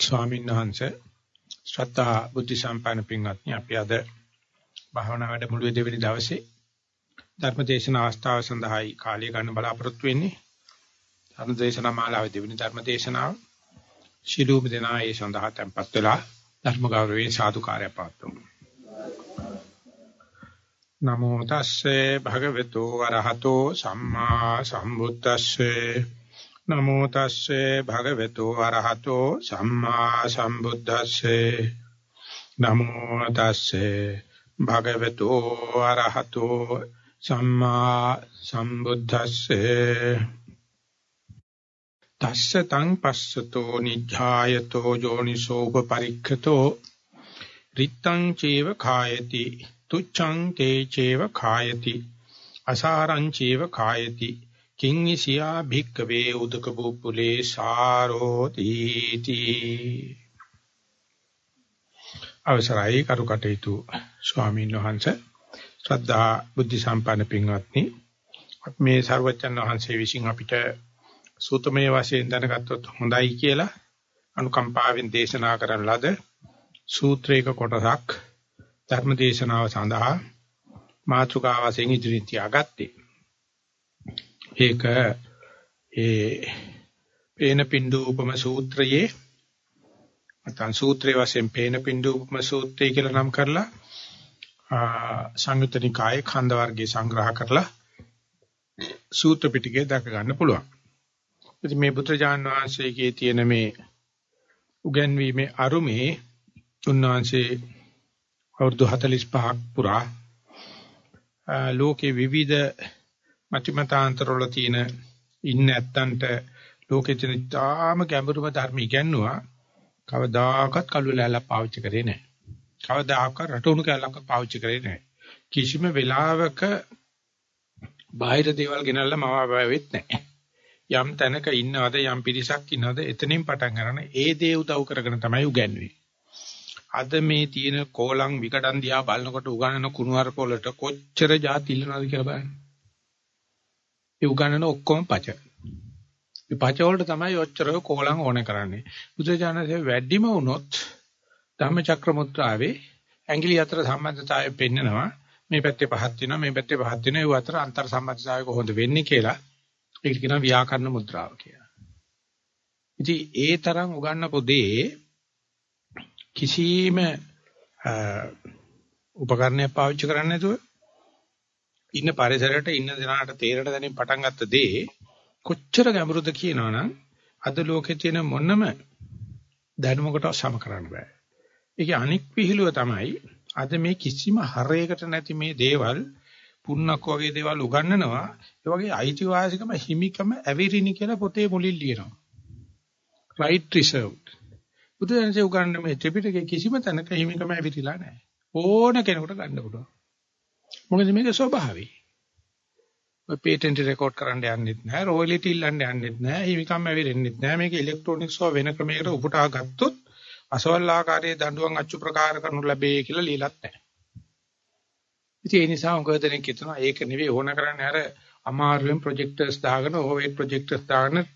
ස්වාමීන් වහන්සේ ශ්‍රද්ධා බුද්ධ සම්පන්න පින්වත්නි අපි අද භාවනා වැඩමුළුවේ දෙවෙනි දවසේ ධර්ම දේශන අවස්ථාව සඳහායි කාලය ගන්න බලාපොරොත්තු වෙන්නේ. ධර්ම දේශනා මාලාවේ දෙවෙනි ධර්ම දේශනාව ශිලූප දෙනා ඒ සඳහා tempත් වෙලා ධර්ම ගෞරවයෙන් සාදුකාරය පාත්තුමු නමෝ තස්සේ භගවතු වරහතෝ සම්මා සම්බුද්දස්සේ නමෝ තස්සේ භගවතු වරහතෝ සම්මා සම්බුද්දස්සේ. නමෝ තස්සේ භගවතු වරහතෝ සම්මා සම්බුද්දස්සේ. තස්ස තං පස්සතෝ නිජ්ජායතෝ යෝනිසෝ උපපරික්ඛතෝ. රිත්තං චේව කායති තුච්ඡං තේ චේව කායති අසාරං චේව කායති. කිංහිසියා භික්කවේ උදක බුප්පුලේ සාරෝති තී අවසරයි කරුකටේතු ස්වාමීන් වහන්සේ. ශ්‍රද්ධා බුද්ධ සම්පන්න පින්වත්නි. මේ ਸਰවචන් වහන්සේ විසින් අපිට සූතමේ වශයෙන් දැනගත්තොත් හොඳයි කියලා අනුකම්පාවෙන් දේශනා කරන ලද සූත්‍රයක කොටසක් ධර්ම දේශනාව සඳහා මාතෘකාව වශයෙන් ඉදිරියට තියාගත්තේ. ඒක ඒ පේන පින්දු උපම සූත්‍රයේ නැත්නම් සූත්‍රයේ වශයෙන් පේන පින්දු උපම සූත්‍රය කියලා නම් කරලා සංයුත්ත නිකායේ ඛණ්ඩ වර්ගයේ සංග්‍රහ කරලා සූත්‍ර පිටකේ දක ගන්න පුළුවන්. ඉතින් මේ බුද්ධජාන විශ්වයේ තියෙන මේ උගන්වීමේ අරුමේ උන්වහන්සේ අවුරුදු 45ක් පුරා ලෝකේ විවිධ මතිමතාන්තර වල තියෙන ඉන්න ඇත්තන්ට ලෝකෙ තියෙන තාම ගැඹුරුම ධර්ම ඉගැන්නුවා කවදාකවත් කළු ලෑල්ලක් පාවිච්චි කරේ නැහැ. කවදාකවත් රටුණු කැලලක් පාවිච්චි කරේ නැහැ. කිසිම වෙලාවක බාහිර දේවල් ගෙනල්ලා මවාවෙත් නැහැ. යම් තැනක ඉන්නවද යම් පිරිසක් ඉන්නවද එතනින් පටන් ගන්න ඒ දේ උදව් කරගෙන තමයි උගන්වන්නේ. අද මේ තියෙන කෝලං විකටන් දිහා බලනකොට උගන්නන කුණුහරුප වලට කොච්චර જાති ඉල්ලනවද කියලා බලන්න. ඒ උගන්නන ඔක්කොම පච. මේ පච වලට තමයි ඔච්චර කෝලං ඕනේ කරන්නේ. බුදුජානකසේ වැඩිම වුණොත් ධම්මචක්‍ර මුත්‍රාවේ ඇඟිලි අතර සම්බන්ධතාවය පෙන්නනවා. මේ පැත්තේ පහක් වෙනවා මේ පැත්තේ පහක් වෙනවා ඒ අතර අන්තර් සම්බන්ධතාවය කොහොමද වෙන්නේ කියලා ඒකට කියනවා ව්‍යාකරණ මුද්‍රාව කියලා. ඉතින් ඒ තරම් උගන්නපු දේ කිසිම උපකරණයක් පාවිච්චි කරන්නේ නැතුව ඉන්න පරිසරයට ඉන්න දෙනාට තේරෙට දැනින් පටන් ගත්ත දේ කොච්චර ගැඹුරුද කියනවනම් අද ලෝකේ තියෙන මොනම දැනුමකට සම කරන්න බෑ. ඒකේ අනික් පිහිලුව තමයි අද මේ කිසිම හරයකට නැති මේ දේවල් පුන්නක් වගේ දේවල් උගන්වනවා. ඒ වගේ අයිතිවාසිකම හිමිකම ඇවිරිනි කියලා පොතේ මුලින් ලියනවා. right reserved. බුදුන්සේ උගන්වන මේ ත්‍රිපිටකයේ කිසිම තැනක හිමිකම ඇවිරිලා නැහැ. ඕන කෙනෙකුට ගන්න පුළුවන්. මොකද මේක ස්වභාවයි. ඔය පේටන්ට් රෙකෝඩ් කරන්න යන්නෙත් නැහැ, රොයලිටි ඉල්ලන්න යන්නෙත් නැහැ, හිමිකම් ඇවිරෙන්නෙත් නැහැ. මේක ඉලෙක්ට්‍රොනික්ස් හෝ වෙන ක්‍රමයකට උපුටා ගත්තොත් අසවල් ආකාරයේ දඬුවම් අච්චු ප්‍රකාර කරනු ලැබේ කියලා ලියලත් නැහැ. ඉතින් ඒ නිසා උගව දෙනෙක් හිතනවා ඒක නෙවෙයි ඕන කරන්නේ අර අමාරුවෙන් ප්‍රොජෙක්ටර්ස් දාගෙන ඕවෙට් ප්‍රොජෙක්ටර්ස් දාගෙන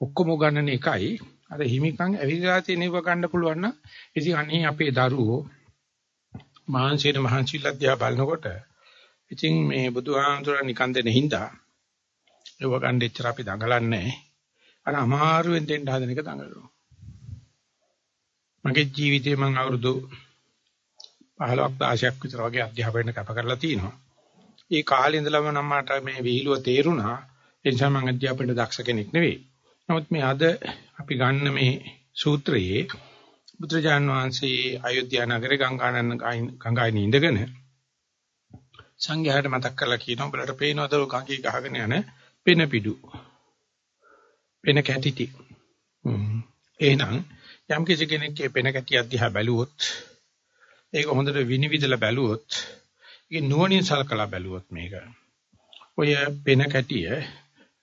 ඔක්කොම ගන්නන එකයි අර හිමිකම් ඇවිල්ලා තියෙනව ගන්න පුළුවන් නම් ඉතින් අනේ අපේ දරුවෝ මහන්සියට මහන්සිලා දිහා බලනකොට ඉතින් මේ බුදුහාමුදුරන් නිකන් දෙන හින්දා ඒව ගන්න එච්චර අපි දඟලන්නේ අර අමාරුවෙන් දෙන්න හදන එක දඟලනවා. මගේ ජීවිතේ මම අවුරුදු 15ක් 16ක් විතර වගේ අධ්‍යාපනය කැප කරලා තිනවා ඒ කාලේ ඉඳලම නම් මට මේ විහිළුව තේරුණා. ඒ නිසා මම අධ්‍යාපනයේ දක්ෂ කෙනෙක් නෙවෙයි. නමුත් මේ අද අපි ගන්න මේ සූත්‍රයේ බුදුරජාන් වහන්සේ අයෝධ්‍යා නගරේ ගංගානන් ගංගායිනේ ඉඳගෙන සංඝයාට මතක් කරලා කියනවා උඹලට පේනවද? ගඟේ ගහගෙන යන පෙන පිඩු පෙන කැටිටි. එහෙනම් යම් කිසි කෙනෙක්ගේ පෙන කැටි අධ්‍යා බැලුවොත් ඒක හොඳට විනිවිදලා බැලුවොත් ඒක නුවණින් සලකලා බැලුවොත් මේක. ඔය පෙන කැටිය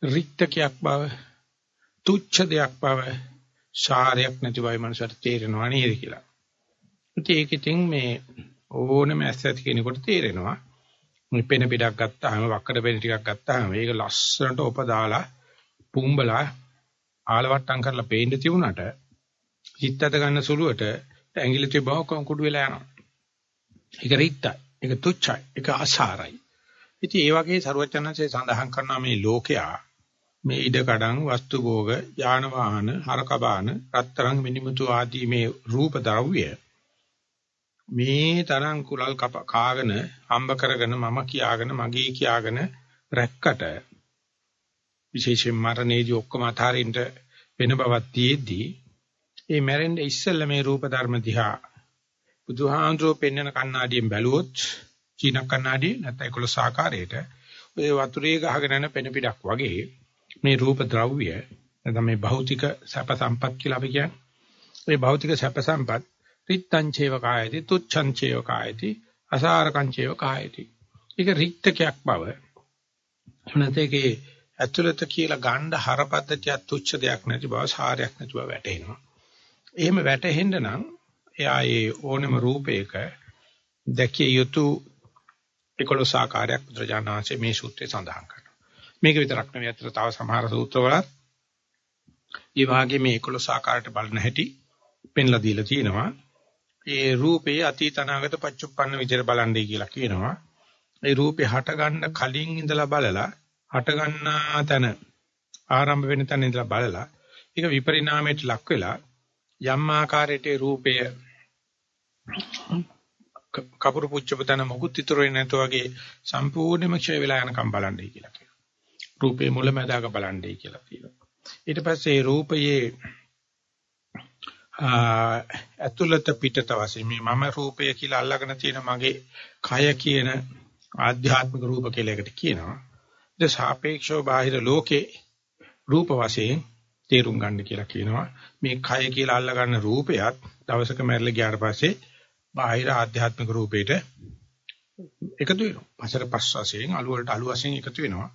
රික්තකයක් බව තුච්ඡ දෙයක් බව සාරයක් නැති බවයි මනසට තේරෙනවා නේද කියලා. ඉතින් ඒක ඉතින් මේ ඕනම ඇස්සත් කෙනෙකුට තේරෙනවා. මේ පෙන පිටක් ගත්තාම වක්කඩ පෙන ටිකක් ගත්තාම ඒක ලස්සනට ඔප දාලා පුම්බලා ආලවට්ටම් කරලා පේන්න තියුණාට හිතට ගන්න සුළුවට ඇඟිලි තිබව කුඩු වෙලා යනවා. ඒක රිත්තයි. ඒක තුච්චයි. ඒක අසාරයි. ඉතින් ඒ වගේ ਸਰවචනන්සේ සඳහන් කරනවා මේ ලෝකයා මේ ඉඩ කඩන් වස්තු භෝග යාන වාහන හරකබාන රත්තරන් මිනිමුතු ආදී මේ රූප ද්‍රව්‍ය මේ තරම් කුලල් කාගෙන හම්බ කරගෙන මම කියාගෙන මගේ කියාගෙන රැක්කට. විශේෂයෙන් මරණේදී ඔක්කොම අතාරින්න වෙන බවක් තියේදී මේ මැරෙන්න ඉස්සෙල්ලා මේ රූප ධර්ම දිහා බුදුහාඳුරෝ පෙන්වන කණ්ණාඩියෙන් බැලුවොත් චීන කණ්ණාඩිය නැත්නම් 11 ආකාරයට ඔය වතුරේ ගහගෙන යන පෙන පිටක් වගේ මේ රූප ද්‍රව්‍ය නැත්නම් මේ භෞතික සැප සම්පත් කියලා අපි කියන්නේ. මේ භෞතික සැප සම්පත් රිත්තං චේව කායති තුච්ඡං චේව කායති අසාරකං චේව කායති. ඒක රික්තකයක් බව. නැතේකේ ඇතුළත කියලා ගණ්ඩ හරපද්ධතිය තුච්ඡ දෙයක් නැති බව සාරයක් නැති බව වැටහෙනවා. එහෙම වැටහෙන්න නම් එයා ඒ ඕනම රූපයක දැකිය යුතු 11 ආකාරයක් බුදුරජාණන්සේ මේ සූත්‍රයේ සඳහන් කරනවා. මේක විතරක් නෙවෙයි අතර තව සමහර සූත්‍රවලත් ඒ වාගේ මේ 11 ආකාරයට බලන හැටි පෙන්ලා දීලා තියෙනවා. ඒ රූපේ අතීත අනාගත පච්චුප්පන්න විදිහට බලන්නයි කියලා කියනවා. ඒ රූපේ හට ගන්න කලින් ඉඳලා බලලා හට ගන්නා තැන ආරම්භ වෙන තැන ඉඳලා බලලා ඒක විපරිණාමයට ලක් වෙලා යම් ආකාරයට රූපය කපුරු පුච්චපතන මොකුත් ඉතුරු වෙන්නේ නැතු වගේ සම්පූර්ණයෙන්ම ක්ෂය වෙලා යනකම් බලන්නයි කියලා කියනවා. රූපේ මුලැමැදාක බලන්නයි කියලා කියනවා. ඊට පස්සේ රූපයේ ඇතුළත පිටත වශයෙන් මේ මම රූපය කියලා අල්ලගෙන තියෙන මගේ කය කියන ආධ්‍යාත්මික රූප කියලා එකට කියනවා. ඊට සාපේක්ෂව බාහිර ලෝකේ රූප වශයෙන් තේරුම් ගන්න කියලා කියනවා. මේ කය කියලා අල්ලගන්න රූපයත් දවසක මැරලා ගියාට පස්සේ බාහිර ආධ්‍යාත්මික රූපේට එකතු වෙනවා. පසර පස් වශයෙන් අලු වලට අලු වශයෙන් එකතු වෙනවා.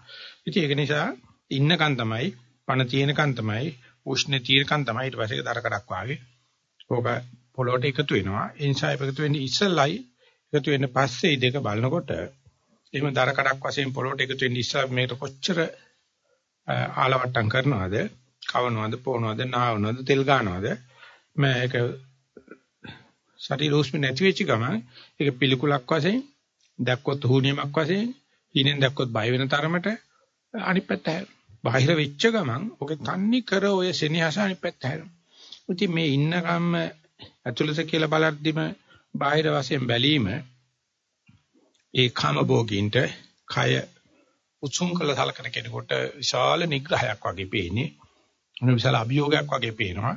ඉතින් ඒක නිසා ඉන්නකන් තමයි පණ තියෙනකන් තමයි උෂ්ණ තීරකන් තමයි ඊට පස්සේ දරකඩක් වාගේ ඕක පොළොවට එකතු වෙනවා. ඒ නිසා එකතු වෙන්නේ ඉස්සල්ලයි එකතු වෙන්න පස්සේ දෙක බලනකොට එහෙම දරකඩක් වශයෙන් පොළොවට එකතු වෙන්නේ ඉස්සල් මේකට කොච්චර ආලවට්ටම් කරනවද? කවනවද, පොනවද, නාවනවද, තෙල් ගන්නවද? මේක ශරීරෝස්මි නැති වෙච්ච ගමන් ඒක පිළිකුලක් වශයෙන් දැක්කොත් හුනියමක් වශයෙන් හිණෙන් දැක්කොත් බය වෙන තරමට අනිත් පැත්ත හැරෙනවා. බාහිර වෙච්ච ගමන් ඔකේ තන්නේ කර ඔය සෙනෙහස අනිත් පැත්ත හැරෙනවා. ඉතින් මේ ඉන්නකම්ම ඇතුළත කියලා බලද්දිම බාහිර වශයෙන් බැලීම ඒ කාම භෝගීන්ට කය උචුම් කළ සලකන කෙනෙකුට විශාල නිග්‍රහයක් වගේ පේන්නේ. මොන විශාල අභියෝගයක් වගේ පේනවා.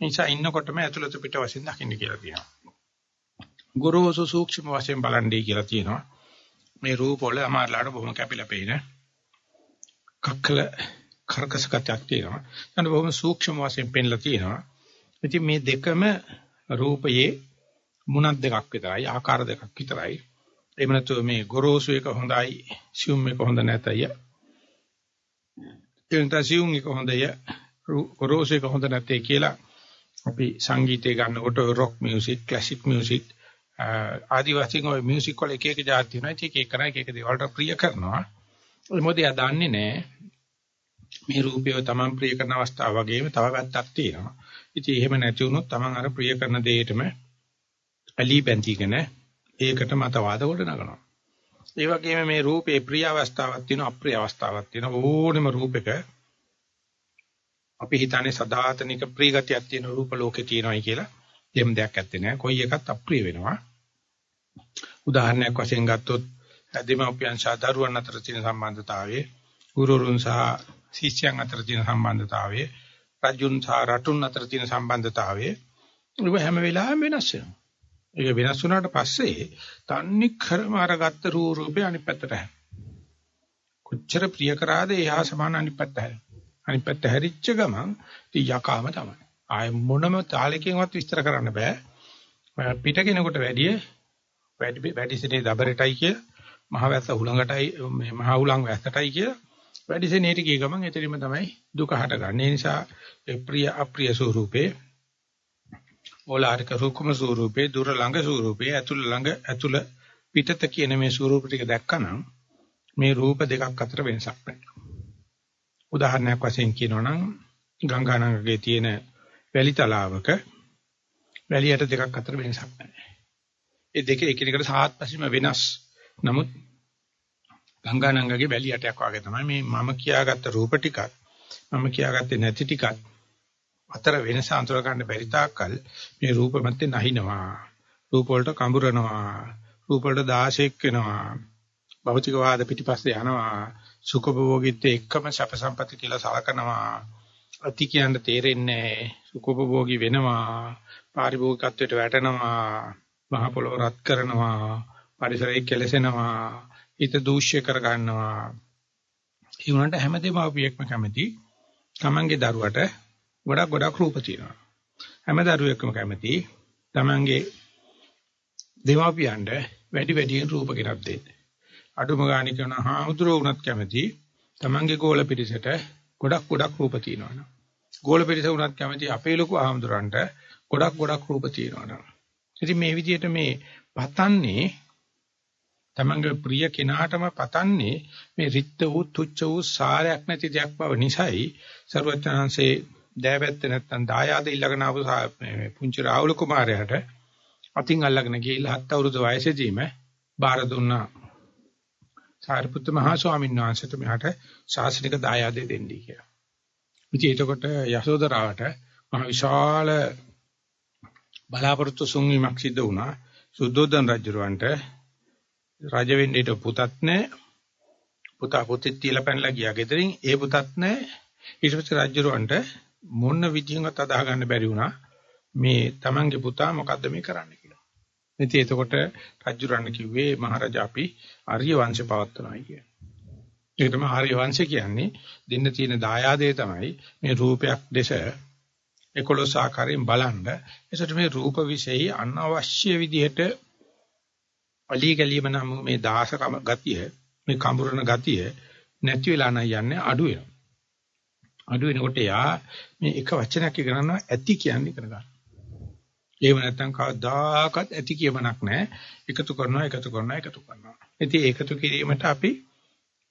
නිසා ඉන්නකොටම ඇතුළත පිට වශයෙන් දකින්න කියලා කියනවා. ගොරෝසු සූක්ෂම වශයෙන් බලන්නේ කියලා කියනවා. මේ රූප වල අමාරලාට බොහොම කැපිලා පේන කක්කල කර්කසකටක් තියෙනවා. යන බොහොම සූක්ෂම වශයෙන් පෙන්ලා තියෙනවා. ඉතින් මේ දෙකම රූපයේ මුණක් දෙකක් විතරයි ආකාර දෙකක් විතරයි. එහෙම නැත්නම් මේ ගොරෝසු එක හොඳයි, සියුම් එක හොඳ නැතය. එතන සියුම් එක හොඳය, ගොරෝසු එක හොඳ නැතේ කියලා අපි සංගීතය ගන්නකොට රොක් මියුසික්, ක්ලාසික් මියුසික් ආදි වශයෙන් ඔය මියුසික් වල එක එක જાති තියෙනවා. ඒක එක කරා එක එක දේවල්ට ප්‍රිය කරනවා. ඒ මොකද එයා දන්නේ නැහැ. මේ රූපය තමන් ප්‍රිය කරන අවස්ථාව වගේම තව පැත්තක් තියෙනවා. ඉතින් එහෙම නැති වුණොත් තමන් අර ප්‍රිය කරන දෙයටම ඇලී බැඳීගෙන ඒකට මතවාද කොට නගනවා. ඒ වගේම මේ රූපේ ප්‍රිය අවස්ථාවක් තියෙනවා අප්‍රිය අවස්ථාවක් තියෙනවා ඕනෙම රූපයක අපි හිතන්නේ සදාතනික ප්‍රිය ගතියක් තියෙන රූප ලෝකේ තියෙනවායි කියලා. එහෙම දෙයක් ඇත්තේ නැහැ. කොයි එකත් අප්‍රිය වෙනවා. උදාහරණයක් වශයෙන් ගත්තොත් දෙමාපියන් සහ දරුවන් අතර තියෙන සම්බන්ධතාවයේ ගුරුවරුන් සහ ශිෂ්‍යයන් අතර තියෙන සම්බන්ධතාවයේ රජුන් සහ රටුන් අතර තියෙන සම්බන්ධතාවයේ ඒක හැම වෙලාවෙම වෙනස් වෙනවා. ඒක වෙනස් වුණාට පස්සේ තන්නේ කරම අරගත්ත රූපේ අනිත් පැත්තට හැරෙනවා. කොච්චර ප්‍රිය කරාද එහා සමාන අනිත් පැත්ත හැරෙනවා. අනිත් පැත්ත හැරිච්ච ගමන් ඉතින් යකාම තමයි. ආය මොනම තාලකින්වත් විස්තර කරන්න බෑ. පිට කෙනෙකුට වැඩිය වැඩි වැඩිසනේ දබරටයි කිය මහ වැස්ස උලඟටයි මේ මහ උලංග වැස්සටයි කිය වැඩිසනේට ගිය ගමන් එතනම තමයි දුක හටගන්නේ. ඒ නිසා ඒ ප්‍රිය අප්‍රිය ස්වරූපේ ඕලාරික රුකුම ස්වරූපේ දුර ළඟ ස්වරූපේ ඇතුළ ළඟ ඇතුළ පිටත කියන මේ ස්වරූප ටික දැක්කනම් මේ රූප දෙකක් අතර වෙනසක් නැහැ. උදාහරණයක් වශයෙන් කියනවා නම් ගංගානංගගේ තියෙන වැලි තලාවක වැලියට දෙකක් අතර වෙනසක් නැහැ. ඒ දෙක එකිනෙකට සාහත්පසීම වෙනස්. නමුත් ගංගානංගගේ වැලි යටයක් වගේ තමයි මේ මම කියාගත්ත රූප ටිකත් මම කියාගත්තේ නැති ටිකත් අතර වෙනස අඳුර ගන්න බැරි තාක්කල් මේ රූප මැත්තේ නැහිනවා. රූප වලට කඹරනවා. රූප වලට 16ක් වෙනවා. භෞතික වාද පිටිපස්සේ යනවා. සුඛභෝගීත්වයේ එක්කම සැප සම්පatti කියලා සලකනවා. අති කියන්න තේරෙන්නේ සුඛභෝගී වෙනවා. පාරිභෝගිකත්වයට වැටෙනවා. මහ පොළොව රත් කරනවා. පරිසරය කෙලසෙනවා. හිත දූෂ්‍ය කර ගන්නවා. ඒ වුණාට හැමදේම අපියක්ම කැමති. Tamange දරුවට ගොඩක් ගොඩක් රූප තියෙනවා. හැම දරුවෙක්ම කැමති Tamange දෙමාපියන්ට වැඩි වැඩියෙන් රූප කෙනක් දෙන්න. අඩුම ගාණි කරන හාමුදුරුවෝ වුණත් කැමති Tamange ගෝල පිටිසට ගොඩක් ගොඩක් රූප තියෙනවා. ගෝල පිටිස වුණත් කැමති අපේ ලොකු හාමුදුරන්ට ගොඩක් ගොඩක් රූප තියෙනවා. ඉතින් මේ විදිහට මේ පතන්නේ තමංගේ ප්‍රිය කෙනාටම පතන්නේ මේ රිත්ත වූ තුච්ච වූ සාරයක් නැති දෙයක් බව නිසායි ਸਰවඥාන්සේ දෑවැත්ත නැත්තම් දායාද ඉල්ලගෙන ආපු පුංචි රාහුල කුමාරයාට අතින් අල්ලගෙන ගිහිල්ලා හත් අවුරුදු වයසේදීම බාර දුන්නා සාරිපුත්ත මහා ස්වාමීන් වහන්සේට මෙහාට ශාසනික දායාදේ දෙන්නී කියලා. ඉතින් එතකොට යශෝදරාවට මහ විශාල බලාපොරොත්තු සුන්වීමක් සිද්ධ වුණා. සුද්ධෝදන රජුරවන්ට රජ වෙන්න ඊට පුතත් නැහැ. පුතා පුතෙක් තියලා පැනලා ගියා ගෙදරින් ඒ පුතත් නැහැ. ඊට පස්සේ රජුරවන්ට මොන විදිහකට අදාහ ගන්න බැරි වුණා. මේ තමන්ගේ පුතා මොකද්ද මේ කරන්න කියලා. ඉතින් එතකොට රජුරවන්ට කිව්වේ මහරජා අපි ආර්ය වංශය පවත්වනවා කියලා. ඒක තමයි ආර්ය වංශය කියන්නේ දෙන්න තියෙන දායාදේ තමයි මේ රූපයක් දේශ 11 ආකාරයෙන් බලන්න. ඒසට මේ රූප විශේෂයි අනවශ්‍ය විදිහට අලී ගැලීම නම් මේ දාසකම ගතිය මේ කඹරන ගතිය නැති වෙලා නම් යන්නේ අඩු වෙනවා. අඩු වෙනකොට යා මේ එක වචනයක් ඉගෙනනවා ඇති කියන්නේ ඉගෙන ගන්න. ඒව නැත්තම් කවදාකවත් ඇති කියමනක් නැහැ. එකතු කරනවා එකතු කරනවා එකතු කරනවා. ඉතින් ඒකතු කිරීමට අපි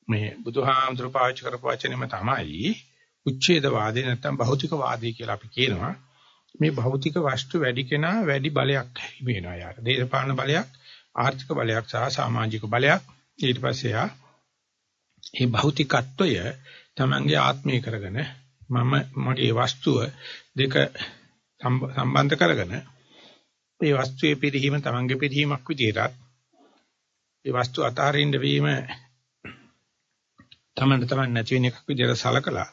මේ බුදුහාමුදුරු පාවිච්චි කරපු වචනේම තමයි උච්ඡේදවාදී නැත්තම් භෞතිකවාදී කියලා අපි කියනවා. මේ භෞතික වස්තු වැඩි කෙනා වැඩි බලයක් හිමිනවා යාට. දේශපාලන බලයක්, ආර්ථික බලයක් සහ සමාජික බලයක්. ඊට පස්සේ යා මේ භෞතිකත්වය තමන්ගේ ආත්මය කරගෙන මම මගේ වස්තුව දෙක සම්බන්ධ කරගෙන මේ වස්තුවේ පිළිහිම තමන්ගේ පිළිහිමක් විදිහටත් මේ වස්තු අතහරින්න වීම තමන්ට තමන් නැති වෙන එකක් විදිහට සලකලා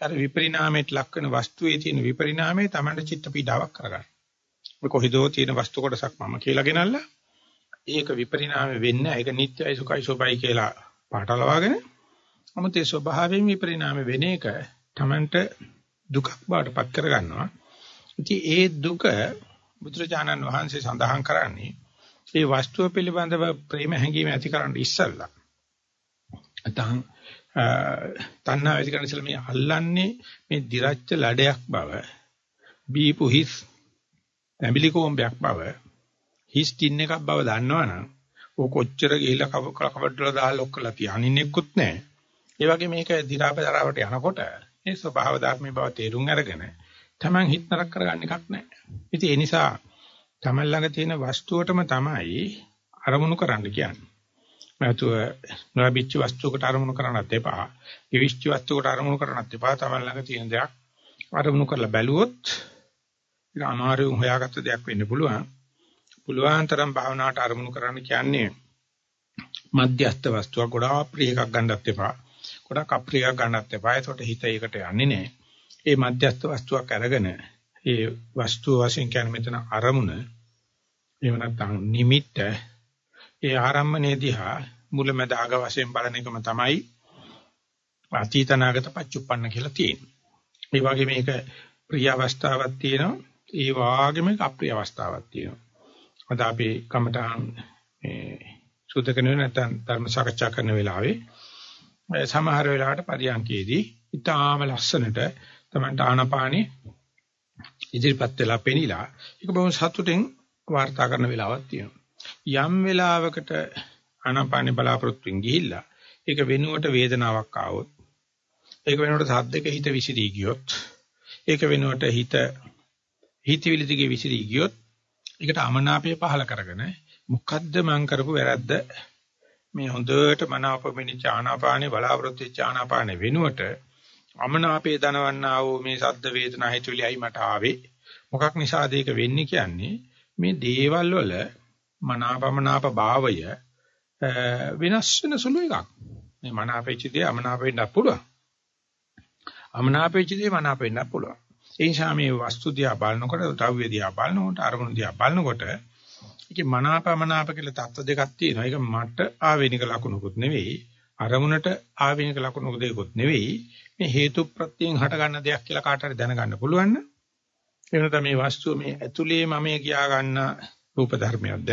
අර විපරිණාමයට ලක් වෙන වස්තුවේ තියෙන විපරිණාමය තමන්ට චිත්ත පීඩාවක් කරගන්න. ඔය කොහිදෝ තියෙන වස්තු කොටසක් මම කියලා ගෙනල්ලා ඒක විපරිණාමය වෙන්නේ ඒක නිට්ටයයි සුඛයි සෝබයි කියලා පාටලවාගෙන නමුත් ඒ ස්වභාවයෙන් විපරිණාම වෙන එක Tamanට දුකක් බවට පත් කර ගන්නවා. ඉතින් ඒ දුක බුදුරජාණන් වහන්සේ සඳහන් කරන්නේ මේ වස්තුව පිළිබඳව ප්‍රේම හැඟීම ඇති කරන්න ඉස්සල්ලා. අතහන් තණ්හා ඇති කරන ඉස්සල්ලා මේ අල්ලන්නේ මේ දි รา ච්ච ලඩයක් බව. බීපු හිස් ඇඹිලි කොම්බයක් බව. හිස් ටින් එකක් බව දන්නවනම් ඔය කොච්චර ගිහිල්ලා කබඩ වල දාලා ලොක්කලා තියනින්නෙකුත් නැහැ. ඒ වගේ මේක දිරාපදරාවට යනකොට මේ ස්වභාව ධර්මයේ බව තේරුම් අරගෙන Taman හිත නරක කරගන්න එකක් නැහැ. ඉතින් ඒ නිසා Taman ළඟ තියෙන වස්තුවටම තමයි අරමුණු කරන්න කියන්නේ. නැතුව නොලැබිච්ච වස්තුවකට අරමුණු කරන්නත් එපා. ඉවිච්ච වස්තුවකට අරමුණු කරන්නත් එපා. Taman ළඟ තියෙන දෙයක් අරමුණු කරලා බැලුවොත් ඒක අමාරුවෙන් හොයාගත්ත දෙයක් වෙන්න පුළුවන්. පුළුවන් තරම් භාවනාවට අරමුණු කරන්න කියන්නේ මධ්‍යස්ත වස්තුවක් ගොඩාක් ප්‍රිය එකක් ගන්නත් එපා. ගොඩක් අප්‍රිය ගන්නත් එපා. ඒකට හිත ඒකට යන්නේ නැහැ. ඒ මධ්‍යස්ථ වස්තුවක් අරගෙන ඒ වස්තුව වශයෙන් කියන්නේ මෙතන අරමුණ එහෙම නැත්නම් නිමිත්ත ඒ ආරම්මනේ දිහා මුලමෙද අග වශයෙන් බලන එකම තමයි අතීතනාගත පච්චුප්පන්න කියලා තියෙන්නේ. ඒ වගේ මේක ප්‍රිය අවස්ථාවක් තියෙනවා. ඒ වාගේම අප්‍රිය අවස්ථාවක් තියෙනවා. අද අපි කමටහන් මේ සුද්ධ කරන නැත්නම් ධර්ම සාකච්ඡා කරන වෙලාවේ සමහර වෙලාවට පරියන්කේදී ඊටාම ලස්සනට තමයි ආනපානි ඉදිරිපත් වෙලා පෙනිලා ඒක බොහොම සතුටෙන් වාර්තා කරන වෙලාවක් තියෙනවා යම් වෙලාවකට ආනපානි බලාපොරොත්තුෙන් ගිහිල්ලා ඒක වෙනුවට වේදනාවක් ආවොත් ඒක වෙනුවට සද්දක හිත විසිරී ගියොත් ඒක වෙනුවට හිත හිතවිලි දිගේ විසිරී ගියොත් ඒකට අමනාපය පහල කරගෙන මොකද්ද මං කරපු වැරද්ද? මේ හොඳට මනාපමිනි ඥානාපානේ බලාපොරොත්තු ඥානාපානේ වෙනුවට අමනාපේ දනවන්නා වූ මේ සද්ද වේදනා හිතවිලියි මට ආවේ. මොකක් නිසාද ඒක වෙන්නේ කියන්නේ? මේ දේවල් වල මනාපමනාප භාවය වෙනස් වෙන සුළු එකක්. මේ මනාපෙච්ච දේ අමනාප වෙන්නත් පුළුවන්. අමනාපෙච්ච දේ මනාප වෙන්නත් පුළුවන්. ඒ නිසා මේ වස්තු දිහා බලනකොට, ද්‍රව්‍ය දිහා බලනකොට, අරමුණු දිහා බලනකොට ඒකේ මනාපමනාප කියලා தත්ත්ව දෙකක් තියෙනවා. ඒක මට ආවේනික ලකුණකුත් නෙවෙයි, අරමුණට ආවේනික ලකුණු දෙකුත් නෙවෙයි. මේ හේතු ප්‍රත්‍යයෙන් හටගන්න දෙයක් කියලා කාට හරි දැනගන්න පුළුවන්. එහෙනම් මේ වස්තුව මේ ඇතුලේ මම කියා ගන්න රූප ධර්මයක්ද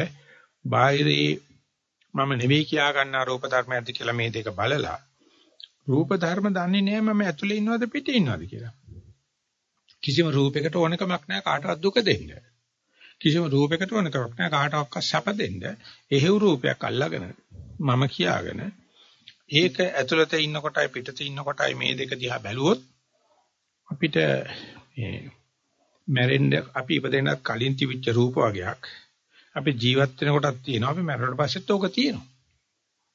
බාහිරේ මම නෙවෙයි කියා ගන්න රූප ධර්මයක්ද කියලා මේ දෙක බලලා රූප ධර්ම දන්නේ නැහැ මම ඇතුලේ ඉන්නවද පිටේ ඉන්නවද කියලා. කිසිම රූපයකට ඕනකමක් නැහැ කාටවත් දුක දෙන්න. කිසිම රූපයකට ඕනකමක් නැහැ කාටවත් සැප දෙන්න. එහෙව් රූපයක් අල්ලගෙන මම කියාගෙන ඒක ඇතුළත ඉන්න කොටයි පිටත ඉන්න කොටයි මේ දෙක දිහා බැලුවොත් අපිට මේ මැරෙන්න අපි ඉපදෙන්නත් කලින් තිබිච්ච රූප වර්ගයක් අපි ජීවත් වෙන කොටක් තියෙනවා අපි මැරුණට පස්සෙත් ඕක තියෙනවා.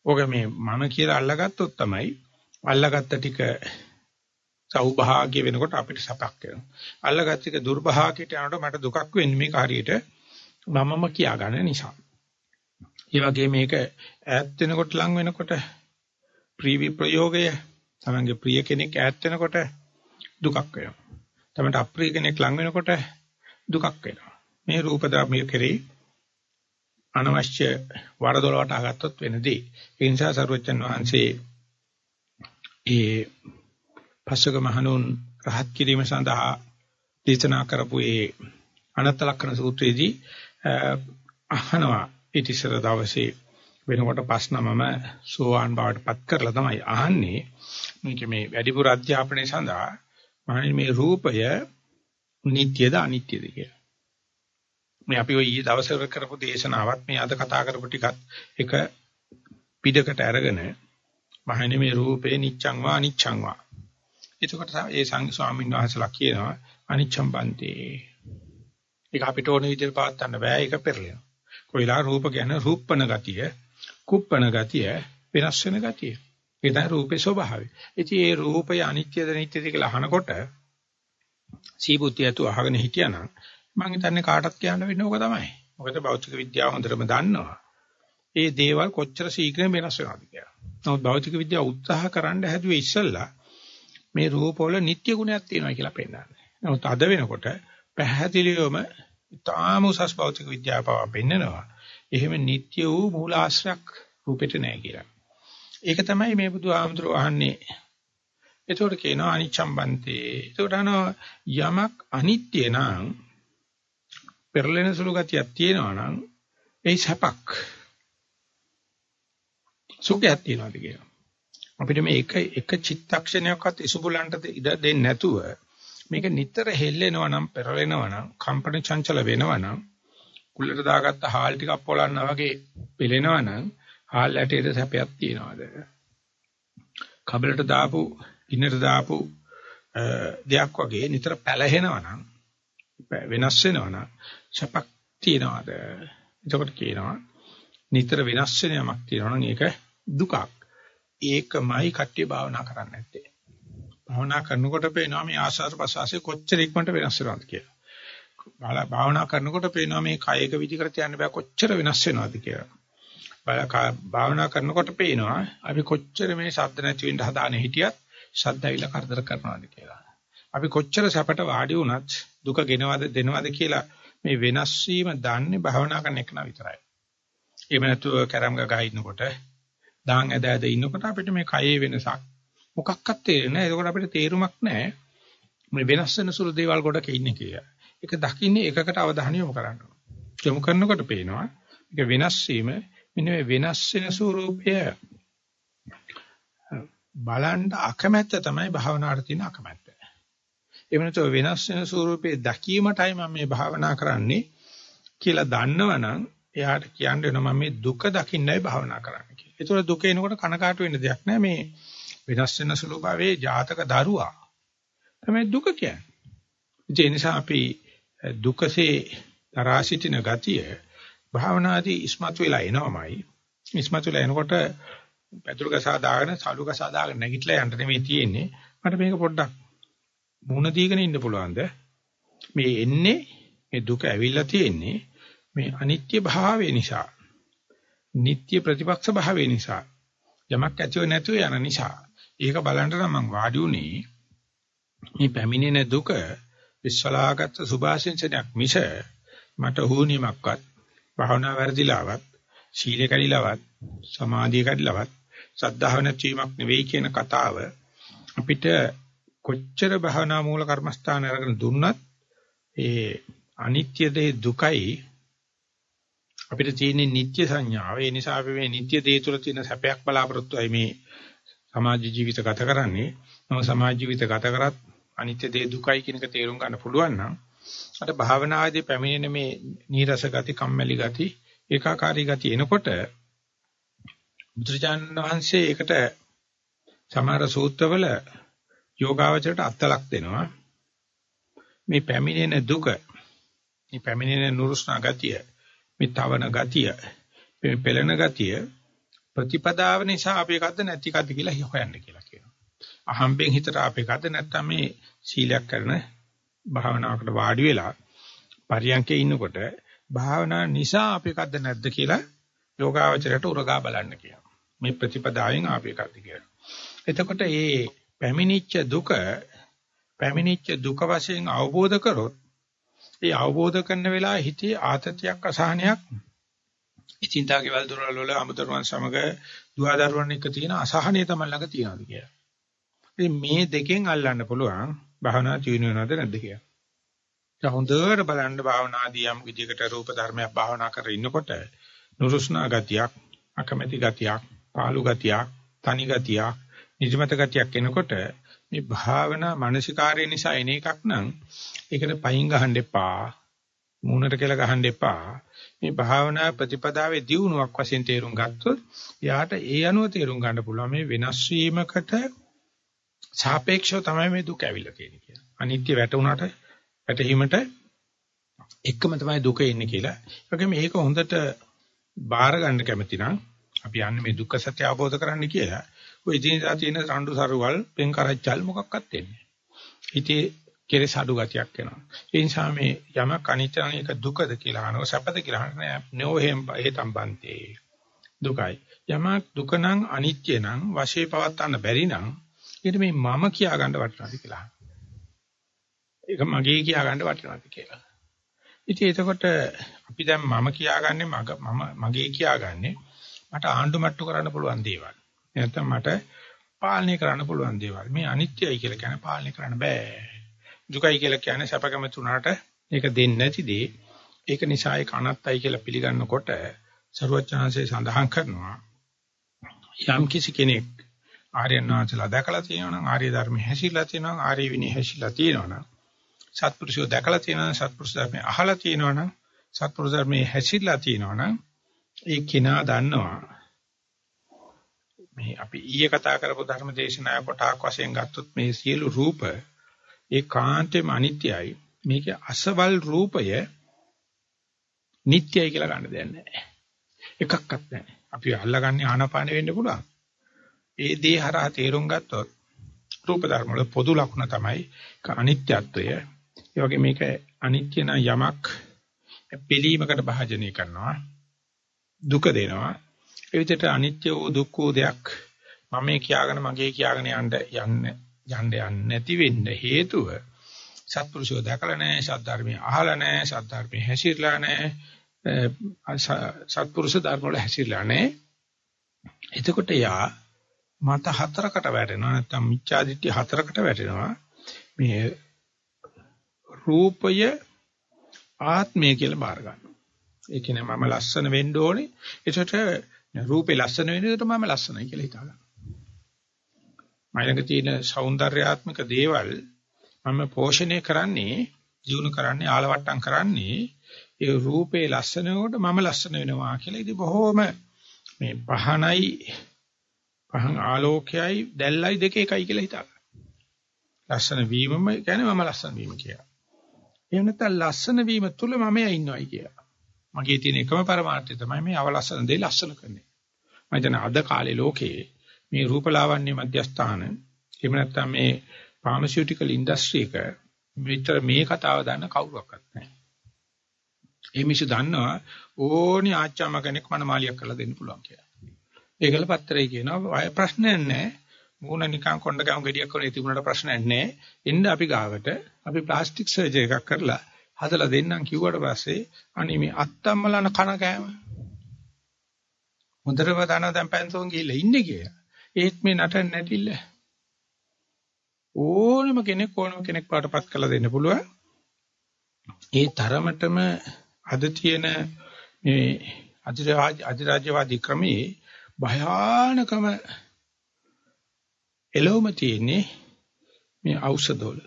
ඕක මේ මම කියලා අල්ලගත්තොත් තමයි අල්ලගත්ත ටික සෞභාග්‍ය වෙනකොට අපිට සපක් වෙනවා. අල්ලගත්ත ටික දුර්භාග්‍යයට යනකොට මට දුකක් වෙන්නේ මේක හරියට මමම කියාගන්න නිසා. ඒ වගේ මේක ඈත් වෙනකොට ලඟ වෙනකොට ප්‍රීවි ප්‍රයෝගය තමන්ගේ ප්‍රිය කෙනෙක් ඈත් වෙනකොට දුකක් වෙනවා. තමන්ට අප්‍රිය කෙනෙක් ලඟ වෙනකොට දුකක් වෙනවා. මේ රූප ධර්මයේ කෙරෙහි අනවශ්‍ය වරදොලවට ආගත්තොත් වෙනදී. ඒ නිසා සරුවචන් වහන්සේ ඒ පස්වක මහණුන් රහත් කිරීම සඳහා දේශනා කරපු ඒ අනත්ත ලක්ෂණ සූත්‍රයේදී අහනවා ඊටිසර දවසේ වෙනකොට පස්නමම සෝවාන් බවට පත් කරලා තමයි අහන්නේ මේක මේ වැඩිපුර අධ්‍යාපනයේ සඳහා මහණනි මේ රූපය නිට්ටයද අනිත්‍යද කියලා. මේ අපි ඔය ඊයේ දවසේ කරපු දේශනාවත් මේ අද කතා කරපු ටිකත් එක පිටකට අරගෙන මහණනි මේ රූපේ නිච්ඡං වා අනිච්ඡං වා. එතකොට ඒ ස්වාමීන් වහන්සේලා කියනවා අනිච්ඡම් බන්තේ. ඒක අපිට ඕන විදිහට පාත්තන්න බෑ ඒක පෙරලෙනවා. කොයිලා රූප ගැන රූපණ ගතිය, කුප්පණ ගතිය, වෙනස් වෙන ගතිය. ඒ තමයි රූපේ ස්වභාවය. ඉතින් ඒ රූපය අනිත්‍යද නිට්ටයද කියලා අහනකොට සීබුද්ධිය තු අහගෙන හිටියානම් මම හිතන්නේ කාටත් කියන්න වෙන්නේ ඕක තමයි. මොකද භෞතික විද්‍යාව හොඳටම දන්නවා. ඒ දේවල් කොච්චර ශීඝ්‍රයෙන් වෙනස් වෙනවද කියලා. නමුත් භෞතික විද්‍යාව උත්සාහ කරන්න හැදුවේ ඉස්සෙල්ලා මේ රූපවල නිට්ටය ගුණයක් තියෙනවා කියලා පෙන්නන්නේ. නමුත් අද වෙනකොට පැහැදිලිවම ඊටාම උසස් භෞතික විද්‍යාව පවා පෙන්නනවා. එහෙම නිට්ටය වූ මූලාශ්‍රයක් රූපෙට නැහැ කියලා. ඒක තමයි මේ බුදුහාමුදුරුවෝ අහන්නේ. ඒතකොට කියනවා අනිච්ඡම් බන්තේ. ඒතකොට අනෝ යමක් අනිත්‍ය නම් පෙරලෙන සුළු ගතියක් තියෙනවා නම් ඒ සැපක්. සුඛයක් තියෙනවාද කියනවා. අපිට මේ එක එක චිත්තක්ෂණයක්වත් ඉසුබුලන්ට ඉඩ දෙන්නේ නැතුව මේක නිතර හෙල්ලෙනවා නම් පෙරලෙනවා නම් කම්පන චංචල වෙනවා නම් කුල්ලට දාගත්ත හාල් ටිකක් පොලන්නා වගේ පෙලෙනවා නම් හාල් ඇටේට සැපයක් තියනවාද? කබලට දාපු ඉන්නට දාපු දෙයක් වගේ නිතර පැලහෙනවා නම් වෙනස් වෙනවා නම් සැපක් තියනවාද? එතකොට කියනවා නිතර වෙනස් වෙන යමක් තියෙනවා නම් ඒක දුකක්. ඒකමයි කට්ටිය භාවනා කරන්නේ නැත්තේ. භාවනා කරනකොට පේනවා මේ ආශාස ප්‍රසවාසයේ කොච්චර ඉක්මනට වෙනස් වෙනවද කියලා. භාවනා කරනකොට පේනවා මේ කයක විදිහකට යන්න බෑ කොච්චර වෙනස් වෙනවද කියලා. භාවනා කරනකොට පේනවා අපි කොච්චර මේ ශබ්ද නැති වෙන්න හදාන හිටියත් ශබ්ද ඇවිල්ලා කරදර කරනවාද කියලා. අපි කොච්චර සැපට වාඩි වුණත් දුක ගෙනවද දෙනවද කියලා මේ වෙනස් වීම දන්නේ භාවනා කරන එක නා විතරයි. එහෙම නැතුව කැරම් ගගා ඉන්නකොට දාන් ඇද ඇද ඉන්නකොට අපිට මේ කයේ වෙනසක් මොකක්වත් තේරෙන්නේ නැහැ. ඒකෝට අපිට තේරුමක් නැහැ. මේ වෙනස් වෙන සුළු දේවල් ගොඩක ඉන්නේ කියලා. ඒක දකින්නේ එකකට අවධානය යොමු කරන්න ඕන. යොමු කරනකොට පේනවා ඒක වෙනස් වීම මෙන්න මේ වෙනස් වෙන ස්වરૂපය බලන්න අකමැත්ත තමයි භාවනාවට තියෙන අකමැත්ත. එහෙම නැත්නම් වෙනස් වෙන ස්වરૂපේ දැකීමටයි මම මේ භාවනා කරන්නේ කියලා දන්නවනම් එයාට කියන්න වෙනවා මම මේ දුක දකින්නයි භාවනා කරන්නේ කියලා. ඒතකොට දුක එනකොට කනකාට වෙන්න දෙයක් නැහැ මේ වෙනස් වෙන ස්වභාවයේ ජාතක දරුවා තමයි දුක කියන්නේ. ඒ නිසා අපි දුකසේ තරහා සිටින ගතිය භාවනාදී ඉස්මතු වෙලා එනවමයි. ඉස්මතු වෙලා එනකොට පැතුරු ගසා දාගෙන සලු ගසා දාගෙන නැගිටලා යන්න නෙමෙයි තියෙන්නේ. මට මේක පොඩ්ඩක් මුණ දීගෙන ඉන්න පුළුවන්ද? මේ එන්නේ මේ දුක ඇවිල්ලා තියෙන්නේ මේ අනිත්‍ය භාවය නිසා. නিত্য ප්‍රතිපක්ෂ භාවය නිසා. යමක් ඇතිව නැතුව යන නිසා. ඒක බලන්න නම් මං වාඩි උනේ මේ පැමිණෙන දුක විශ්වලාගත සුභාසින්චනයක් මිස මට හුනියමක්වත් භාවනා වැඩිලාවත් සීල කැඩිලාවත් සමාධිය කැඩිලාවත් සද්ධාව නැතිවීමක් නෙවෙයි කියන කතාව අපිට කොච්චර භාවනා මූල කර්මස්ථාන අරගෙන දුන්නත් ඒ අනිත්‍ය දේ දුකයි අපිට තියෙන නිත්‍ය සංඥාව. ඒ නිසා අපි මේ නිත්‍ය දේ තුළ තියෙන සැපයක් බලාපොරොත්තුයි මේ සමාජ ජීවිත ගත කරන්නේ. නම සමාජ ජීවිත ගත කරත් අනිත්‍ය දේ දුකයි කියන එක තේරුම් ගන්න පුළුවන් නම් අර භාවනාදී පැමිණෙන මේ නීරස ගති කම්මැලි ගති ඒකාකාරී ගති එනකොට බුදුරජාණන් වහන්සේ ඒකට සමහර සූත්‍රවල යෝගාවචරයට අත්ලක් දෙනවා මේ පැමිණෙන දුක මේ පැමිණෙන නුරුස්නා ගතිය මේ තවන ගතිය මේ පෙළෙන ගතිය ප්‍රතිපදාව නිසා අපි එකක්ද නැති එකක්ද කියලා හොයන්න කියලා කියනවා. අහම්බෙන් හිතට අපි එකක්ද නැත්නම් මේ සීලයක් කරන භාවනාවකට වාඩි වෙලා පරියන්කේ ඉන්නකොට භාවනා නිසා අපි එකක්ද නැද්ද කියලා යෝගාවචරයට උරගා බලන්න කියනවා. මේ ප්‍රතිපදාවෙන් ආපු එකක්ද කියලා. එතකොට මේ පැමිණිච්ච දුක පැමිණිච්ච දුක වශයෙන් අවබෝධ කරොත් ඒ අවබෝධ කරන වෙලාවේ හිතේ ආතතියක් අසහනයක් ඉතින්තා ගෙවල් දොරවල් වල අමුතරුවන් සමග දුවදරුවන් එක්ක තියෙන අසහනය තමයි ළඟ තියනවාද කියලා. ඉතින් මේ දෙකෙන් අල්ලන්න පුළුවන් භාවනා ජීවන වෙනවද නැද්ද කියලා. දැන් හොඳට බලන්න භාවනාදී යම් විදිහකට රූප ධර්මයක් භාවනා කරගෙන ඉන්නකොට නුරුස්නා ගතියක්, අකමැති ගතියක්, පාළු ගතියක්, තනි ගතියක්, නිජමත ගතියක් එනකොට මේ භාවනා මානසිකාර්ය නිසා එන එකක් නම් ඒකට පයින් ගහන්න එපා. මූණට කියලා ගහන්න එපා. මේ භාවනා ප්‍රතිපදාවේ දියුණුවක් වශයෙන් තේරුම් ගත්තොත් යාට ඒ අනුව තේරුම් ගන්න පුළුවන් මේ වෙනස් වීමකට සාපේක්ෂව තමයි මේ දුක ඇවිල්ලා තියෙන්නේ කියලා. අනිත්‍ය වැටුණාට වැටහීමට එකම තමයි දුක එන්නේ කියලා. ඒ වගේම මේක හොඳට බාර ගන්න කැමති නම් අපි යන්නේ මේ දුක්ඛ සත්‍ය අවබෝධ කරන්න කියලා. ඔය ඉදිනදා තියෙන රණ්ඩු සරුවල් පෙන් කරච්චල් මොකක්වත් වෙන්නේ. හිතේ කෙලෙස් අඩු ගතියක් එනවා. ඒ නිසා මේ යමක් අනිත්‍ය අනික දුකද කියලා අහනවා සැපද කියලා අහන්නේ නෝ හේම් හේතම් බන්තේ. දුකයි. යමක් දුක නම් අනිත්‍ය නම් වශයේ පවත්වන්න බැරි නම් ඊට මේ මම කියා ගන්න වටිනවද කියලා. ඒක මගේ කියා ගන්න වටිනවද කියලා. ඉතින් එතකොට අපි දැන් මම කියාගන්නේ මග මම මගේ කියාගන්නේ මට ආණ්ඩු මට්ටු කරන්න පුළුවන් දේවල්. නැත්නම් මට පාලනය කරන්න පුළුවන් දේවල්. මේ අනිත්‍යයි කියලා කියන්නේ පාලනය කරන්න බෑ. දුකයි කියලා කියන්නේ සැපකම තුනට ඒක දෙන්නේ නැති දේ. ඒක නිසා ඒක අනත්තයි කියලා පිළිගන්නකොට සරුවචාන්සේ සඳහන් කරනවා යම් කිසි කෙනෙක් ආර්යයන් වහන්සේලා දැකලා තියෙනවා නම් ආර්ය ධර්ම හැසිරලා තියෙනවා නම් ආර්ය විනය හැසිරලා තියෙනවා නම් සත්පුරුෂයෝ දැකලා තියෙනවා නම් සත්පුරුෂ ධර්මයේ අහලා තියෙනවා නම් සත්පුරුෂ ධර්මයේ හැසිරලා තියෙනවා නම් ඒ කෙනා දන්නවා මේ අපි ඊයේ කතා කරපු ධර්ම දේශනාව කොටාක් වශයෙන් ගත්තොත් මේ සියලු රූප ඒකාන්තෙම අනිත්‍යයි. මේකේ අසවල් රූපය නිට්ටයයි කියලා ගන්න දෙයක් නැහැ. එකක්වත් නැහැ. අපි අල්ලගන්නේ ආනාපාන වෙන්න පුළුවන්. ඒ දේ හරහා තේරුම් ගත්තොත් රූප ධර්ම වල පොදු ලක්ෂණ තමයි අනිත්‍යත්වය. ඒ වගේ මේක අනිත්‍ය නම් යමක් පිළීමකට භාජනය කරනවා. දුක දෙනවා. ඒ විදිහට අනිත්‍ය වූ දුක් වූ දෙයක් මම කියාගෙන මගේ කියාගෙන යන්න යන්නේ යන්න යන්නේ නැති වෙන්න හේතුව සත්පුරුෂෝ දැකලා නැහැ, සද්ධර්මයේ අහලා නැහැ, සද්ධර්මයේ හැසිරලා නැහැ, සත්පුරුෂ ධර්ම වල හැසිරලා නැහැ. එතකොට යා මත හතරකට වැටෙනවා නැත්නම් මිච්ඡාදිට්ඨි හතරකට වැටෙනවා. මේ රූපය ආත්මය කියලා බාර ගන්නවා. ඒ කියන්නේ මම ලස්සන වෙන්න ඕනේ. ඒකට රූපේ ලස්සන වෙන විදිහට මම ලස්සනයි කියලා හිතා ගන්නවා. මයිලඟ තියෙන సౌందర్యාත්මක දේවල් මම පෝෂණය කරන්නේ, ජීවුන කරන්නේ, ආලවට්ටම් කරන්නේ ඒ රූපේ ලස්සනකොට මම ලස්සන වෙනවා කියලා. ඉතින් බොහෝම මේ පහනයි පහන් ආලෝකයයි දැල්ලයි දෙක එකයි කියලා හිතා ලස්සන වීමම කියන්නේ මම ලස්සන වීම කියලා. එහෙම නැත්නම් ලස්සන වීම තුල මමයා ඉන්නවයි කියලා. මගේ තියෙන එකම පරමාර්ථය තමයි මේ අවලස්සන දේ ලස්සන කරන්නේ. මම හිතන අද කාලේ ලෝකයේ මේ රූපලාවන්‍ය මධ්‍යස්ථාන එහෙම නැත්නම් මේ ෆාමසිටිකල් ඉන්ඩස්ට්‍රි එක මෙතර මේ කතාව දන්න කවුරක්වත් නැහැ. ඒ මිනිස්සු දන්නවා ඕනි ආච්චාම කෙනෙක් මනමාලියක් කරලා දෙන්න පුළුවන් කියලා. ඒකල පත්‍රය කියනවා ප්‍රශ්නයක් නැහැ. මූණ නිකන් කොණ්ඩ කම් ගෙඩියක් වගේ තිබුණාට ප්‍රශ්නයක් නැහැ. එන්න අපි ගාවට අපි ප්ලාස්ටික් සර්ජරි එකක් කරලා හදලා දෙන්නම් කිව්වට පස්සේ අනේ මේ අත්තම්මලන කන කෑම. හොඳටම දන දැන් පැන්සෝන් ගිහිල්ලා ඉන්නේ කියලා. ඒත් මේ නටන්න නැටිල්ල. ඕනම කෙනෙක් ඕනම කෙනෙක් පාටපත් කරලා දෙන්න පුළුවන්. ඒ තරමටම අද තියෙන මේ අධිරාජ්‍යවාදී ක්‍රමයේ භයානකම එළවම තියෙන්නේ මේ ඖෂධවල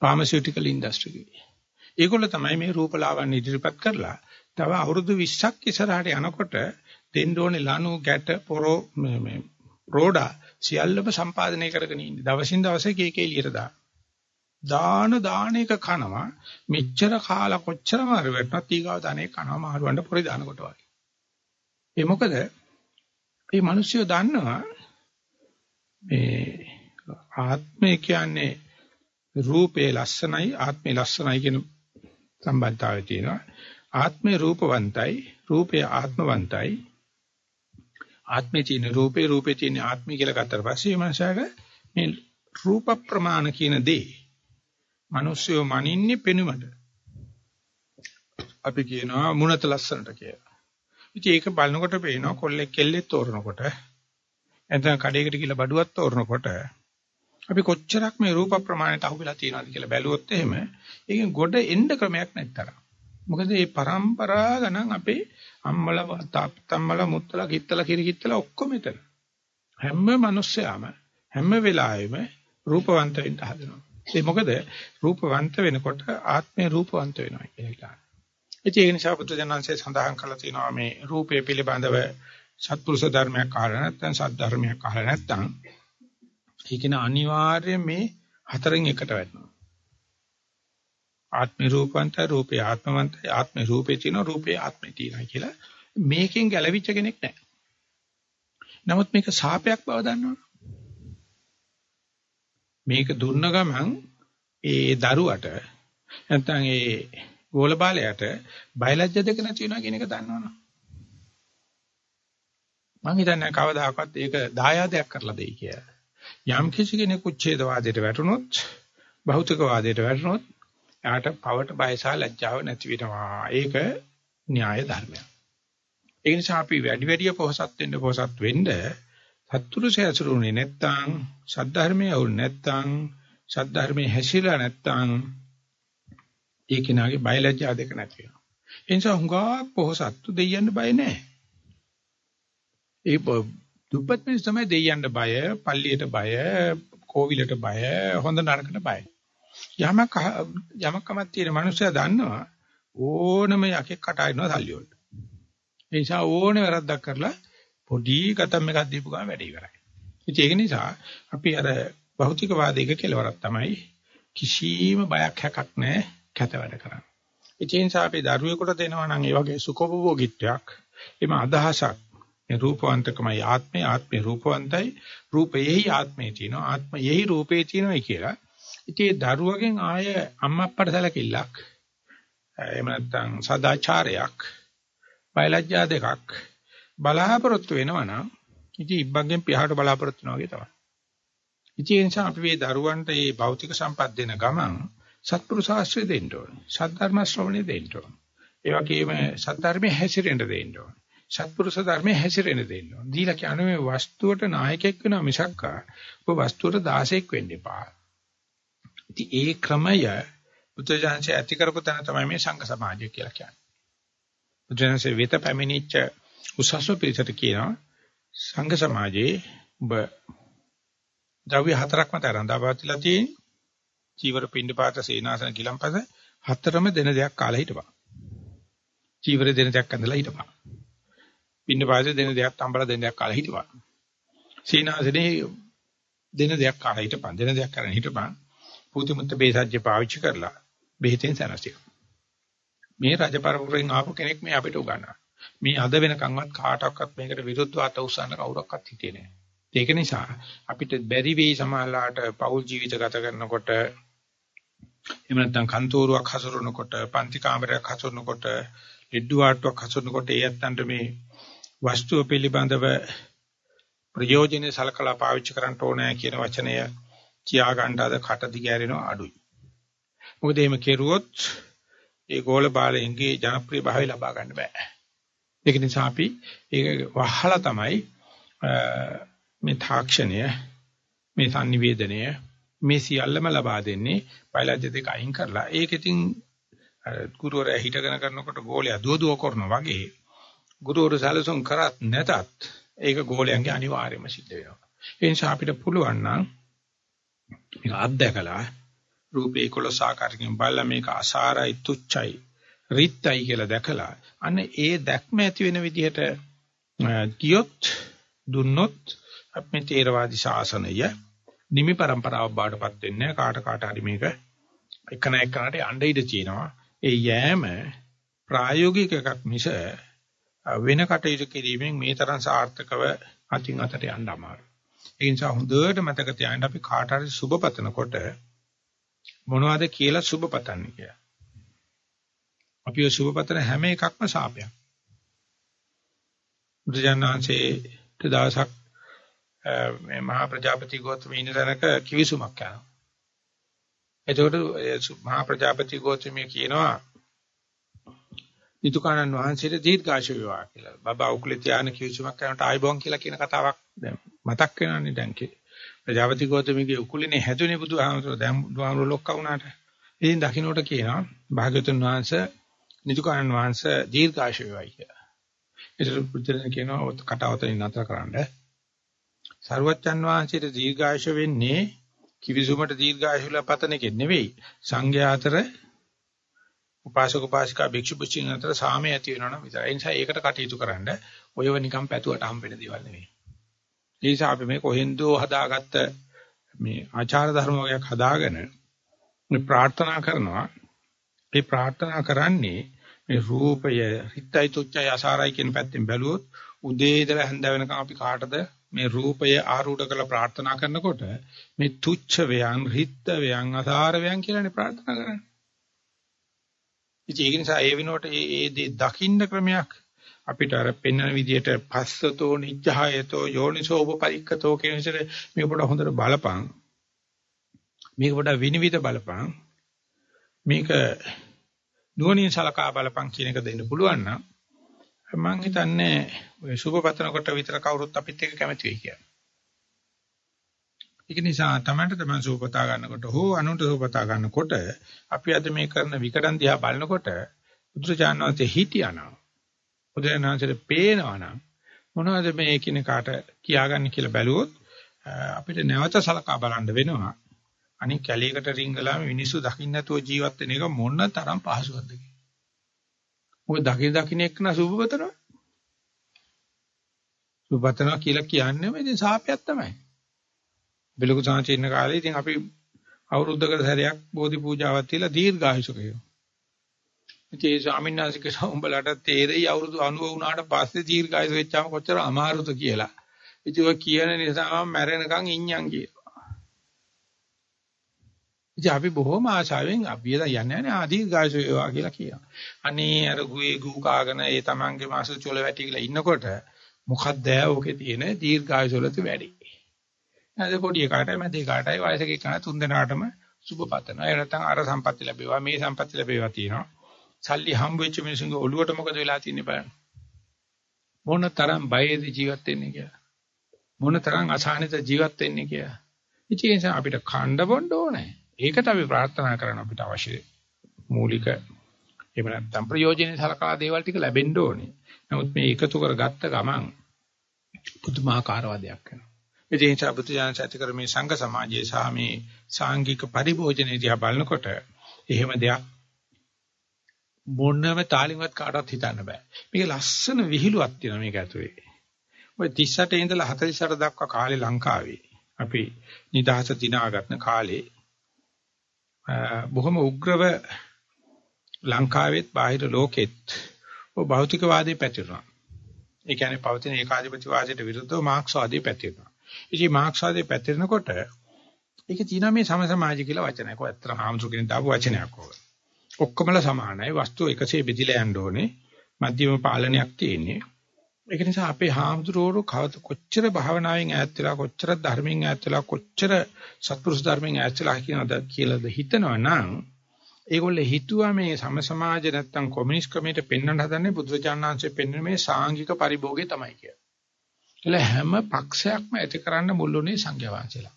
ෆාමසිටිකල් ඉන්ඩස්ට්‍රි එකේ. ඒගොල්ල තමයි මේ රූපලාවන්‍ය ඉදිරිපත් කරලා තව අවුරුදු 20ක් ඉස්සරහට යනකොට දෙන්න ඕනේ ලනු ගැට පොරෝ මේ රෝඩා සියල්ලම සම්පාදනය කරගෙන ඉන්නේ. දවසින් දවස එක එක එළියට දාන. දාන දාන එක කනවා මෙච්චර කාලා කොච්චර මාරු වෙටනත් ඊගාව දාන එක කනවා මාරුවන්ට පොරි දානකොට වගේ. ඒ මොකද මේ මිනිස්සු දන්නවා මේ ආත්මය කියන්නේ රූපේ ලස්සනයි ආත්මේ ලස්සනයි කියන සම්බන්ධතාවය තියෙනවා. ආත්මේ රූපවන්තයි, රූපේ ආත්මවන්තයි. ආත්මේ තියෙන රූපේ රූපේ තියෙන ආත්මය කියලා ගත්තට පස්සේ මනසට මේ රූප ප්‍රමාණ කියන දේ මිනිස්සු මනින්නේ පෙනුමට. අපි කියනවා මුණත ලස්සනට කියලා. ඉතින් ඒක බලනකොට පේනවා කොල්ලෙක් කෙල්ලෙක් තෝරනකොට එතන කඩේකට ගිහලා බඩුවක් තෝරනකොට අපි කොච්චරක් මේ රූප ප්‍රමාණයට අහුවෙලා තියෙනවද කියලා බැලුවොත් එහෙම ඒකෙන් ගොඩ එන්න ක්‍රමයක් නැත්තර. මොකද මේ પરම්පරා ගණන් අපේ අම්මලා තාත්තම්මලා මුත්තලා කිත්තලා කිරිකිත්තලා ඔක්කොම එතන. හැම මිනිස්සයාම හැම වෙලාවෙම රූපවන්ත වෙන්න හදනවා. ඒ මොකද රූපවන්ත වෙනකොට ආත්මය රූපවන්ත වෙනවා කියන එක. ඒ නිසා බුදුජානන්සේ සඳහන් කළා තියෙනවා මේ රූපය පිළිබඳව සත්පුරුෂ ධර්මයක් අහලා නැත්නම් සත් ධර්මයක් අහලා නැත්නම් ඒකන අනිවාර්යයෙන් මේ හතරෙන් එකට වැටෙනවා. ආත්ම රූපවන්තය රූපේ ආත්මවන්තය ආත්ම රූපේ තියෙනවා රූපේ ආත්මේ තියෙනවා කියලා මේකෙන් ගැලවිච්ච කෙනෙක් නැහැ. නමුත් මේක සාපයක් බව දන්නවනේ. මේක දුන්න ගමන් ඒ දරුවට නැත්නම් ඒ ගෝල බාලයට බයලජ්‍ය දෙක නැති වෙනවා කියන එක දන්නවනේ. මං හිතන්නේ කවදාකවත් ඒක දායාදයක් කරලා දෙයි කියලා. යම් කිසි කෙනෙකු ඡේදවාදයට වැටුනොත් භෞතිකවාදයට වැටුනොත් එයාට පවට බය සහ ලැජ්ජාව නැති වෙනවා. ඒක න්‍යාය ධර්මයක්. ඒ නිසා අපි වැඩි වැඩිය පොහසත් වෙන්න පොහසත් වෙන්න සත්පුරුෂය අසුරුනේ නැත්තම් සද්ධර්මයේ වුල් නැත්තම් සද්ධර්මයේ හැසිරලා නැත්තම් ඒ කෙනාගේ බය ලැජ්ජා දෙක නැති වෙනවා. ඒ නිසා හුඟා පොහසත්තු දෙයියන්න බය නැහැ. ඒ දුප්පත් මිනිස් තමයි දෙයියන්ට බය, පල්ලියට බය, කෝවිලට බය, හොඳ නරකට බය. යමක් යමක්කමක් තියෙන මනුස්සයා දන්නවා ඕනම යකෙක් කටාරිනවා සල්ලි වලට. ඒ නිසා ඕනේ වැරද්දක් කරලා පොඩි ගතම් එකක් දීපු ගමන් වැඩේ ඉවරයි. ඉතින් ඒක නිසා අපි අර භෞතික වාදයක කෙලවරක් තමයි කිසිම බයක් හැකක් නැහැ කැත වැඩ කරන්න. ඒ නිසා අපි දරුවෙකුට දෙනවා නම් ඒ වගේ සුඛෝපභෝගීත්වයක් එම අදහසක් මේ රූපවන්තකමයි ආත්මය ආත්මේ රූපවන්තයි රූපයේහි ආත්මේ තියෙනවා ආත්මයේහි රූපේ තියෙනවායි කියලා ඉතින් ඒ දරුවගෙන් ආය අම්මප්පට සැලකිල්ලක් එහෙම නැත්නම් සදාචාරයක් බයලජ්ජා දෙකක් බලාපොරොත්තු වෙනවනම් ඉතින් ඉබ්බන්ගෙන් පියාට බලාපොරොත්තු වෙනවා වගේ තමයි. ඉතින් ඒ නිසා අපි මේ දරුවන්ට මේ භෞතික සම්පත් දෙන ගමන් සත්පුරුෂ ආශ්‍රය දෙන්න ඕනේ. සද්ධර්ම ශ්‍රවණය දෙන්න ඕනේ. ඒ වගේම සද්ධර්මයේ හැසිරෙන්න දෙන්න ඕනේ. සත්පුරුෂ ධර්මයේ හැසිරෙන්න දෙන්න ඕනේ. දීලා කියන්නේ මේ වස්තුවට නායකයෙක් වෙනවා මිසක් ඔබ වස්තුවට දාසයෙක් වෙන්න එපා. ඉතින් ඒ ක්‍රමය බුදුජානසය ඇති කරපු තැන තමයි මේ සංඝ සමාජය කියලා කියන්නේ. බුදුජානසය වෙත පැමිණිච්ච උසස්ව පිළිසට කියනවා සංඝ සමාජයේ ඔබ ද්‍රව්‍ය හතරක්ම තරම් දාපතිලා තියෙන චීවර පින්ඩපාත සේනාසන ගිලම්පස හතරම දෙන දෙයක් කාලා හිටපන්. චීවර දෙන දෙයක් ඇඳලා හිටපන්. පින්ඩපාත දෙන දෙයක් තම්බලා දෙන දෙයක් කාලා හිටපන්. සේනාසනේ දෙන දෙයක් කාලා හිටපන්. දෙන දෙයක් කරන් හිටපන්. පුතිමුත්ත බේසජ්‍ය පාවිච්චි කරලා බෙහෙතෙන් සැනසෙයි. මේ රජපරපුරෙන් ආපු කෙනෙක් මේ අපිට උගන්වනවා. මේ අද වෙනකන්වත් කාටවත් මේකට විරුද්ධව අත උස්සන්න කවුරක්වත් හිටියේ නැහැ. ඒක නිසා අපිට බැරි වෙයි සමාජලාට පෞල් ජීවිත ගත කරනකොට එහෙම නැත්නම් කන්තෝරුවක් හසුරනකොට පන්ති කාමරයක් හසුරනකොට ලිඩ්ඩු ආට්ටුවක් හසුරනකොට ඒ ඇත්තන්ට මේ වස්තුව පිළිබඳව ප්‍රයෝජනෙ සලකලා පාවිච්චි කරන්න ඕනේ කියන වචනය කියා ගන්න අද කට දිගෑරෙනවා අඩුයි. මොකද එහෙම කෙරුවොත් ඒ ගෝල බාලයන්ගේ ජනප්‍රිය භාවය ලබා ගන්න බෑ. ඒක නිසා අපි ඒක වහලා තමයි මේ තාක්ෂණය මේ sannivedanaya මේ සියල්ලම ලබා දෙන්නේ බයලජ්‍ය දෙක අයින් කරලා ඒක ඉතින් ගුරුවරයා හිටගෙන කරනකොට ගෝලයා දුව දුව කරනවා වගේ ගුරුවරු සැලසුම් කරත් නැතත් ඒක ගෝලයන්ගේ අනිවාර්යම සිද්ධ වෙනවා. ඒ නිසා අපිට පුළුවන් නම් මේක අත්දැකලා රූපේ 11 ආකාරකින් බලලා මේක අසාරයි තුච්චයි රිත්යි කියලා දැකලා අන්න ඒ දැක්ම ඇති වෙන විදිහට ගියොත් දුන්නොත් අපේ තේරවාදී ශාසනය නිමි પરම්පරාවක් බාටපත් වෙන්නේ කාට කාට හරි මේක එකන එකනට යන්න ඉඩ තියෙනවා. ඒ යෑම ප්‍රායෝගික එකක් මිස වෙන කටයුතු කිරීමෙන් මේ තරම් සාර්ථකව අතින් අතට යන්න අමාරුයි ඒ නිසා හොඳට මතක තියාගන්න අපි කාට හරි සුබ පතනකොට මොනවද කියලා සුබ පතන්නේ කියලා. අපි ඔය සුබ පතන හැම එකක්ම සාපයක්. බුදුජානනාංශේ දවසක් මේ මහා ප්‍රජාපති ගෝත්‍රමේ ඉන්න තැනක කිවිසුමක් යනවා. එතකොට මහා ප්‍රජාපති ගෝත්‍රමේ කියනවා නිතුකානන් වහන්සේට දීර්ඝාෂ වේවා කියලා. බබා උකුලේ තියාන කිවිසුමක් කරනට ආයිබෝන් කියලා කියන කතාවක් දැන් මතක් වෙනවනේ දැන් කි. ප්‍රජාපති ගෝතමගේ උකුලනේ හැදුනේ බුදුහාමතුරු දැන් බුදුහාමතුරු ලොක්ක වුණාට. ඉතින් දකින්නට කියනවා භාග්‍යතුන් වහන්සේ නිතුකානන් වහන්සේ දීර්ඝාෂ වේවායි කියලා. ඒතර පුත්‍රයන් කියනවා කටවතෙන් නතර කරන්න. සරුවච්චන් වහන්සේට දීර්ඝාෂ වෙන්නේ කිවිසුමට දීර්ඝාෂ වල පතන එකෙ නෙවෙයි. සංඝයා අතර උපාසක උපාසිකා භික්ෂු භික්ෂුණීන් අතර සාමය ඇති වෙනවා නම් විතරයි. ඒ නිසා ඒකට කටයුතු කරන්න ඔයව නිකන් පැතුවට හම්බෙන දේවල් නෙවෙයි. ඒ නිසා අපි මේ කොහෙන්දෝ හදාගත්ත මේ ආචාර ධර්ම වගේක් හදාගෙන මේ ප්‍රාර්ථනා කරනවා. ඒ ප්‍රාර්ථනා කරන්නේ මේ රූපය හිතයි තුච්චයි අසාරයි කියන පැත්තෙන් බැලුවොත් උදේ ඉඳලා හැන්ද වෙනකම් අපි කාටද මේ රූපය ආරූඪ කරලා ප්‍රාර්ථනා කරනකොට මේ තුච්ච වේයන් හිත වේයන් අසාර වේයන් කියලානේ ප්‍රාර්ථනා කරන්නේ. ඉතින් ඒක නිසා ඒ වෙනුවට ඒ ඒ දේ දකින්න ක්‍රමයක් අපිට අර පෙන්වන විදිහට පස්සතෝ නිජ්ජහයතෝ යෝනිසෝ උපපරික්කතෝ කියන විදිහට මේක පොඩ හොඳට බලපං. මේක පොඩ විනිවිද බලපං. මේක නුවණින් සලකා බලපං කියන එක දෙන්න පුළුවන් නම් මම හිතන්නේ ඔය සුබපතන කොට විතර කවුරුත් අපිත් එක්ක කැමති වෙයි කියලා. ඒක නිසා තමන්ට තමන් සූපතා ගන්නකොට හෝ අනුන්ට සූපතා ගන්නකොට අපි අද මේ කරන විකඩන් දිහා බලනකොට බුදුචානන්සේ හිටියානම් බුදුරජාණන්සේට පේනවනම් මොනවද මේ කියන කාට කියාගන්න කියලා බැලුවොත් අපිට නැවත සලකා බලන්න වෙනවා. අනික කැලේකට රිංගලාම මිනිස්සු දකින්න නැතුව ජීවත් වෙන එක මොන තරම් පහසුවක්ද කියලා. මොකද දකින දකින්න එක්ක නසුබවතනවා. සුබවතනවා කියලා කියන්නේ මේ ඉතින් සාපයක් තමයි. බෙලුකු සාංචි ඉන්න කාලේ ඉතින් අපි අවුරුද්දකට සැරයක් බෝධි පූජාවක් තියලා දීර්ඝායුෂ කියනවා. ඉතින් ඒ ස්වාමීන් වහන්සේ කියනවා උඹලට තේරෙයි අවුරුදු 90 වුණාට පස්සේ දීර්ඝායුෂ වෙච්චාම කොච්චර අමාරුද කියලා. ඉතින් ඔය කියන නිසා මම මැරෙනකන් ඉන්නම් කියනවා. ඉතින් අපි බොහොම ආශාවෙන් අපි යන්නේ නැහැ ආදීර්ඝායුෂ වේවා කියලා කියනවා. අනේ අර ගුවේ ගු කාගෙන ඒ තමන්ගේ මාසු චොල වැටිලා ඉන්නකොට මොකක්ද ඕකේ තියෙන දීර්ඝායුෂ වලට වැඩි. නැද පොඩි එකාටයි මැද එකාටයි වයසක එකාට තුන් දෙනාටම සුබ පතනවා. ඒ නැත්නම් අර සම්පත්ති ලැබේවා මේ සම්පත්ති ලැබේවා තියෙනවා. සල්ලි හම්බ වෙච්ච මිනිසුන්ගේ ඔළුවට මොකද වෙලා තියෙන්නේ බලන්න. මොන තරම් බයේද ජීවත් වෙන්නේ කියලා. මොන තරම් අසහනිත ජීවත් වෙන්නේ කියලා. ඉතින් අපිට ඛණ්ඩ බොන්න ඕනේ. ඒකට අපි ප්‍රාර්ථනා කරන අපිට අවශ්‍ය මූලික එහෙම නැත්නම් ප්‍රයෝජනෙ සලකා දේවල් ටික ලැබෙන්න ඕනේ. නමුත් මේ එකතු කරගත්ත ගමන් පුදුමාකාර වදයක් වෙනවා. ඒ නිසා බුදුජානක ඇති කර මේ සංඝ සමාජයේ සහ මේ සාංගික පරිභෝජනයේ දිහා බලනකොට එහෙම දෙයක් මොනම තාලින්වත් කාටවත් හිතන්න බෑ. මේක ලස්සන විහිළුවක් තියෙනවා මේක ඇතුලේ. ඔය 38 ඉඳලා 48 දක්වා කාලේ ලංකාවේ අපි නිදහස දිනාගත්න කාලේ බොහොම උග්‍රව ලංකාවෙත් බාහිර ලෝකෙත් ඔය භෞතිකවාදී පැතිරුණා. ඒ කියන්නේ පවතින ඒකාධිපතිවාදයට විරුද්ධව මාක්ස්වාදී පැතිරුණා. ඉතින් මාක්ස්වාදී පැතිරෙනකොට ඒකේ තියෙනවා මේ සම සමාජය කියලා වචනයක්. ඔය ඇත්තට හාමුදුරු කෙනෙක් දාපු වචනයක් ඕක. ඔක්කොමලා සමානයි. වස්තු එකසේ බෙදිලා යන්න ඕනේ. මධ්‍යම පාලනයක් තියෙන්නේ. ඒක නිසා අපේ හාමුදුරුවෝ කවද කොච්චර භාවනාවෙන් ඈත් වෙලා කොච්චර ධර්මයෙන් ඈත් වෙලා කොච්චර සත්පුරුෂ ධර්මයෙන් ඈත් වෙලා කියනද කියලාද හිතනවා නම් ඒගොල්ලෝ හිතුවා මේ සම සමාජ නැත්තම් කොමියුනිස්ට් ක්‍රමයට පෙන්වන්න හදන්නේ බුදුරජාණන්සේ පෙන්වන මේ සාංගික පරිභෝගය තමයි කියලා. ඒල හැම පක්ෂයක්ම ඇති කරන්න මුල්ුනේ සංඝයා වහන්සේලා.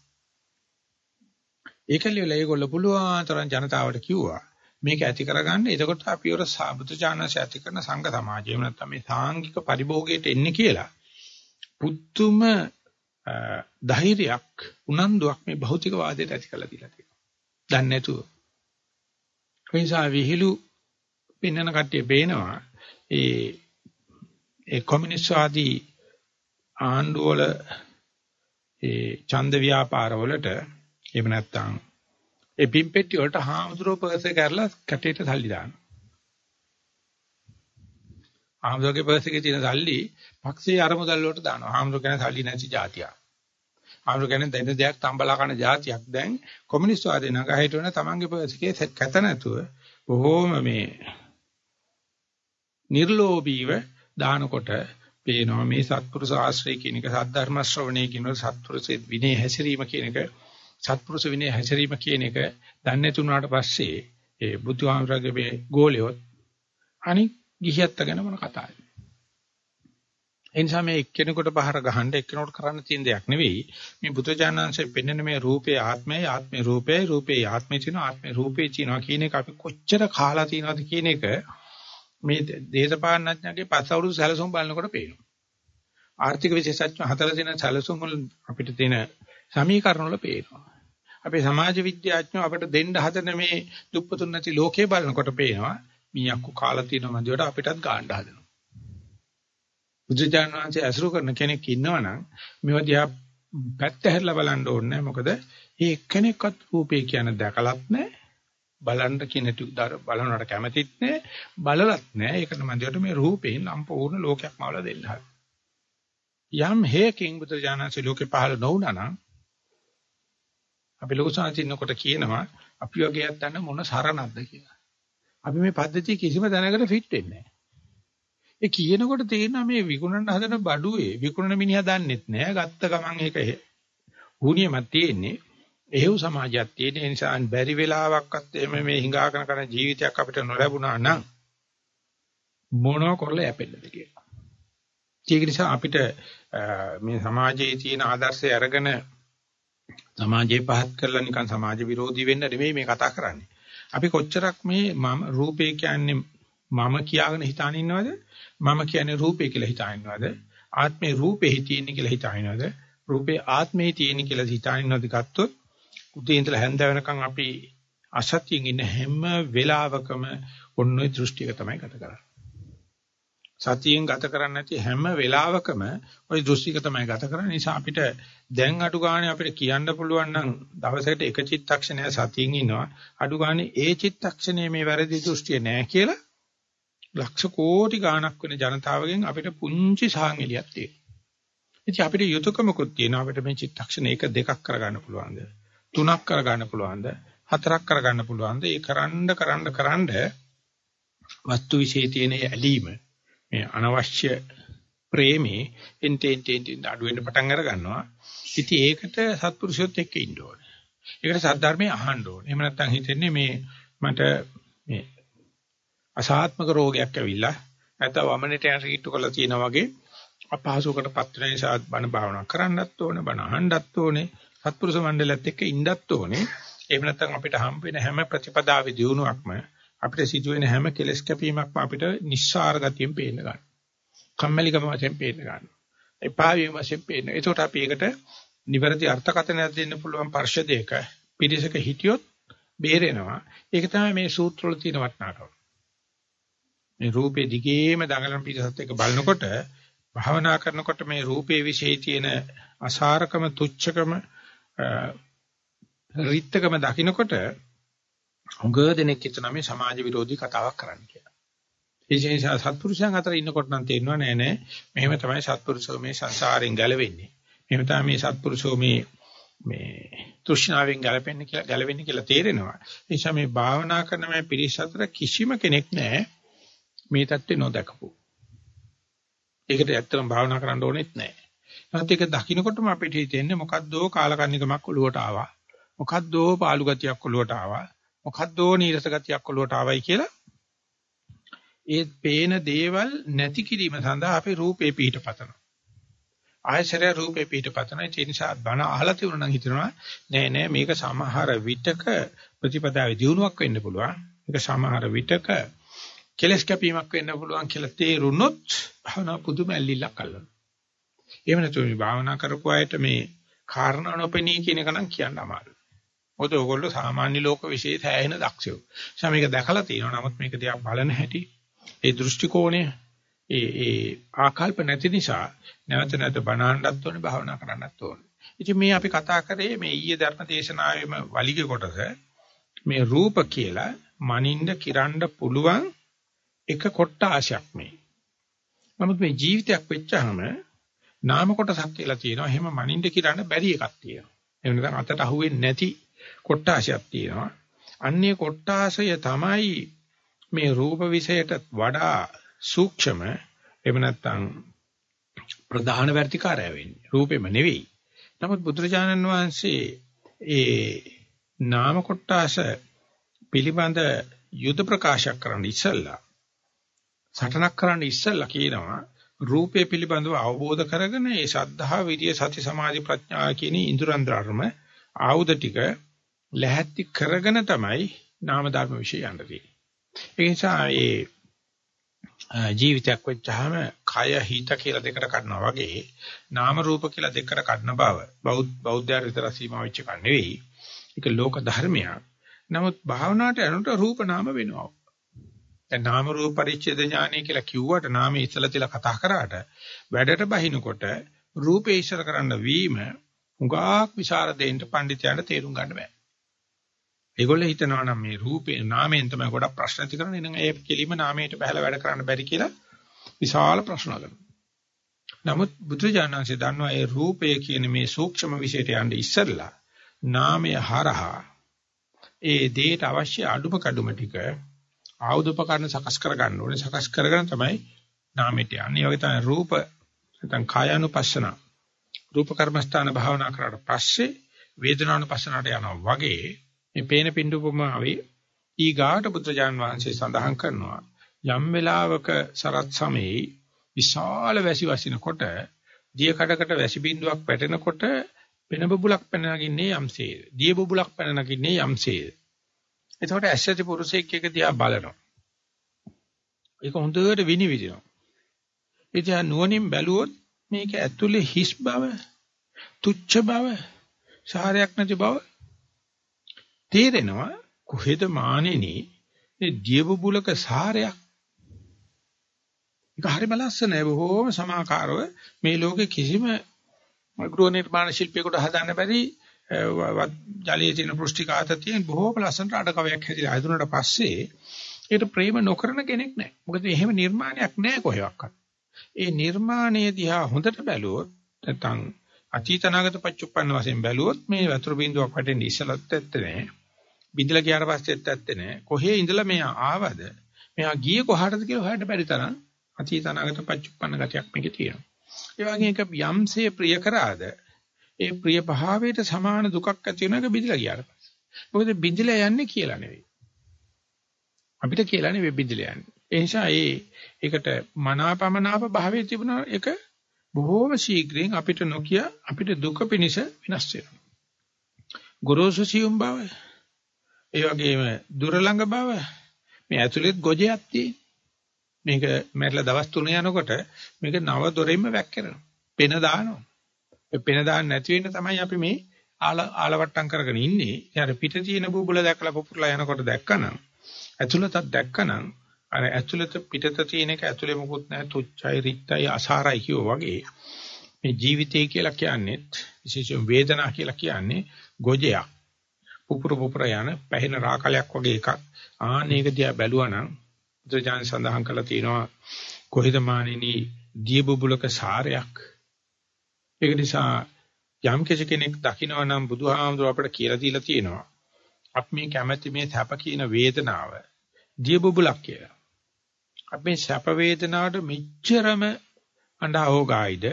ඒකලියල ඒගොල්ලෝ පුළුවන් තරම් ජනතාවට කිව්වා මේක ඇති කරගන්න. එතකොට අපි වර සාබුතු ඥානසය ඇති කරන සංඝ සමාජය. එහෙම නැත්නම් මේ සාංගික පරිභෝගයට එන්නේ කියලා. පුදුම ධෛර්යයක් උනන්දුවක් මේ භෞතික වාදයට ඇති කරලා දීලා තියෙනවා. දන්නේ නැතුව. ඒ නිසා විහිළු පින්නන කට්ටිය බේනවා. ඒ ඒ කොමියුනිස්ට් ආදී ආණ්ඩුවල ඒ ඡන්ද ව්‍යාපාර වලට එහෙම නැත්නම් ඒ පිම්පෙට්ටි වලට හාමුදුරුවෝ පර්ස් එක කරලා කැටේට සල්ලි දානවා. හාමුදුරුවෝගේ පර්ස් එකේ තියෙන සල්ලි පක්ෂයේ අරමුදල් වලට දානවා. හාමුදුරුවෝ කියන්නේ සල්ලි නැති જાතියක්. හාමුදුරුවෝ කියන්නේ දෙන දෙයක් තම්බලා කන જાතියක්. දැන් කොමියුනිස්ට් වාදේ නගහිට වෙන තමන්ගේ පර්ස් එකේ කැත නැතුව බොහෝම මේ නිර්ලෝභීව දානකොට පේනවා මේ සත්පුරුෂ ආශ්‍රය කියන එක සද්ධර්ම ශ්‍රවණය කියන සත්පුරුෂ විනය හැසිරීම කියන එක සත්පුරුෂ විනය හැසිරීම කියන එක දන්නේ තුනාට පස්සේ ඒ බුදුහාමරගේ මේ ගෝලියොත් අනික් ගිහියත් ගැන මොන කතාවද ඒ නිසා මේ එක්කෙනෙකුට බහර ගහන්න එක්කෙනෙකුට කරන්න තියෙන දෙයක් නෙවෙයි. මේ බුදුජානනාංශයෙන් පෙන්වන මේ රූපේ ආත්මයයි ආත්මේ රූපේ රූපේ ආත්මේ කියන ආත්මේ රූපේ කියනවා කියන එක අපි කොච්චර කාලා තියෙනවද කියන එක මේ දේශපාලනඥයන්ගේ පස් අවුරුදු සැලසුම් බලනකොට පේනවා ආර්ථික විශේෂඥ හතර දින සැලසුම් වල අපිට තියෙන සමීකරණ වල පේනවා අපේ සමාජ විද්‍යාඥයෝ අපිට දෙන්න හදන මේ දුප්පතුන් නැති ලෝකේ බලනකොට පේනවා මීයක්කු කාලා තියෙන මන්දියට අපිටත් ගාන්න හදනවා. බුදුජානනාංශය අසුරු කරන කෙනෙක් ඉන්නවනම් මේව දිහා පැත්ත හැරලා බලන්න ඕනේ මොකද ඒ එක්කෙනෙක්වත් රූපේ කියන දැකලත් නැහැ. බලන්න කියන බලනවට කැමතිත් නැහැ. බලලත් නැහැ. ඒකට මන්දියට මේ රූපේන් සම්පූර්ණ ලෝකයක් මවලා දෙන්න හදනවා. යම් හේකින් බුදුජානනාංශය ලෝකේ පහළ නොවුනා නම් අපි ලොකු සංසින්නකොට කියනවා අපි වගේ යත්තන්න මොන සරණක්ද කියලා. අපි මේ පද්ධතිය කිසිම දැනකට ෆිට වෙන්නේ නැහැ. ඒ කියනකොට තේරෙනවා මේ විකුණන්න හදන බඩුවේ විකුණන මිනිහා දන්නෙත් නෑ. ගත්ත ගමන් ඒක හුනියමක් තියෙන්නේ. එහෙව් සමාජයක් තියෙන නිසා බැරි වෙලාවක්වත් එහෙම මේ හිඟාකන කරන ජීවිතයක් අපිට නොලැබුණා නම් මොනව කරලා යැපෙන්නද කියලා. ඒක නිසා අපිට මේ සමාජයේ තියෙන ආදර්ශය අරගෙන සමාජය පහත් කරලා නිකන් සමාජ විරෝධී වෙන්න නෙමෙයි මේ කතා කරන්නේ. අපි කොච්චරක් මේ මම රූපේ කියන්නේ මම කියාගෙන හිතාන ඉන්නවද? මම කියන්නේ රූපේ කියලා හිතාන ඉන්නවද? ආත්මේ රූපේ හිතින්නේ කියලා හිතාන ඉන්නවද? රූපේ ආත්මේ තියෙන්නේ කියලා හිතාන ඉන්නවද ගත්තොත් උදේ ඉඳලා හැන්ද වෙනකන් අපි අසත්‍යයෙන් ඉන්න හැම වෙලාවකම ඔන්නෝයි දෘෂ්ටියක තමයි ගත කරන්නේ. සතියෙන් ගත කරන්නේ නැති හැම වෙලාවකම ওই දෘෂ්ටික තමයි ගත කරන්නේ. නිසා අපිට දැන් අඩු ගානේ අපිට කියන්න පුළුවන් නම් දවසකට එක චිත්තක්ෂණය සතියෙන් ඉන්නවා. අඩු ගානේ ඒ චිත්තක්ෂණයේ මේ වැරදි දෘෂ්ටිය නැහැ කියලා ලක්ෂ කෝටි ගාණක් වෙන ජනතාවගෙන් අපිට පුංචි සාංගලියක් තියෙනවා. ඉතින් අපිට යුතුයකමකුත් තියෙනවා අපිට මේ චිත්තක්ෂණ එක දෙකක් කරගන්න පුළුවන්ද? තුනක් කරගන්න පුළුවන්ද? හතරක් කරගන්න පුළුවන්ද? ඒ කරන්න කරන්න කරන්න වස්තු විශේෂ තියෙන ඇලීම මේ අනවශ්‍ය ප්‍රේමේ එන්ටෙන් ටෙන් අඩු වෙන්න පටන් අර ගන්නවා. ඉතින් ඒකට සත්පුරුෂයොත් එක්ක ඉන්න ඕනේ. ඒකට සද්ධර්මයේ අහන්න ඕනේ. එහෙම නැත්නම් හිතෙන්නේ මේ මට මේ අසාත්මක රෝගයක් ඇවිල්ලා නැත්නම් වමනට යන රීට්ටු කරලා තියෙනා වගේ අපහසුකටපත් වෙන නිසා බණ භාවනා කරන්නත් ඕනේ, බණ අහන්නත් ඕනේ, සත්පුරුෂ මණ්ඩලයත් එක්ක ඉන්නත් ඕනේ. එහෙම නැත්නම් අපිට හම්බ වෙන හැම ප්‍රතිපදාවේ දියුණුවක්ම අපිට සිදුවෙන හැම කෙලස් කැපීමක්ම අපිට නිස්සාර ගතියෙන් පේන්න ගන්නවා. කම්මැලිකම වශයෙන් පේන්න ගන්නවා. එපා වීම වශයෙන් පේන්න. ඒකට අපි ඒකට නිවැරදි අර්ථකථනයක් දෙන්න පුළුවන් පර්ෂදයක පිරිසක හිටියොත් බේරෙනවා. ඒක තමයි මේ සූත්‍රවල තියෙන වටිනාකම. මේ රූපේ දිගේම දඟලන පිටසත් එක බලනකොට භාවනා කරනකොට මේ රූපේ વિશે තියෙන අසාරකම තුච්චකම රිත්තකම දකිනකොට හුඟ දෙනෙක් හිතන මේ සමාජ විරෝධී කතාවක් කරන්න කියලා. ඒ නිසා සත්පුරුෂයන් අතර ඉන්නකොට නම් තේරෙනවා නෑ නෑ මෙහෙම තමයි සත්පුරුෂෝ මේ සංසාරයෙන් ගැලවෙන්නේ. මෙහෙම තමයි මේ සත්පුරුෂෝ මේ මේ තෘෂ්ණාවෙන් ගැලපෙන්නේ කියලා ගැලවෙන්නේ කියලා තේරෙනවා. ඒ නිසා මේ භාවනා කරන මේ පිරිස අතර කිසිම කෙනෙක් නෑ මේ தත්ත්වේ නොදකපු. ඒකට ඇත්තටම භාවනා කරන්න ඕනෙත් නෑ. නමුත් ඒක දකින්නකොටම අපිට හිතෙන්නේ මොකද්දෝ කාලකන්නිකමක් ඔලුවට ආවා. මොකද්දෝ පාළු ගතියක් ඔලුවට ආවා. මොකද්දෝ නීරස ගතියක් ඔලුවට ආවයි කියලා ඒ පේන දේවල් නැති කිරීම සඳහා අපි රූපේ පිහිටපතනවා. ආයශරය රූපේ පිහිටපතන ඒ නිසා බණ අහලා තිබුණා නම් හිතනවා නෑ නෑ මේක සමහර විටක ප්‍රතිපදාවේ දියුණුවක් වෙන්න පුළුවන්. මේක සමහර විටක කෙලස් කැපීමක් වෙන්න පුළුවන් කියලා තේරුනොත් භවනා පුදුම ඇල්ලිලක් අල්ලනවා. එහෙම නැතුව මේ භාවනා කරපු අයට මේ කාරණා නොපෙනී කියන එක නම් කියන්න අමාරුයි. මොකද ඕගොල්ලෝ සාමාන්‍ය ලෝක විශේෂ හැයෙන දක්ෂයෝ. එනිසා මේක දැකලා තියෙනවා. නමුත් මේක දිහා බලන හැටි, ඒ දෘෂ්ටි කෝණය, ඒ ඒ ආකල්ප නැති නිසා නැවත නැවත බණහන්නත් ඕනේ, භාවනා කරන්නත් ඕනේ. ඉතින් මේ අපි කතා කරේ මේ ඊයේ ධර්ම දේශනාවේම වලිගේ කොටස මේ රූප කියලා මනින්ද කිරන්න පුළුවන් එක කොටාශයක් මේ. නමුත් මේ ජීවිතයක් වෙච්චාම නාම කොටසක් කියලා තියෙනවා. එහෙම මනින්ද කිරන්න බැරි එකක් තියෙනවා. එහෙම නැත්නම් අතට අහුවෙන්නේ නැති කොටාශයක් තියෙනවා. අන්නේ කොටාශය තමයි මේ රූප විෂයට වඩා සූක්ෂම එහෙම නැත්නම් ප්‍රධාන වර්තිකාරය වෙන්නේ. රූපෙම නෙවෙයි. නමුත් බුදුරජාණන් වහන්සේ ඒ නාම කොටාශ පිළිබඳ යුද ප්‍රකාශයක් කරන්න ඉස්සල්ලා සටනක් කරන්න ඉස්සල්ලා කියනවා රූපය පිළිබඳව අවබෝධ කරගෙන ඒ ශද්ධා විරිය සති සමාධි ප්‍රඥා කියන ඉන්ද්‍රයන් ධර්ම ආයුධ ටික ලැහැත්ති කරගෙන තමයි නාම ධර්ම વિશે යන්න තියෙන්නේ. ඒ නිසා ඒ ජීවිතයක් වෙච්චාම කය හිත කියලා දෙකට කඩනවා වගේ නාම රූප කියලා දෙකට කඩන බව බෞද්ධයන් විතර සීමා වෙච්ච එක නෙවෙයි. ඒක ලෝක ධර්මයක්. නමුත් භාවනාවට යනකොට රූප නාම වෙනවා. දැන් නාම රූප පරිච්ඡේද ඥානය කියලා කිව්වට නාමය ඉස්සලා තියලා කතා කරාට වැඩට බහිනකොට රූපේ ඉස්සර කරන්න වීම උගාක් විසරදෙන්ට පඬිතයන්ට තේරුම් ගන්න බෑ. ඒගොල්ලෝ හිතනවා නම් මේ රූපේ නාමයෙන් තමයි ගොඩක් ප්‍රශ්න ඇති කරන්නේ. එහෙනම් ඒ කෙලිම නාමයට බහැලා වැඩ කරන්න බැරි කියලා විශාල ප්‍රශ්න අහනවා. නමුත් බුදුජානන්සේ දන්නවා ඒ රූපය කියන මේ සූක්ෂම විශේෂයට යන්න ඉස්සෙල්ලා නාමය හරහා ඒ දේට අවශ්‍ය අඩුම කඩුම ටික ආයුධ උපකරණ සකස් කර ගන්න ඕනේ. සකස් කරගෙන තමයි නාමයට යන්නේ. ඒ වගේ තමයි රූප නැත්නම් කායानुපස්සන. රූප කර්මස්ථාන භාවනා කරාට පස්සේ වේදනානුපස්සනට යනවා වගේ මේ පේන පින්දුපමාවේ ඊගාට බුද්ධජාන් වහන්සේ සඳහන් කරනවා යම් වෙලාවක සරත් සමයේ විශාල වැසි වසිනකොට දිය කඩකට වැසි බින්දුවක් වැටෙනකොට පෙන බබුලක් පැන නගින්නේ යම්සේද දිය බබුලක් පැන නගින්නේ යම්සේද එතකොට ඇස්සති පුරුෂයෙක් එක දිහා බලනවා. ඒක හොඳට විනිවිදිනවා. ඉතින් නුවණින් බැලුවොත් මේක ඇතුලේ හිස් බව, තුච්ච බව, සාරයක් නැති බව තේරෙනවා. කොහෙද මානෙනි මේ දියබුබුලක සාරයක්. ඒක හරිම ලස්සනයි බොහෝම සමාකාරව මේ ලෝකේ කිසිම ගෘහ නිර්මාණ ශිල්පියෙකුට හදන්න බැරි ජලයේ තියෙන පෘෂ්ටිකාත තියෙන බොහෝම ලස්සනට අඩකවයක් හැදිලා හදුනට පස්සේ ඒකට ප්‍රේම නොකරන කෙනෙක් නැහැ. මොකද එහෙම නිර්මාණයක් නැහැ කොහෙවත්. ඒ නිර්මාණය දිහා හොඳට බැලුවොත් නැත්නම් අතීතනාගත පච්චුප්පන්න වශයෙන් බැලුවොත් මේ වතුර බින්දුවක් වැටෙන්නේ ඉස්සලත් ඇත්තේ නැහැ. බින්දලා ගියාට පස්සෙත් ඇත්තේ නැහැ. කොහේ ඉඳලා මෙයා ආවද? මෙයා ගියේ කොහාටද කියලා හොයන්න බැරි තරම් අතීතනාගත පච්චුප්පන්න ගතියක් මේකේ තියෙනවා. ඒ වගේ එක යම්සේ ප්‍රිය කරාද ඒ ප්‍රිය භාවයට සමාන දුකක් ඇති වෙන එක බිඳලා ගියාට පස්සේ. මොකද බිඳලා යන්නේ කියලා නෙවෙයි. අපිට කියලා නෙවෙයි බිඳලා යන්නේ. ඒ නිසා ඒ ඒකට මනාපමනාප භාවයේ තිබුණ එක බොහෝම ශීඝ්‍රයෙන් අපිට නොකිය අපිට දුක පිනිස විනාශ වෙනවා. ගොරෝසු සියුම් බව ඒ වගේම දුර ළඟ බව මේ ඇතුළෙත් ගොජයක් තියෙන. මේක මැරලා දවස් 3 යනකොට මේක නව දොරෙන්ම වැක්කිරෙනවා. පෙන දානවා. පෙන දාන්න නැති වෙන්න තමයි අපි මේ ආල ආලවට්ටම් කරගෙන ඉන්නේ. ඊට පිට තියෙන බුබුල දැකලා පුපුරලා යනකොට දැක්කනම් ඇතුළතත් දැක්කනම් අර ඇතුළත පිටත තියෙන එක ඇතුළේ මොකුත් නැහැ තුච්චයි රිත්යි අසාරයි කියෝ වගේ මේ ජීවිතය කියලා කියන්නේ විශේෂයෙන් වේදනා කියලා කියන්නේ ගොජයක්. පුපුර පුපුර යන පැහෙන රාකලයක් වගේ එකක්. ආනේක දිහා බැලුවා නම් බුදුජානක සඳහන් කළා තියෙනවා කොහෙද මානිනී දිය බුබුලක සාරයක්. ඒක නිසා යම් කෙනෙක් දකිනවා නම් බුදුහාමුදුර අපිට කියලා දීලා තියෙනවා. අපි මේ කැමැති මේ සැප කියන වේදනාව දිය බුබුලක් කියලා. අපි මේ සැප වේදනාවට මෙච්චරම අඬහෝගායිද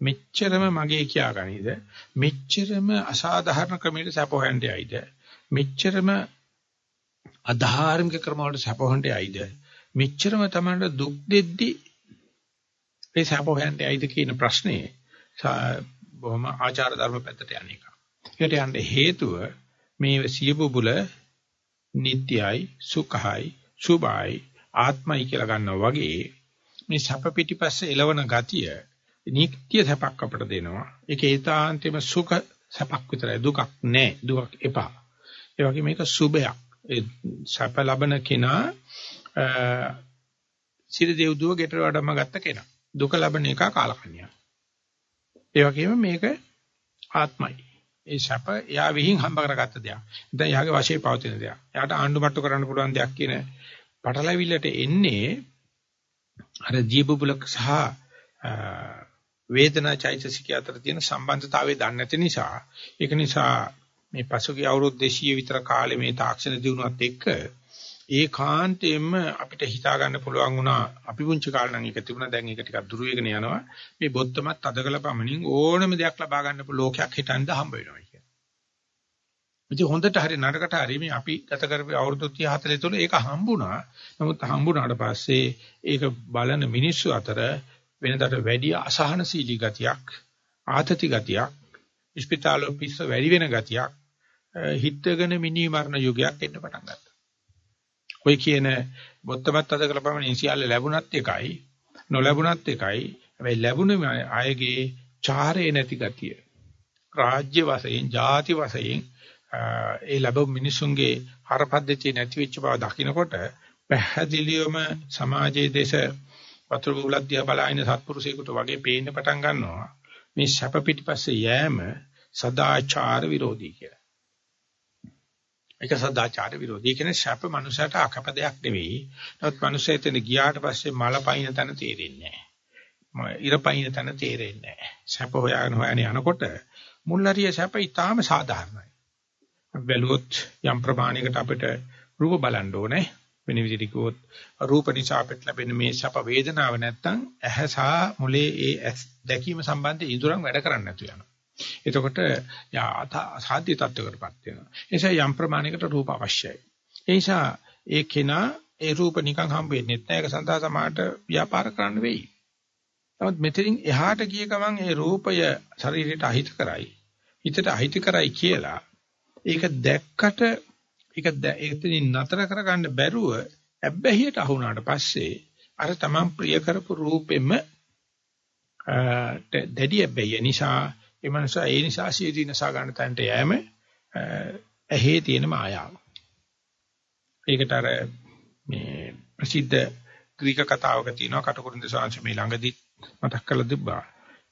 මෙච්චරම මගේ කියා ගනීද මෙච්චරම අසාධාරණ ක්‍රමයකට සැප හොයන්න යයිද? මෙච්චරම අධාර්මික ක්‍රම වලට සැප හොයන්න යයිද? මෙච්චරම තමයි දුක් දෙද්දි ඒ සැප හොයන්න යයිද? කියන ප්‍රශ්නේ බොහොම ආචාර ධර්ම පැත්තට යන එක. ඒකට යන්න හේතුව මේ සියබුබුල නිට්ටයයි සුඛයි සුභයි ආත්මයි කියලා ගන්නවා වගේ මේ සැප පිටිපස්සේ එළවන ගතිය නිට්ටය සැපක් අපට දෙනවා. ඒක ඒතාන්තෙම සුඛ සැපක් විතරයි දුකක් නෑ දුකක් එපා. ඒ වගේ මේක සුභයක්. ඒ සැප ලබන කෙනා සිර දෙව්දුව ගෙටර වඩම ගත්ත කෙනා. දුක ලබන එක කාලකන්‍යා. ඒ වගේම මේක ආත්මයි. ඒ සැප එයා විහිං හම්බ කරගත්ත දෙයක්. දැන් එයාගේ වශයේ පවතින දෙයක්. එයාට ආණ්ඩු මට්ටු කරන්න පුළුවන් දෙයක් කියන පටලැවිල්ලට එන්නේ අර ජීබුබුලක් සහ වේදනා චෛතසිකය අතර තියෙන සම්බන්ධතාවය දන්නේ නැති නිසා ඒක නිසා මේ පසුගිය අවුරුදු 200 විතර කාලේ මේ තාක්ෂණ දිනුවත් එක්ක ඒකාන්තයෙන්ම අපිට හිතා ගන්න පුළුවන් වුණා අපි පුංචි කාලේ නම් ඒක තිබුණා දැන් ඒක ටිකක් දුර වෙගෙන යනවා මේ බොත්තමත් අදකල පමණින් ඕනම දෙයක් ලබා ගන්න පුළුවන් ලෝකයක් හිටන්ද හම්බ වෙනවා කියන්නේ. ඉතින් හොඳට හරි නරකට හරි මේ අපි ගත කරපු අවුරුදු 30 40 තුල ඒක හම්බුණා. නමුත් හම්බුණාට පස්සේ ඒක බලන මිනිස්සු අතර වෙනදාට වැඩි අසහනශීලී ගතියක් ආතති ගතියක් ඉස්පිතාලෝ පිස්ස වැඩි වෙන ගතියක් හිටගෙන මිනි මරණ යුගයක් එන්න පටන් ගත්තා. ඔය කියන බොත්තමත් අද කරපමණ සියල්ල ලැබුණත් එකයි නොලැබුණත් එකයි. හැබැයි ලැබුණ අයගේ චාරේ නැති ගතිය. රාජ්‍ය වශයෙන්, ಜಾති වශයෙන් ඒ ලැබු මිනිසුන්ගේ හරපද්ධතිය නැති වෙච්ච බව දකිනකොට පැහැදිලිවම සමාජයේ දේශ වතුර බුලක් දිහා බලාගෙන සත්පුරුෂයෙකුට වගේ පේන්න පටන් ගන්නවා. මේ සැප පිටිපස්සේ යෑම සදාචාර විරෝධී කියලා. ඒක සදාචාර විරෝධී කියන්නේ සැප මනුෂයාට අකප දෙයක් නෙවෙයි. නමුත් මනුෂයා එතන ගියාට පස්සේ මල පයින් තැන තේරෙන්නේ නැහැ. ඉර පයින් තැන තේරෙන්නේ නැහැ. සැප හොයාගෙන හොයාගෙන යනකොට මුල්ලරිය සැප ඊටාම සාධාරණයි. බැලුවොත් යම් ප්‍රමාණයකට අපිට රූප බලන්න ඕනේ. වෙන විදිහට කිව්වොත් රූප නිසා අපිට ලැබෙන මේ සැප වේදනාව නැත්තම් ඇහැ සහ මොලේ ඒ දැකීම සම්බන්ධ ඉදurang වැඩ කරන්නේ නැතු යනවා. එතකොට සාධ්‍ය තත්ත්වයකටපත් වෙනවා. ඒ නිසා යම් ප්‍රමාණයකට රූප අවශ්‍යයි. ඒ නිසා ඒ කෙනා ඒ රූප නිකන් හම්බ වෙන්නේ නැහැ. ඒක සඳහා සමාහට ව්‍යාපාර කරන්න වෙයි. නමුත් මෙතනින් එහාට ගිය ගමන් ඒ රූපය ශරීරයට අහිත කරයි. හිතට අහිත කරයි කියලා ඒක දැක්කට ඒක එතනින් නතර කරගන්න බැරුව ඇබ්බැහියට අහු වුණාට පස්සේ අර තමන් ප්‍රිය කරපු රූපෙම දැඩි ඇබ්බැහිය නිසා ඒ මනුස්සයා ඒ නිසා සියදී නසා ගන්න තැනට යෑම ඇහි තියෙන මායාව. ඒකට අර මේ ප්‍රසිද්ධ ග්‍රීක කතාවක තියෙනවා කටුකුරුන්ද සාංශ මේ ළඟදී මතක් කරලා තිබ්බා.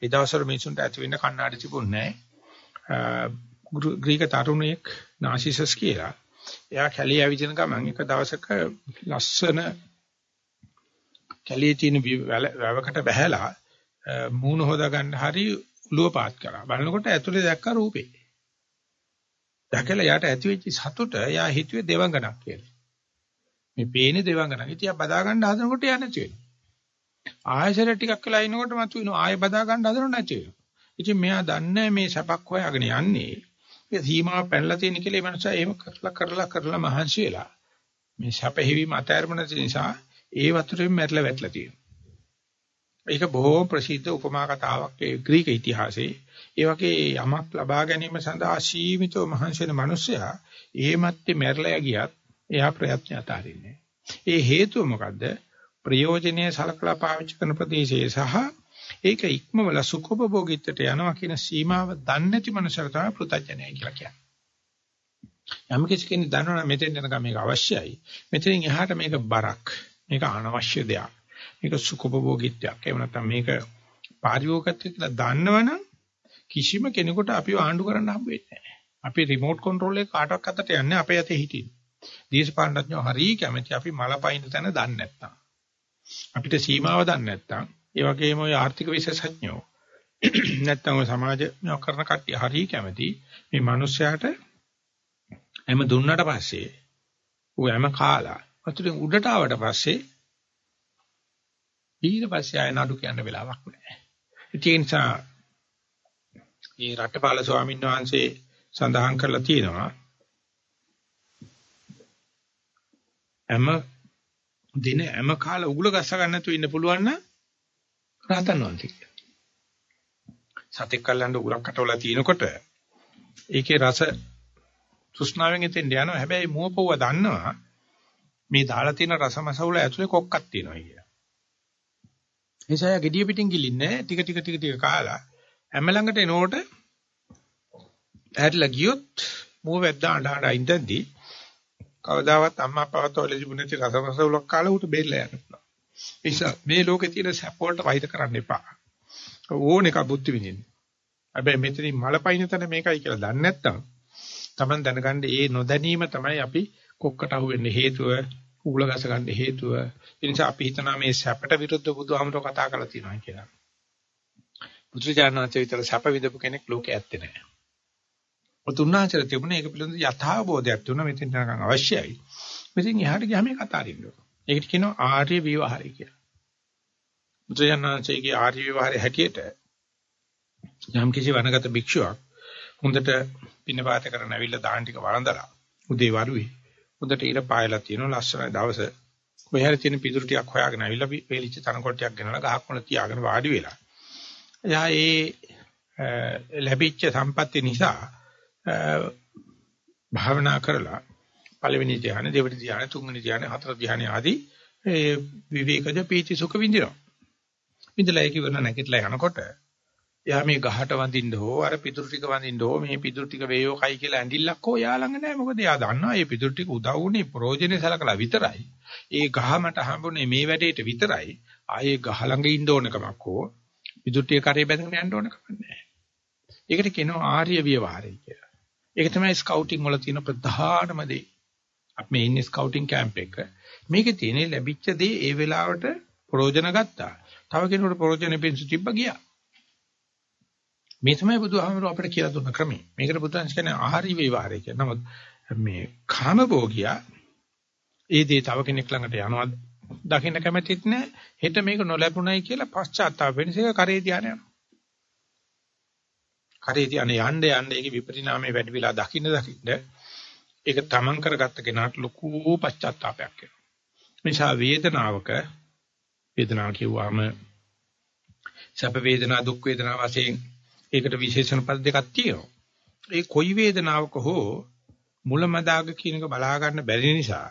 ඒ දවස්වල මිනිසුන්ට ඇති වෙන්න කණ්ණාඩි තිබුණේ නැහැ. ග්‍රීක තරුණයෙක් නාසිසස් කියලා එයා කැලේ ඇවිදින ගමන් එක දවසක ලස්සන කැලේ තියෙන වැවකට බැහැලා මූණ හොදා ගන්න හරි උලුව පාත් කරා. බලනකොට ඇතුලේ දැක්ක රූපේ. දැකලා යාට ඇති වෙච්ච සතුට යා හිතුවේ දෙවඟනක් කියලා. මේ පේන්නේ දෙවඟනක්. ඉතින් යා බදා ගන්න හදනකොට යා නැති වෙනවා. ආයසර ටිකක් වෙලා ඉනකොට මතුවෙනවා. ආයෙ බදා ගන්න හදනකොට නැති වෙනවා. ඉතින් මෙයා දන්නේ මේ සැපක් හොයාගෙන යන්නේ ඒ සීමාව පැනලා තියෙන කියලා ඒ මනුස්සයා එහෙම කරලා කරලා කරලා මහන්සි වෙලා මේ සැපෙහිවීම අතෑරම නැති නිසා ඒ වතුරෙන් මැරලා වැටලා තියෙනවා. ඒක බොහෝ ප්‍රසිද්ධ උපමා කතාවක් ඒ ග්‍රීක ඉතිහාසයේ. ඒ වගේ යමක් ලබා ගැනීම සඳහා සීමිතව මහන්සි වෙන මනුස්සයා ඒ මැත්තේ මැරලා ගියත් එයා ප්‍රයත්න අතාරින්නේ. ඒ හේතුව මොකද්ද? ප්‍රයෝජනීය සලකලා පාවිච්චි කරන ප්‍රදේශයේ සහ ඒක ඉක්මවල සුඛෝපභෝගීත්වයට යනවා කියන සීමාව දන්නේ නැති මනුස්සයර තමයි පෘථජනය කියලා කියන්නේ. යම් කිසි කෙනෙක් දන්නවනම් මෙතෙන් යනකම් මේක අවශ්‍යයි. මෙතනින් එහාට මේක බරක්. මේක අනවශ්‍ය දෙයක්. මේක සුඛෝපභෝගීත්වයක්. එහෙම නැත්නම් මේක පාරිභෝගිකත්වය කියලා දන්නවනම් කිසිම කෙනෙකුට අපිව ආණ්ඩු කරන්න හම්බ වෙන්නේ නැහැ. අපි රිමෝට් කන්ට්‍රෝල් එක කාටවත් අතට යන්නේ අපේ අතේ හිටින්. දේශපාලනඥයෝ හරිය කැමති අපි මලපයින් තැන දන්නේ නැත්නම්. අපිට සීමාව දන්නේ නැත්නම් ඒ වගේම ওই ආර්ථික විශේෂඥයෝ නැත්නම් ඔය සමාජ කරන කට්ටිය හරිය කැමති මේ මිනිස්යාට එම දුන්නට පස්සේ ඌ එම කාලා වතුරෙන් උඩට ආවට පස්සේ ඊට පස්සේ ආය නඩු කියන්න වෙලාවක් නැහැ. ඒ නිසා මේ රටපාල ස්වාමීන් වහන්සේ සඳහන් කරලා තියෙනවා හැම දින හැම කාල උගුල ගස්ස ගන්න නැතුව ඉන්න පුළුවන් නම් රහතන් වහන්සේ කියලා. සතෙක් කල්ලන්න උගලක් කටවලා තිනකොට ඒකේ රස තෘෂ්ණාවෙන් එතෙන් යනවා. හැබැයි මුවපොව දන්නවා මේ දාලා තියෙන රසමසවුල ඇතුලේ කොක්කක් තියෙනවා කියලා. එනිසා gediya පිටින් ගිලින්නේ ටික ටික ටික ටික කාලා හැම ළඟට එනකොට ඇහැරිලා ගියොත් මුව වැද්දා අඬ අඬ ඉඳද්දී කවදාවත් අම්මා අප්පාවත් ඔය ලැබුණේ රසමසවුලක් කාලා උට බේරලා යන්න පුළුවන්. ඒ නිසා මේ ලෝකේ තියෙන සැප වලට වෛර කරන්න එපා. ඕන එක බුද්ධ විඳින්න. හැබැයි මෙතනින් මලපයින් තැන මේකයි කියලා දන්නේ නැත්නම් Taman දැනගන්න ඒ නොදැනීම තමයි අපි කොක්කට අහු වෙන්න හේතුව, උගුල ගස ගන්න හේතුව. ඒ නිසා අපි හිතනවා මේ සැපට විරුද්ධ බුදුහාමරෝ කතා කරලා තියෙනවා කියලා. බුදුචානන්සේ විතර සැප විදපු කෙනෙක් ලෝකේ ඇත්තේ නැහැ. උතුණාචර තිබුණේ ඒක පිළිබඳ යථාබෝධයක් තුන මෙතෙන් යනකම් අවශ්‍යයි. මෙතෙන් එහාට ගියාම ඒක අතාරින්න ඕන. ඒකට කියනවා ආර්ය විවහාරය කියලා. බුදුජානනාංශයේ ආර්ය විවහාරය හැටියට යම් කිසි වනගත භික්ෂුවක් හොඳට පින්නපාත කරන ඇවිල්ලා දාන ටික වළඳලා උදේ වරුවේ හොඳට ඊට පායලා තියෙන ලස්සන දවස කොහේ තියෙන පිටුරු ටිකක් හොයාගෙන ඇවිල්ලා වේලිච්ච තනකොළ ටිකක් ගෙනලා ගහක් මුල තියාගෙන වාඩි වෙලා. එයා ඒ ලැබිච්ච සම්පත්තිය නිසා භාවනා කරලා පළවෙනි ධ්‍යාන, දෙවෙනි ධ්‍යාන, තුන්වෙනි ධ්‍යාන, හතර ධ්‍යාන ආදී ඒ විවේකජ පීති සුඛ විඳිනවා. විඳලා ඒක ඉවර නැගිටලා යනකොට එයා මේ ගහට වඳින්න හෝ අර පිටුරු ටික වඳින්න හෝ මේ පිටුරු ටික වේයෝ කයි කියලා ඇඬිල්ලක් හෝ එයා ළඟ නැහැ මොකද එයා දන්නවා මේ පිටුරු ටික උදව් වුනේ ප්‍රෝජනේ සලකලා විතරයි. ඒ ගහ මට හම්බුනේ මේ වැඩේට විතරයි. ආයේ ගහ ළඟ ඉන්න ඕන කමක් හෝ පිටුරු ටික කරේ බැඳගෙන යන්න ඕන කමක් නැහැ ඒකට කියනවා ආර්ය ව්‍යවහාරය කියලා. ඒක තමයි ස්කවුටින් වල තියෙන ප්‍රධානම දේ. අපි මේ ඉන්නේ ස්කවුටින් කැම්ප් එක. මේකේ තියෙන ලැබිච්ච දේ ඒ වෙලාවට ප්‍රෝජන ගත්තා. තව කෙනෙකුට ප්‍රෝජන පිණිස තිබ්බ ගියා. මේ තමයි බුදුහාමුදුරුව අපිට කියලා දුන්න ක්‍රමය. මේකට බුදුන්ස් කියන්නේ ආහාරී වේවාරය කියලා. නමුත් මේ කාමභෝගියා ඒ දේ තව කෙනෙක් ළඟට යනවා දකින්න කැමතිත් නැහැ. හෙට මේක නොලැබුණයි කියලා පශ්චාත්තාප වෙනස එක කරේ ධානය යනවා. කරේ ධානය යන්න යන්න ඒකේ විපරිණාමය වැඩි වෙලා දකින්න දකින්න ඒක තමන් කරගත්ත කෙනාට ලොකු පශ්චාත්තාපයක් වෙනවා. නිසා වේදනාවක වේදනාව කියුවාම සැප වේදනා දුක් වේදනා වශයෙන් ඒකට විශේෂණ පද දෙකක් තියෙනවා. ඒ කොයි වේදනාවක හෝ මුලමදාග කියන එක බලා ගන්න බැරි නිසා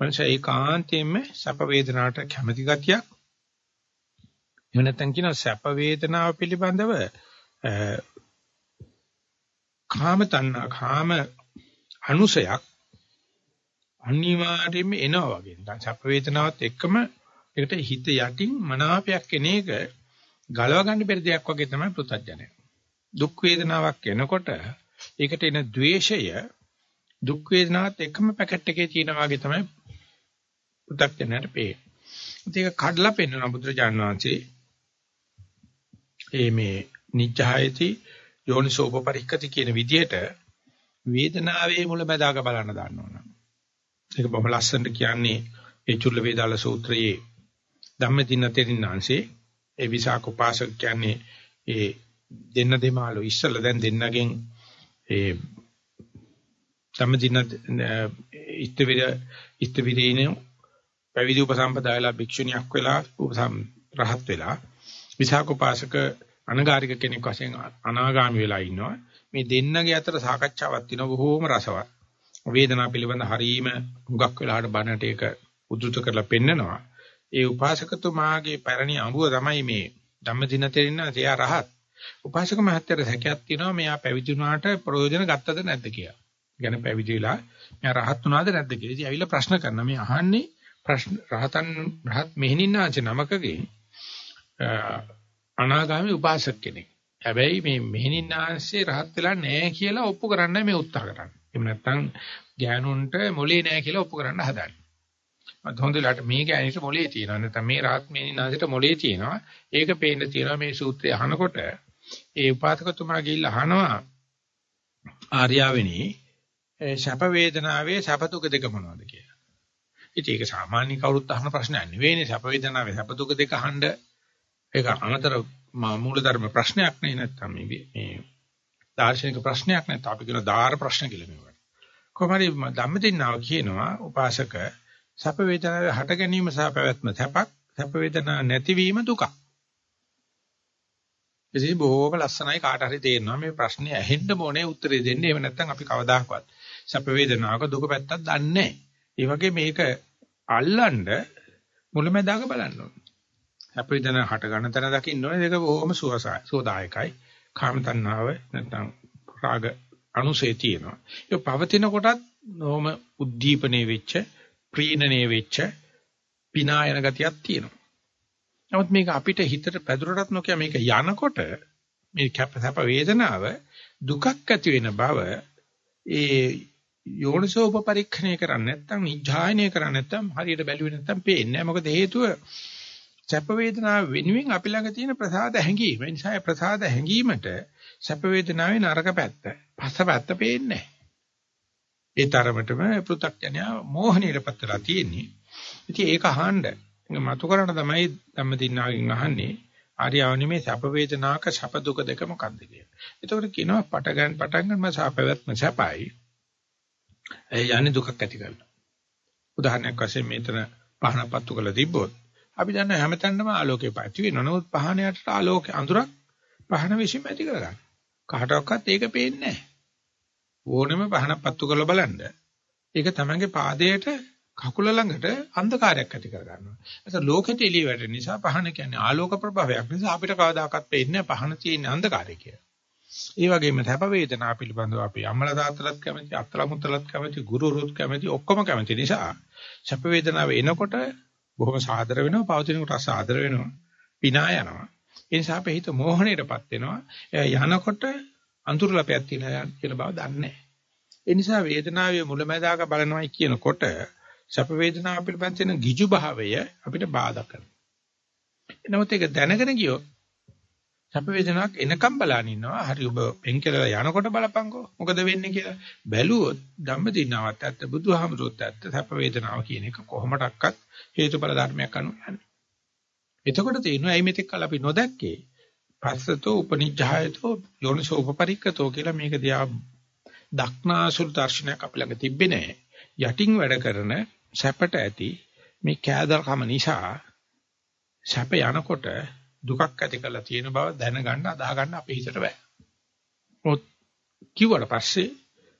මනස ඒකාන්තයෙන්ම සැප වේදනාවට කැමති ගතියක් එහෙම නැත්නම් කියන සැප වේදනාව පිළිබඳව කාම තණ්හා කාම අනුසයක් අනිවාර්යයෙන්ම එනවා වගේ. නිකන් සැප වේදනාවත් එක්කම ඒකට හිත යටින් මනාපයක් එන එක ගලව ගන්න බැරි දෙයක් වගේ තමයි පෘථජ්ජනය. දුක් වේදනාවක් එනකොට ඒකට එන द्वේෂය දුක් වේදනාවත් එකම පැකට් එකේ තියෙන වගේ තමයි පෘථජ්ජනයට පේන්නේ. ඒක කඩලා පෙන්වන බුදුරජාන් වහන්සේ ඒ මේ නිජ්ජායති යෝනිසෝපපරික්කති කියන විදිහට වේදනාවේ මුලැමැදාක බලන්න දාන්නවනම්. ඒක බොහොම ලස්සනට කියන්නේ ඒ චුල්ල වේදාල සූත්‍රයේ ධම්මදින තෙරින්නාංශේ ඒ විසාක උපාසක කියන්නේ ඒ දෙන්න දෙමාළු ඉස්සලා දැන් දෙන්නගෙන් ඒ සම්දින ඉස්තවිර ඉස්තවිරේන පැවිදි උපසම්පදායලා භික්ෂුණියක් වෙලා උපසම් රහත් වෙලා විසාක උපාසක අනගාരിക කෙනෙක් වශයෙන් අනාගාමි වෙලා ඉන්නවා. මේ දෙන්නගේ අතර සාකච්ඡාවක් තියෙනවා බොහෝම රසවත්. වේදනාව පිළිබඳ හරීම හුඟක් වෙලාට බණට ඒක උද්දුත කරලා පෙන්නනවා. ඒ උපාසකතුමාගේ පැරණි අඹුව තමයි මේ ධම්මදින තෙරින්න එයා රහත්. උපාසක මහත්තයාට සැකයක් තියෙනවා මෙයා පැවිදි වුණාට ප්‍රයෝජන ගත්තද නැද්ද කියලා. ගැන පැවිදි වෙලා මෙයා රහත් වුණාද නැද්ද කියලා. ඉතින් ඇවිල්ලා ප්‍රශ්න කරනවා. මේ අහන්නේ ප්‍රශ්න රහතන් රහත් මෙහෙණින්නාච නමකගේ අනාගාමී උපාසක කෙනෙක්. හැබැයි මේ මෙහෙණින්නාංශේ රහත් වෙලා නැහැ කියලා ඔප්පු කරන්න මේ උත්සාහ කරන්නේ. එහෙම නැත්නම් ගෑනුන්ට මොලේ නැහැ කියලා ඔප්පු කරන්න හදන්නේ. මත් හොඳලට මේ ගෑනිට මොලේ තියෙනවා. නැත්නම් මේ රහත් මෙහෙණින්නාංශයට මොලේ තියෙනවා. ඒක පේන්න තියෙනවා මේ සූත්‍රය අහනකොට ඒ උපාසකතුමා ගිහිල්ලා අහනවා ආර්යාවෙනි ශප වේදනාවේ ශප දුක දෙක මොනවද කියලා. ඉතින් ඒක සාමාන්‍ය කවුරුත් අහන ප්‍රශ්නයක් නෙවෙයිනේ ශප වේදනාවේ ශප දුක දෙක අහන්න ඒක අනතර මූලධර්ම ප්‍රශ්නයක් නේ නැත්තම් මේ මේ දාර්ශනික ප්‍රශ්නයක් නැත්නම් අපි කියන දාර ප්‍රශ්න කියලා මේවට. කොහොමද ධම්මදින්නාව කියනවා උපාසක සැප වේදනාවේ හට ගැනීම සහ පැවැත්ම සැපක් සැප වේදනා නැතිවීම දුකක්. ඉතින් බොහොම ලස්සනයි කාට හරි තේරෙනවා මේ ප්‍රශ්නේ ඇහෙන්න ඕනේ උත්තරේ දෙන්න. එහෙම නැත්නම් අපි කවදාකවත් සැප වේදනාවක දුක පැත්තක් දන්නේ නැහැ. ඒ වගේ මේක අල්ලන්න මුලැමැදාක බලන්න ඕනේ. සැප වේදනා හට ගන්න තැන දකින්න ඕනේ. ඒක බොහොම සුවදායකයි. කාම තණ්හාව නැත්නම් රාග අනුසේ තියෙනවා. ඒක පවතින කොටත් නොම උද්දීපනේ වෙච්ච, ප්‍රීණනේ වෙච්ච පිනායන ගතියක් තියෙනවා. නමුත් මේක අපිට හිතට පැදුරටත් නොකිය මේක යනකොට මේ කැප වේදනාව දුකක් ඇති වෙන බව ඒ යෝනිසෝ උපපරීක්ෂණය කරන්නේ නැත්නම් නිජායනය කරන්නේ නැත්නම් හරියට බැලුවේ නැත්නම් පේන්නේ නැහැ. මොකද හේතුව සැප වේදනාව වෙනුවෙන් අපි ළඟ තියෙන ප්‍රසාද හැඟීම. ඒ නිසා ඒ ප්‍රසාද හැඟීමට සැප වේදනාවේ නරක පැත්ත, පස්ස පැත්ත පේන්නේ නැහැ. ඒ තරමටම පෘථග්ජනයා මෝහණයටපත් වෙලා තියෙන්නේ. ඉතින් ඒක අහන්න මතු කරණ තමයි ධම්මදින්නාගෙන් අහන්නේ ආර්යවනි මේ සැප වේදනාක සැප දුක දෙක මොකක්ද කියලා. එතකොට කියනවා පටගන් පටන් ගන්නම සාපවත්ම සැපයි. ඒ යන්නේ දුකක් ඇති කරනවා. උදාහරණයක් වශයෙන් මෙතන පහන පත්තු කරලා තිබ්බොත් අපි දන්න හැමතැනම ආලෝකය පැති වෙනවා. නමුත් පහනයට ආලෝක අඳුරක් පහන විශ්ීම ඇති කරගන්න. කාටවත් ඒක පේන්නේ නැහැ. ඕනෙම පහනක් පත්තු කරලා බලන්න. ඒක තමංගේ පාදයට කකුල ළඟට අන්ධකාරයක් ඇති කර ගන්නවා. ඒක ලෝකෙට එළිය වැටෙන නිසා පහන කියන්නේ ආලෝක ප්‍රභාවයක් නිසා අපිට කවදාකවත් පේන්නේ පහන තියෙන අන්ධකාරය කියලා. ඒ වගේම සැප වේදනා පිළිබඳව අපි අම්මලා තාත්තලාත් කැමති, අත්තලා මුත්තලාත් කැමති, ගුරුරුත් කැමති, ඔක්කොම කැමති නිසා සැප වේදනාව එනකොට බොහොම සාදර වෙනවා, පවතිනකොට අසාදර වෙනවා, පිනා යනවා. ඒ නිසා අපේ හිත මෝහණයටපත් වෙනවා. යනකොට අඳුරලපයක් තියලා කියලා බව දන්නේ නැහැ. ඒ නිසා වේදනාවේ මුලැමැදාක බලනවායි කියනකොට සැප වේදනාව පිළිබඳ තියෙන ගිජු භාවය අපිට බාධා කරනවා. නමුත් ඒක දැනගෙන ගියොත් සැප වේදනාවක් එනකම් බලන ඉන්නවා. හරි ඔබ පෙන් කියලා යනකොට බලපංකෝ. මොකද වෙන්නේ කියලා. බැලුවොත් ධම්මදිනාවත් ඇත්ත බුදුහාමුදුරුවොත් ඇත්ත සැප වේදනාව කියන එක කොහොමඩක්වත් හේතුඵල ධර්මයක් අනුව යන්නේ. එතකොට තේිනවා ඇයි මෙතෙක් කල අපි නොදැක්කේ? පස්සතෝ උපනිජ්ජායතෝ යෝනිසෝ උපපරික්කතෝ කියලා මේක දිහා දක්නාසුල් දර්ශනයක් අපි ළඟ තිබ්බේ නැහැ. යටින් වැඩ කරන සැපට ඇති මේ කෑදරකම නිසා සැප යනකොට දුකක් ඇති කරලා තියෙන බව දැනගන්න අදාහ ගන්න අපේ හිතට බෑ. මොත් කිව්වට පස්සේ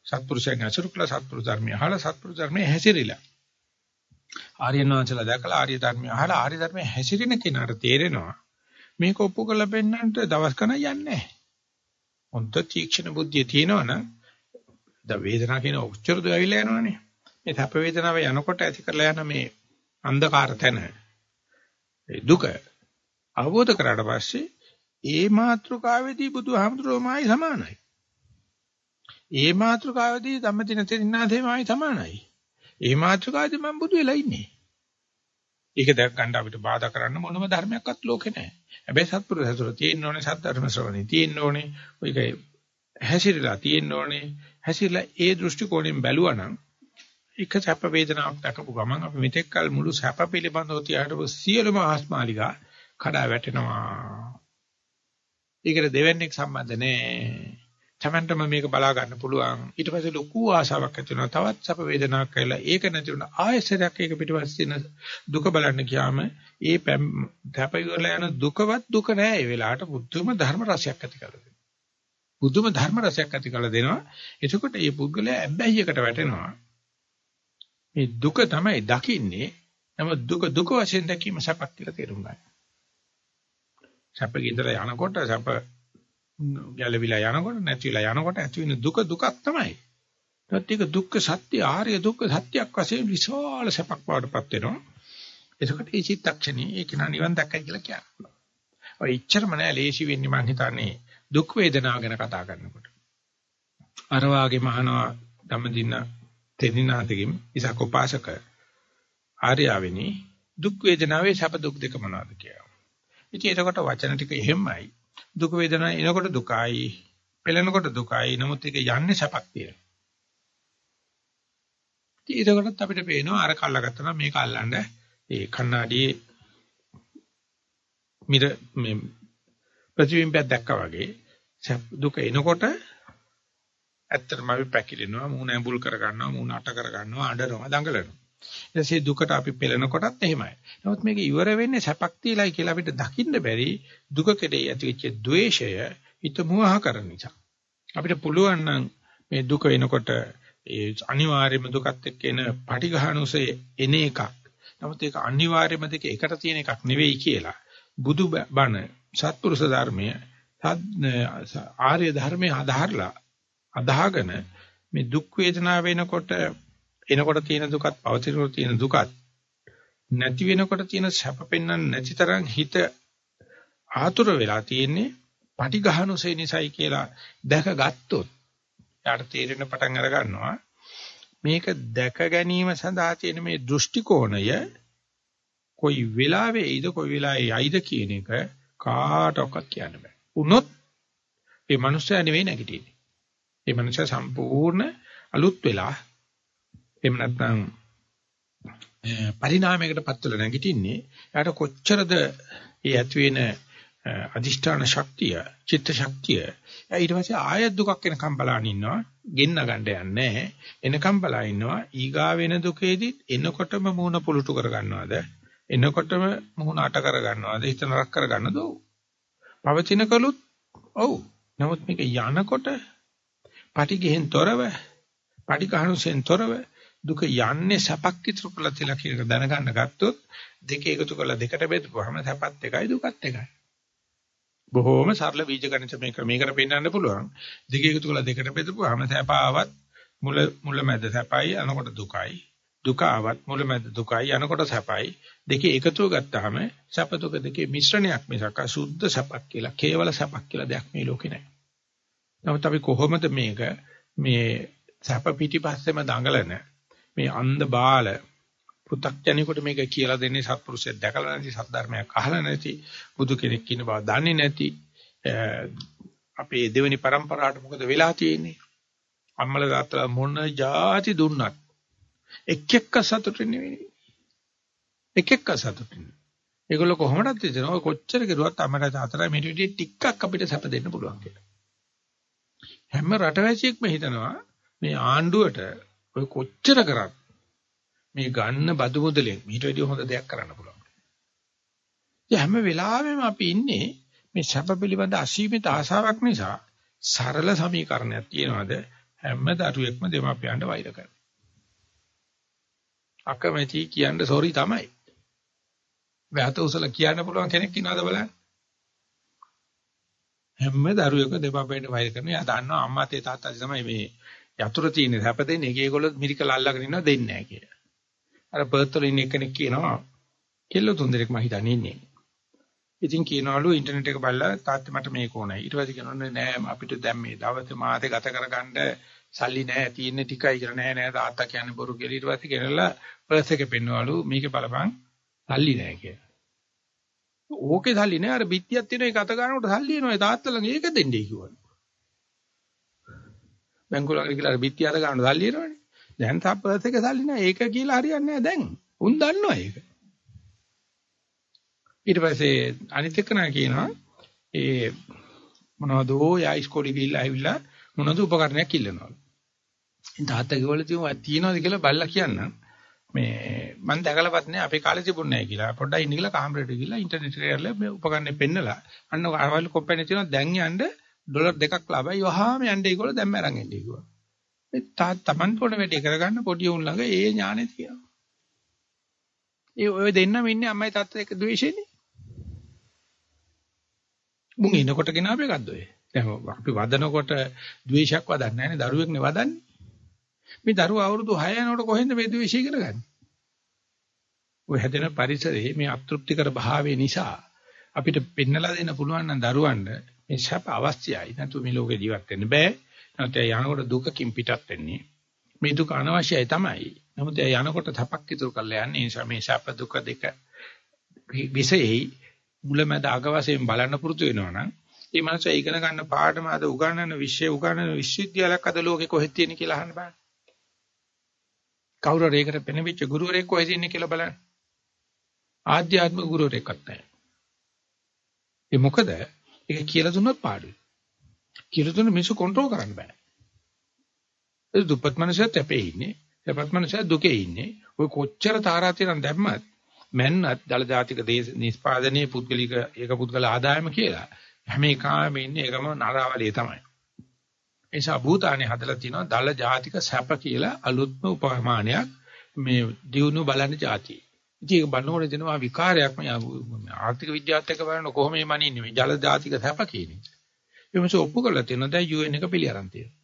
සත්පුරුෂයන් අසුරු කළ සත්පුරුෂ ධර්මය අහලා සත්පුරුෂ ධර්මයේ හැසිරීලා. ආර්යයන් වහන්සේලා දැකලා ආර්ය ධර්මය අහලා ආර්ය ධර්මයේ හැසිරෙන කෙනාට තේරෙනවා මේක ඔප්පු කරලා පෙන්නන්නට දවස් ගණන් යන්නේ නැහැ. හොඳ තීක්ෂණ බුද්ධිය තියෙනවනම් ද වේදනාව කියන උච්චර දු ඇවිල්ලා යනවනේ. මේ තප වේදනාව යනකොට ඇති කරලා යන මේ අන්ධකාර තැන දුක අවබෝධ කරාට පස්සේ ඒ මාත්‍රකාවේදී බුදුහාමුදුරුවෝමයි සමානයි. ඒ මාත්‍රකාවේදී ධම්මදින තෙරින්නාතේමයි සමානයි. ඒ මාත්‍රකාවේදී මම බුදු වෙලා ඉන්නේ. ඒක දැක් ගන්න අපිට බාධා කරන්න මොනම ධර්මයක්වත් ලෝකේ නැහැ. හැබැයි සත්පුරුෂ හසුර තියෙන්න ඕනේ, සද්ධර්ම ශ්‍රවණේ තියෙන්න ඕනේ. ඔයක හැසිරලා තියෙන්න ඕනේ. හැසිරලා ඒ දෘෂ්ටි කෝණයෙන් බැලුවා නම් එක සැප වේදනාවක් දක්වපු ගමන් අපි මෙතෙක් කල මුළු සැප පිළිබඳව තියාට සියලුම ආස්මාලිකා කඩා වැටෙනවා. ඒකට දෙවන්නේක් සම්බන්ධ නැහැ. තමන්ටම මේක බලා ගන්න පුළුවන්. ඊට පස්සේ ලොකු ආශාවක් ඇති වෙනවා. තවත් සැප වේදනාවක් කියලා. ඒක නැති වුණා. ආයෙසරයක් ඒක පිටිපස්සේ තියෙන දුක බලන්න ගියාම ඒ සැප ඉවරලා යන දුකවත් දුක නෑ. ඒ වෙලාවට බුද්ධම ධර්ම රසයක් ඇති කරලා දෙනවා. බුදුම ධර්ම රසයක් ඇති කරලා දෙනවා. එතකොට මේ පුද්ගලයා ඇබ්බැහියකට වැටෙනවා. මේ දුක තමයි දකින්නේ. නමුත් දුක දුක වශයෙන් දැකීම සැපක් කියලා තේරුම් ගන්න. සැප ගින්දලා යනකොට සැප ගැලවිලා යනකොට නැතිලා යනකොට ඇති වෙන දුක දුකක් තමයි. ඒත් ඒක දුක්ඛ සත්‍ය ආර්ය දුක්ඛ සත්‍යයක් වශයෙන් විශාල සැපක් බවටපත් වෙනවා. එතකොට ඒ චිත්තක්ෂණී ඒක නිවන් දැක්කයි කියලා කියනවා. ඔය ඉච්චරම නෑ ලේසි වෙන්නේ මං හිතන්නේ දුක් වේදනාව ගැන කතා කරනකොට. අර වාගේ මහනවා ධම්මදින තෙරිනාතකින් ඉසක් උපාසක ආර්යාවෙනි දුක් වේදනාවේ සැප දුක් දෙක මොනවද කියලා. ඉතින් එතකොට වචන ටික එහෙමයි. දුක් වේදනා එනකොට දුකයි, පෙළෙනකොට දුකයි. නමුත් ඒක යන්නේ සැපක් කියලා. ඉතින් එතකොටත් අපිට පේනවා අර කල්ලාගත්තා නම් මේක අල්ලන්න ඒ කණ්ණාඩියේ මිර මේ ප්‍රතිබිම්බයක් දැක්කා වගේ දුක එනකොට ඇත්තටම අපි පැකිලෙනවා මූණ ඇඹුල් කර ගන්නවා මූණ අට කර ගන්නවා අඬනවා දඟලනවා ඊට පස්සේ දුකට අපි පෙළෙනකොටත් එහෙමයි. නමුත් මේක ඉවර වෙන්නේ සැපක් තියලයි කියලා අපිට දකින්න බැරි දුක කෙරෙහි ඇතිවෙච්ච द्वේෂය හිත මුවහ කරන නිසා. අපිට පුළුවන් නම් මේ දුක එනකොට ඒ අනිවාර්යම දුකත් එක්ක එන පටිඝානුසය එන එකක්. නමුත් ඒක අනිවාර්යම දෙක එකට තියෙන එකක් නෙවෙයි කියලා. බුදු බණ සත්පුරුෂ ධර්මය ආර්ය ධර්මයේ අදහරලා අදාහගෙන මේ දුක් වේදනා වෙනකොට එනකොට තියෙන දුකත් පවතිනකොට තියෙන දුකත් නැති වෙනකොට තියෙන සැප පෙන්වන්න නැති තරම් හිත ආතුර වෙලා තියෙන්නේ පටිඝහනුසේ නිසයි කියලා දැකගත්තොත් යාට තේරෙන පටන් අර ගන්නවා මේක දැක ගැනීම සඳහා තියෙන මේ දෘෂ්ටි කෝණය කොයි වෙලාවෙ එයිද කොයි වෙලාවෙ යයිද කියන එක කාටවත් කියන්න බෑ. උනොත් ඒ මනුස්සයා නෙවෙයි නැගිටින්නේ. ඒ මනුස්සයා සම්පූර්ණ අලුත් වෙලා එහෙම නැත්නම් පරිණාමයකටපත් වෙලා නැගිටින්නේ. එයාට කොච්චරද ඒ ඇති වෙන අදිෂ්ඨාන ශක්තිය, චිත්ත ශක්තිය. ඊට පස්සේ ආයත් දුකක් එනකම් බලන් ඉන්නවා. ගෙන්න ගන්න යන්නේ එනකම් බලා ඉන්නවා. ඊගා වෙන දුකේදී එනකොටම මූණ පුලුටු කර ගන්නවද? එනකොටම මුහුණ අට කර ගන්නවාද හිත නරක කර ගන්නද ඔව් පවතින කලුත් ඔව් නමුත් මේක යනකොට පටිගෙහෙන් තොරව පටිඝහනුසෙන් තොරව දුක යන්නේ සැපක් ඉතුරු කළා කියලා කියන දැනගන්න ගත්තොත් දෙක එකතු කරලා දෙකට බෙදපුවාම සැපත් එකයි දුකත් එකයි. බොහෝම සරල බීජ ගණිත මේ ක්‍රමයකට පෙන්වන්න පුළුවන්. දෙක එකතු කරලා දෙකට බෙදපුවාම සැපාවත් මුල මුල මැද සැපයි අනකොට දුකයි. දුක ආවත් මුලමැද දුකයි යනකොට සැපයි. දෙකේ එකතුව ගත්තාම සැප දුක දෙකේ මිශ්‍රණයක් මිසක් අසුද්ධ සැපක් කියලා කේවල සැපක් කියලා දෙයක් මේ ලෝකේ නැහැ. නමුත් අපි කොහොමද මේක මේ සැප පිටිපස්සෙම දඟලන මේ අන්ධ බාල පෘථග්ජනෙකුට මේක කියලා දෙන්නේ සත්පුරුෂය දැකලා නැති සත්ධර්මයක් අහලා නැති බුදු කෙනෙක් කියන බව දන්නේ නැති අපේ දෙවෙනි પરම්පරාවට මොකද වෙලා තියෙන්නේ? අම්මල දාත්තලා මොන જાති දුන්නත් එක් එක්ක සතුටින් නෙවෙයි. එක් එක්ක සතුටින්. ඒගොල්ල කොහොමදත් හිතනවා කොච්චර කෙරුවත් අම්මල දාත්තලා මේ විදිහට ටිකක් අපිට සැප දෙන්න පුළුවන් කියලා. හැම රටවැසියෙක්ම හිතනවා මේ ආණ්ඩුවට ඔය කොච්චර කරත් මේ ගන්න බදු මුදලෙන් මීට වැඩිය හොඳ දෙයක් කරන්න පුළුවන්. ඒ හැම වෙලාවෙම අපි ඉන්නේ මේ සැප පිළිබඳ අසීමිත ආශාවක් නිසා සරල සමීකරණයක් තියනවාද හැම දරුවෙක්ම දෙමාපියන්ට වෛර කරනවා. අකමැති කියන්න සෝරි තමයි. වැහත උසල කියන්න පුළුවන් කෙනෙක් ඉන්නවද බලන්න. හැම දරුවෙකම දෙපාපේට වෛර කරනවා. එයා දන්නවා අම්මා තේ තාත්තා තමයි මේ යතුරු තියෙන හැප දෙන්නේ. ඒක ඒගොල්ලෝ මිරිකල අල්ලගෙන ඉන්නවා දෙන්නේ නැහැ කියලා. අර පර්ත් වල ඉන්න කෙනෙක් කියනවා කෙල්ල තුන් දෙනෙක් මම හිතන්නේ ඉන්නේ. ඉතින් කියනවලු ඉන්ටර්නෙට් එක බලලා තාත්තා මට මේක ඕනයි. ඊට පස්සේ කියනවනේ නෑ අපිට දැන් මේ දවසේ මාතේ ගත කරගන්න සල්ලි නැහැ තියෙන්නේ ටිකයි කියලා නැහැ නෑ තාත්තා කියන්නේ බොරු කියලා ඊට පස්සේ ගෙනලා පර්ස් එකේ පෙන්නවලු මේකේ බලපන් සල්ලි නැහැ කියලා. ඕකේ සල්ලි නැහැ අර බිත්තියක් තියෙන එක අත ගන්නකොට සල්ලි එනවා තාත්තා ළඟ ඒක දෙන්නේ කිව්වලු. බැංකුව ළඟට ගිහලා අර බිත්තිය අත ගන්න සල්ලි එනවනේ. දැන් තා පර්ස් එකේ සල්ලි නැහැ ඒක කියලා හරියන්නේ නැහැ දැන්. උන් දන්නවා ඒක. ඊට පස්සේ අනිත් එක නා කියනවා ඒ මොනවද ඕ යා ඉස්කෝලේ ගිහිල්ලා ආවිල්ලා මොනවද උපකරණයක් ඉල්ලනවලු. ඉතින් තාත්තා කිව්වලු තියෙනවද කියලා බල්ලා කියන්න. මේ මම දැකලාවත් නෑ අපේ කාලේ තිබුණේ නෑ කියලා. පොඩ්ඩක් ඉන්න කියලා කාමරේට ගිහලා ඉන්ටර්නෙට් එකේ කරලා මේ උපකරණේ පෙන්නලා අන්න අරවල කොප්පනේ තියෙනවා දැන් යන්න ඩොලර් දෙකක් ලාභයි. වහාම යන්න ඒගොල්ලෝ දැන් මරන් එන්නේ කිව්වා. මේ තාත්තා මන් පොඩ වැඩි කරගන්න පොඩි උන් ළඟ ඒ ඥානෙ තියෙනවා. ඒ ඔය දෙන්නම ඉන්නේ අම්මයි තාත්තා එක්ක ද්වේෂෙන්නේ. මුන් එනකොට ගෙනාව එකක්ද ඔය? දැන් අපි වදනකොට ද්වේෂයක් වදන්නේ නැහැ නේ දරුවෙක්නේ වදන්නේ. මේ දරුවා අවුරුදු 6 යනකොට කොහෙන්ද මේ ද්වේෂය ඉගෙන ගන්නේ? ඔය හැදෙන පරිසරයේ මේ අතෘප්තිකර භාවය නිසා අපිට පෙන්නලා දෙන්න පුළුවන් නම් දරුවන්ට මේ සැප අවශ්‍යයි. නැතු මේ ලෝකේ ජීවත් වෙන්න බෑ. නැත්නම් යනකොට දුකකින් පිටත් වෙන්නේ. මේ දුක අනවශ්‍යයි තමයි. නමුත් යනකොට තපක් ඉතුරු කරලා යන්නේ. ඒ නිසා මේ සැප දුක දෙක විශේෂයි මුලමැද අග වශයෙන් බලන්න පුරුදු වෙනවා නම් ඒ මනස ඉගෙන ගන්න පාඩම අද උගන්වන විශ්ය උගන්වන විශ්වවිද්‍යාලයක් අද ලෝකේ කොහෙද තියෙන කියලා අහන්න බලන්න. කවුරු රේකට පෙනෙවිච්ච ගුරුවරයෙක් කොහෙද ඉන්නේ කියලා බලන්න. ආධ්‍යාත්මික ගුරුවරයෙක්වත් නැහැ. ඒ මොකද ඒක කියලා දුන්නොත් පාඩුයි. කියලා දුන්න මිනිස්සු කන්ට්‍රෝල් කරන්න බෑ. ඒ දුප්පත් මනුස්සයත් අපේ ඉන්නේ. සපත් මනුස්සයා දුකේ ඉන්නේ. ඔය කොච්චර තාරාතිරම් දැම්මත් මැන්නත් දල ජාතික නිෂ්පාදනයේ පුද්ගලික ඒක පුද්ගල ආදායම කියලා හැම එකම ඉන්නේ එකම නරාවලිය තමයි. ඒ නිසා භූතානේ හදලා තිනවා දල ජාතික සැප කියලා අලුත්ම උපමානයක් මේ දියුණු බලන જાතිය. ඉතින් ඒක බලනකොට දෙනවා විකාරයක් මේ ආර්ථික විද්‍යාවත් එක්ක බලන කොහොම මේ මනින්නේ මේ ජල ජාතික සැප කියන්නේ. ඒ මොකද ඔප්පු කරලා තියෙනවා දැන් UN එක පිළිඅරන් තියෙනවා.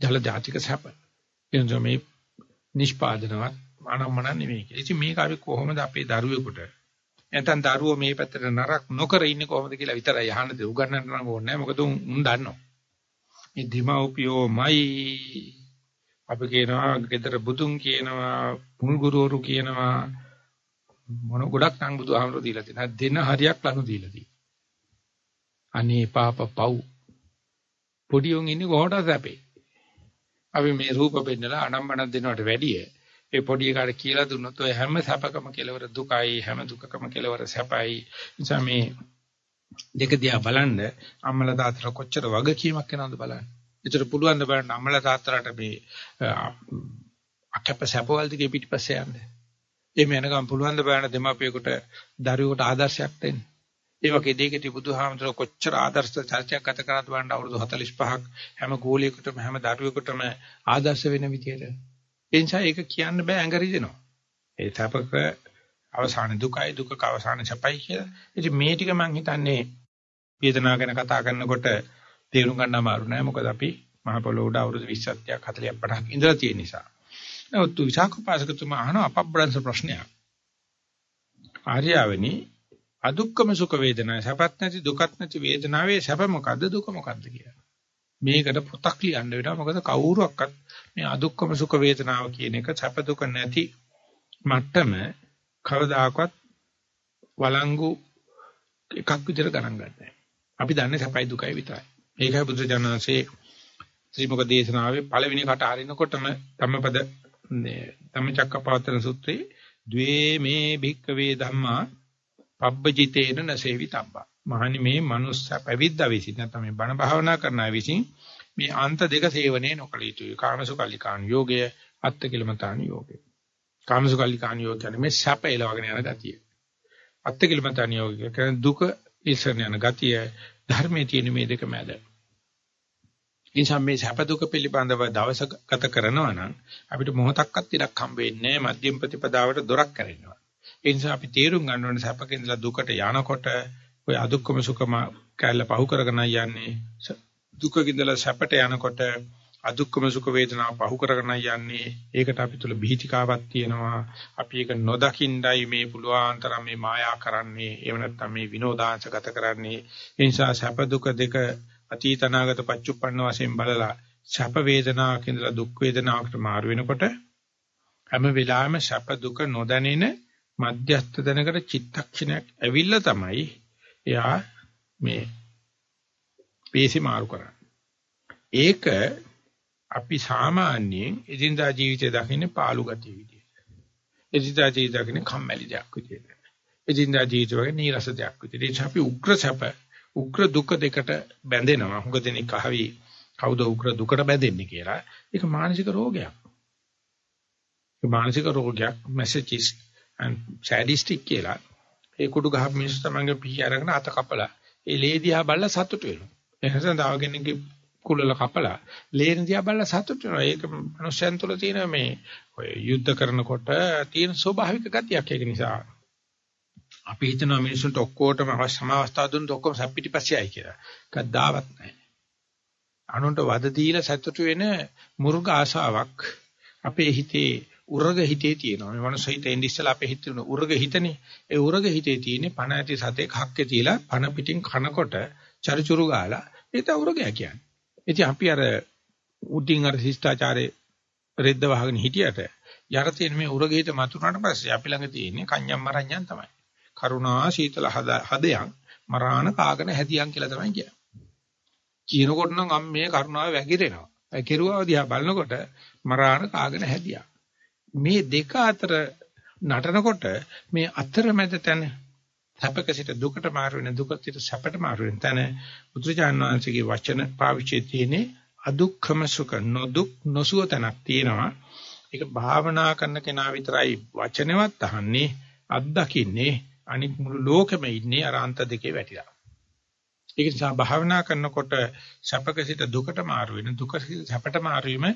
ජල ජාතික සැප. එනිසා මේ නිෂ්පාදනවත් අනම්මන නෙමෙයි කියලා. ඉතින් මේක අපි කොහොමද අපේ දරුවෙකුට නැත්නම් දරුවෝ මේ පැත්තට නරක නොකර ඉන්නේ කොහොමද කියලා විතරයි අහන්න දෙ උගන්නන්න නම් ඕනේ නැහැ. මොකද උන් දන්නවා. මේ දීමෝපියෝමයි අපි කියනවා ගෙදර බුදුන් කියනවා මුල් ගුරුවරු කියනවා මොන ගොඩක් නම් බුදුහාමරෝ දීලා තියෙනවා. දෙන හරියක් ලනු දීලා තියෙනවා. අනේ පාප පව් පොඩි උන් ඉන්නේ කොහොමද අපේ? අපි මේ රූප පෙන්නලා අනම්මනක් දෙනවට වැඩිය ඒ පොඩි එකාට කියලා දුන්නොත් ඔය හැම සැපකම කෙලවර දුකයි හැම දුකකම කෙලවර සැපයි නිසා මේ දෙක දිහා බලන්න අම්මලා තාත්තලා කොච්චර වගකීමක් වෙනවද බලන්න. ඒතර පුළුවන් ද බලන්න අම්මලා තාත්තලාට මේ අකප සැපවල දිගේ පිටිපස්සේ යන්න. එහෙම යනකම් පුළුවන් ද බලන්න දෙමාපියෙකුට දරුවෙකුට ආදර්ශයක් දෙන්න. ඒ වගේ දෙයකදී බුදුහාමතුල කොච්චර ආදර්ශ චර්චාවක් ගත කරාද බලන්න අවුරුදු 45ක් හැම ගෝලියෙකුටම හැම දරුවෙකුටම ආදර්ශ වෙන විදියට ඒ නිසා ඒක කියන්න බෑ ඇඟ රිදෙනවා. ඒ තපක අවසාන දුකයි දුකක අවසාන සැපයි කියලා. ඉතින් මේ ටික මම හිතන්නේ වේදනාව ගැන කතා කරනකොට තේරුම් ගන්න අමාරු නෑ. මොකද අපි මහ පොළොව උඩ අවුරුදු 20ක් 40ක් 50ක් ඉඳලා තියෙන නිසා. නමුත් විසාකපාසකතුමා අහන අපබ්‍රංශ ප්‍රශ්නයක්. ආර්යවනි අදුක්කම සුඛ වේදනා සැපත් නැති දුකත් නැති වේදනාවේ සැප මොකද්ද දුක මොකද්ද කියලා. මේකට පොතක් ලියන්න වෙනවා මොකද කවුරුවක්වත් මේ අදුක්කම සුඛ වේදනාව කියන එක සැප දුක නැති මට්ටම කවදාකවත් වළංගු එකක් විතර ගණන් ගන්නෑ. අපි දන්නේ සැපයි දුකයි විතරයි. ඒකයි බුදුජානනාංශේ ශ්‍රී මොක දේශනාවේ පළවෙනි කට හරිනකොටම ධම්මපද ධම්මචක්කපවත්තන සූත්‍රයේ ද්වේ මේ භික්කවේ ධම්මා පබ්බජිතේන නසේවිතබ්බා මහනි මේ මනුස්ස පැවිද්දා විසින් නැත්නම් මේ බණ භාවනා කරන අය විසින් මේ අන්ත දෙක සේවනයේ නොකළ යුතුයි. කාමසුකල්ලිකාන යෝගය, අත්තිකිලමතාන යෝගය. කාමසුකල්ලිකාන යෝගය කියන්නේ මේ සැප එලවගෙන යන ගතිය. අත්තිකිලමතාන යෝගය කියන්නේ දුක ඉස්සරන යන ගතිය. ධර්මයේ තියෙන මේ දෙක මැද. ඉන්සම් මේ සැප දුක පිළිබඳව දවස ගත කරනවා නම් අපිට මොහොතක්වත් ඉඩක් හම්බ වෙන්නේ නැහැ මධ්‍යම ප්‍රතිපදාවට දොරක් කරෙනවා. ඒ නිසා අපි තේරුම් ගන්න ඕනේ සැපක ඉඳලා දුකට යනකොට ඔය අදුක්කම සුඛම කැල්ල පහු කරගෙන යන්නේ දුකක ඉඳලා සැපට යනකොට අදුක්කම සුඛ වේදනාව පහු කරගෙන යන්නේ. ඒකට අපි තුල බීතිකාවක් තියෙනවා. අපි ඒක නොදකින්ඩයි මේ පුළුවන් තරම් මේ මායා කරන්නේ. එහෙම නැත්නම් මේ විනෝදාංශ ගත කරන්නේ. ඒ නිසා සැප දුක දෙක අතීතනාගත පච්චුප්පන්න වශයෙන් බලලා සැප වේදනාවක් ඉඳලා දුක් වේදනාවකට මාරු වෙනකොට හැම වෙලාවෙම සැප දුක නොදැනෙන මධ්‍යස්ථ දැනකට චිත්තක්ෂණයක් ඇවිල්ලා තමයි එයා මේ පේසි මාරු කරන්නේ. ඒක අපි සාමාන්‍යයෙන් එදිනදා ජීවිතය දකින්නේ පාළු ගතිය විදියට. එදිනදා ජීවිතය දකින්නේ කම්මැලි දෙයක් විදියට. එදිනදා ජීවිතය වගේ නීරස දෙයක් විදියට. ඒ අපි උග්‍ර සැප, උග්‍ර දුක දෙකට බැඳෙනවා. හුඟ දෙනෙක් අහවි කවුද උග්‍ර දුකට බැඳෙන්නේ කියලා. ඒක මානසික රෝගයක්. ඒ මානසික රෝගයක් messages and sadistic කියලා. ඒ කුඩු ගහ මිනිස්සු තමන්ගේ පිහි අරගෙන අත කපලා ඒ ලේ දිහා බලලා සතුට වෙනවා. එහෙනම් තව කෙනෙක්ගේ කුලල කපලා ලේන දිහා බලලා සතුට වෙනවා. ඒක මනුෂ්‍යයන් තුළ තියෙන මේ ඔය යුද්ධ කරනකොට තියෙන ස්වභාවික ගතියක් ඒක නිසා. අපි හිතනවා මිනිස්සුන්ට ඔක්කොටම අවශ්‍යම අවස්ථාව දුන්නොත් ඔක්කොම සප්පිටිපස්සෙයි කියලා. කද්දාවත් නැහැ. අනුන්ට වද දීලා සතුට වෙන මුර්ග ආශාවක් අපේ හිතේ උරග හිතේ තියෙනවා. මේ මනස හිතේ ඉඳ ඉස්සලා අපේ හිතේ උරග හිතනේ. ඒ උරග හිතේ තියෙන්නේ පණ ඇති සතේ කක්කේ තියලා පණ පිටින් කනකොට චරිචුරු ගාලා ඒක උරගය කියන්නේ. ඉතින් අපි අර උඩින් අර ශිෂ්ටාචාරයේ රෙද්ද වහගෙන හිටියට යට තියෙන මේ උරගේට මතුනාට පස්සේ අපි ළඟ තියෙන්නේ කන්‍යම් මරඤ්ඤම් තමයි. කරුණා සීතල හදයන් මරාණ කාගෙන හැදියන් කියලා තමයි කියන්නේ. කියනකොට නම් අම් මේ කරුණාව වැగిරෙනවා. ඒ කෙරුවා දිහා බලනකොට මරාණ කාගෙන හැදියා. මේ දෙක අතර නටනකොට මේ අතරමැද තැන සැපක සිට දුකට මාරු වෙන දුක සිට සැපට මාරු වෙන තැන බුදුචාන් වහන්සේගේ වචන පාවිච්චි තියෙන්නේ අදුක්ඛම සුඛ නොදුක් නොසුව තැනක් තියෙනවා. ඒක භාවනා කරන කෙනා විතරයි වචනවත් අහන්නේ අත්දකින්නේ අනිත් මුළු ලෝකෙම ඉන්නේ අර අන්ත දෙකේ වැටිලා. ඒක නිසා භාවනා කරනකොට සැපක සිට දුකට මාරු වෙන දුක සිට සැපට මාරු වීම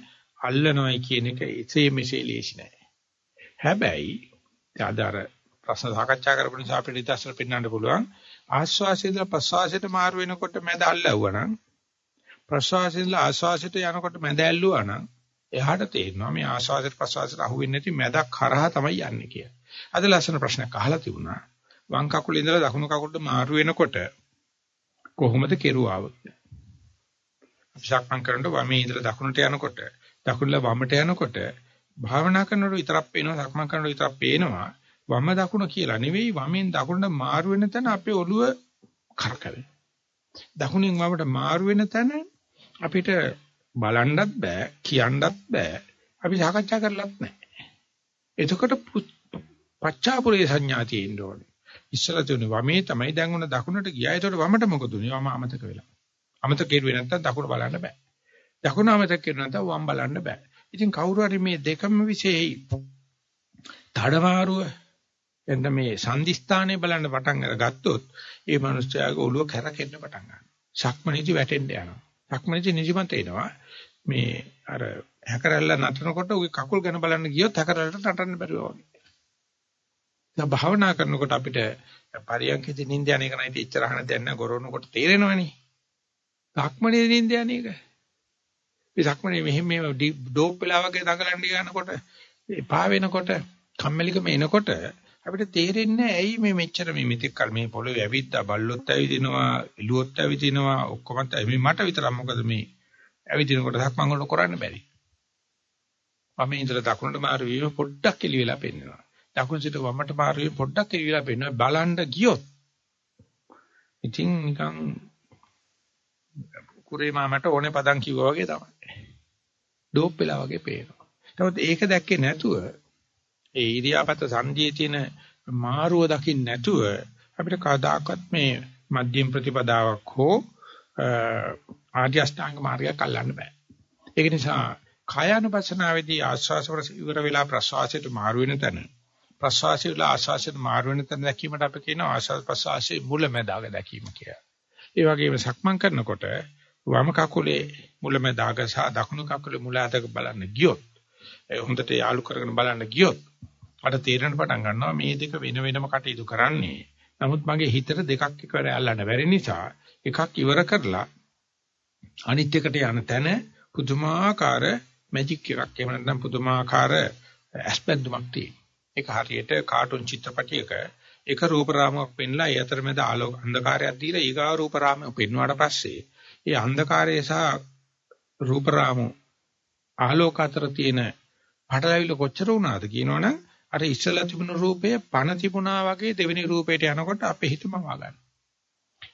අල්ලනොයි කියන එක එසේ මෙසේ ලේසි නෑ. හැබැයි ආදාර ප්‍රශ්න සාකච්ඡා කරපු නිසා අපිට ඉතින් පෙන්වන්න පුළුවන් ආස්වාසයෙන් ප්‍රසවාසයට මාරු වෙනකොට මැද අල්ලවුවා නම් ප්‍රසවාසයෙන් ආස්වාසයට යනකොට මැද ඇල්ලුවා නම් එහාට තේරෙනවා මේ ආස්වාසයට ප්‍රසවාසයට අහු වෙන්නේ නැති මැදක් කරහා තමයි යන්නේ කියලා. අද ලස්සන ප්‍රශ්නයක් අහලා තිබුණා. වම් කකුලේ ඉඳලා දකුණු කකුලට මාරු වෙනකොට කොහොමද කෙරුවාව? අපි සක්මන් කරනකොට වමේ ඉඳලා දකුණට යනකොට දකුණල වමට යනකොට භාවනා කරනකොට විතරක් පේනවා සක්මන් කරනකොට විතරක් පේනවා වම දකුණ කියලා නෙවෙයි වමෙන් දකුණට මාරු වෙන තැන අපේ ඔළුව කරකැවෙන. දකුණෙන් වමට මාරු වෙන තැන අපිට බලන්නත් බෑ කියන්නත් බෑ අපි සාකච්ඡා කරලත් නැහැ. එතකොට පච්චාපුරේ සංඥා තියෙන්න ඕනේ. ඉස්සලා තුනේ වමේ තමයි දැන් උන දකුණට ගියා. ඒතකොට වමට මොකද උනේ? වම අමතක වෙලා. අමතක කෙරුවේ නැත්තම් දකුණ බලන්න බෑ. දකුණ අමතක කෙරුවා නැත්තම් වම් බලන්න බෑ. ඉතින් කවුරු හරි මේ දෙකම විශේෂයි. තඩමාරුව එන්න මේ සංදිස්ථානේ බලන්න පටන් අරගත්තොත් ඒ මනුස්සයාගේ ඔළුව කැරකෙන්න පටන් ගන්නවා. ශක්මණේජි වැටෙන්න යනවා. ශක්මණේජි නිදිමත එනවා. මේ අර හැකරැල්ල නටනකොට උගේ කකුල් ගැන බලන්න ගියොත් හැකරැල්ලට නටන්න බැරුව වගේ. දැන් භාවනා කරනකොට අපිට පරියන්කෙදි නිින්ද යන එක නයි ඉච්චරහන දැන්න ගොරවනකොට තේරෙනවනේ. සක්මණේ නිින්ද යන එක. මේ සක්මණේ මෙහෙම මේ ඩෝප් වෙලා වගේ දඟලන්න යනකොට එපා වෙනකොට කම්මැලිකම එනකොට අපිට තේරෙන්නේ ඇයි මේ මෙච්චර මේ මෙතෙක් කල මේ පොළොවේ ඇවිද්දා බල්ලොත් ඇවිදිනවා එළුවොත් ඇවිදිනවා ඔක්කොමත් මේ මට විතරක් මොකද මේ ඇවිදිනකොට සක්මන් වල කරන්න බැරි. මම ඉඳලා දකුණට මාරු වීම පොඩ්ඩක් එළි වෙලා පෙන්නනවා. දකුණු සිට වමට මාරු වීම පොඩ්ඩක් එළි වෙලා පෙන්නනවා. බලන්න ගියොත් ඉතින් නිකන් කුරේ මාමට ඕනේ පදන් කිව්වා වගේ තමයි. ඩෝප් වෙලා වගේ පේනවා. නමුත් ඒක දැක්කේ නැතුව ඒ ඉරියාපත සංධියේ තියෙන මාරුව දකින්න නැතුව අපිට කවදාකවත් මේ මධ්‍යම ප්‍රතිපදාවක් හෝ ආර්ය අෂ්ටාංග මාර්ගයක් අල්ලන්න බෑ. ඒක නිසා කායानुපස්සනාවේදී ආස්වාස ඉවර වෙලා ප්‍රසවාසයට මාරු වෙන තැන ප්‍රසවාසය වල ආස්වාසයට මාරු වෙන තැන දැකීමට අපි කියනවා ආස්වාස ප්‍රසවාසයේ මුලැමැදාග දැකීම කියලා. ඒ වගේම සක්මන් කරනකොට වම කකුලේ මුලැමැදාග සහ දකුණු කකුලේ මුල අතක බලන්න ගියොත් ඒ හොඳට යාලු කරගෙන බලන්න ගියොත් අර තේරෙන පටන් ගන්නවා මේ දෙක වෙන වෙනම කටයුතු කරන්නේ. නමුත් මගේ හිතට දෙකක් එකවර අල්ලන්න බැරි නිසා එකක් ඉවර කරලා අනිත් එකට යන තැන පුදුමාකාර මැජික් එකක් එහෙම නැත්නම් පුදුමාකාර ඇස්පෙන්දුමක් තියෙනවා. ඒක හරියට කාටුන් චිත්‍රපටයක එක රූප රාමුවක් පෙන්ලා ඒ අතරමැද ආලෝක අන්ධකාරයක් දීලා ඊගා රූප රාමුව පෙන්වුවාට පස්සේ ඒ අන්ධකාරය සහ රූප රාමු ආලෝක අතර තියෙන පටලැවිල්ල කොච්චර වුණාද කියනවනම් අර ඉස්සලා තිබුණු රූපය පණ තිබුණා වගේ දෙවෙනි රූපයට යනකොට අපේ හිතම වගන්න.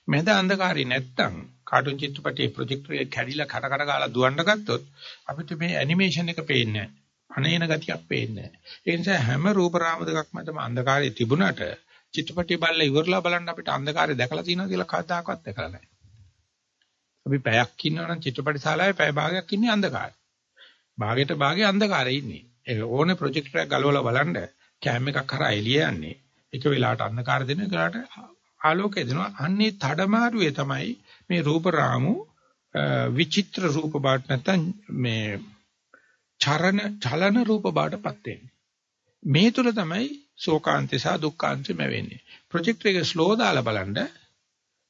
මැද අන්ධකාරي නැත්තම් කාටුන් චිත්‍රපටයේ ප්‍රොජෙක්ටර් එක කැඩිලා කඩ කඩ ගාලා දුවන්න ගත්තොත් අපිට මේ ඇනිමේෂන් එක පේන්නේ නැහැ. අනේන ගතියක් පේන්නේ නැහැ. ඒ නිසා හැම රූප රාම දෙකක් මැදම අන්ධකාරය තිබුණාට චිත්‍රපටිය බලලා ඉවරලා බලන්න අපිට අන්ධකාරය දැකලා තියෙනවා කියලා කවදාකවත් දැකලා නැහැ. අපි පැයක් ඉන්නවනම් චිත්‍රපට ශාලාවේ පැය භාගයක් ඉන්නේ අන්ධකාරය. භාගයට භාගේ අන්ධකාරයේ ඉන්නේ. ඒක ඕනේ ප්‍රොජෙක්ටර් එකක් ගලවලා බලන්න කැම් එකක් කරා එළිය යන්නේ. එක වෙලාවට අන්ධකාර දෙන එකලට ආලෝකය දෙනවා. අන්නේ තඩමාරුවේ තමයි මේ රූප රාමු විචිත්‍ර රූප බාට නැත්නම් මේ චරණ චලන රූප බාටපත් වෙන්නේ. මේ තුල තමයි ශෝකාන්තය සහ දුක්ඛාන්තය වෙන්නේ. ප්‍රොජෙක්ටර් එක ස්ලෝ දාලා බලන්න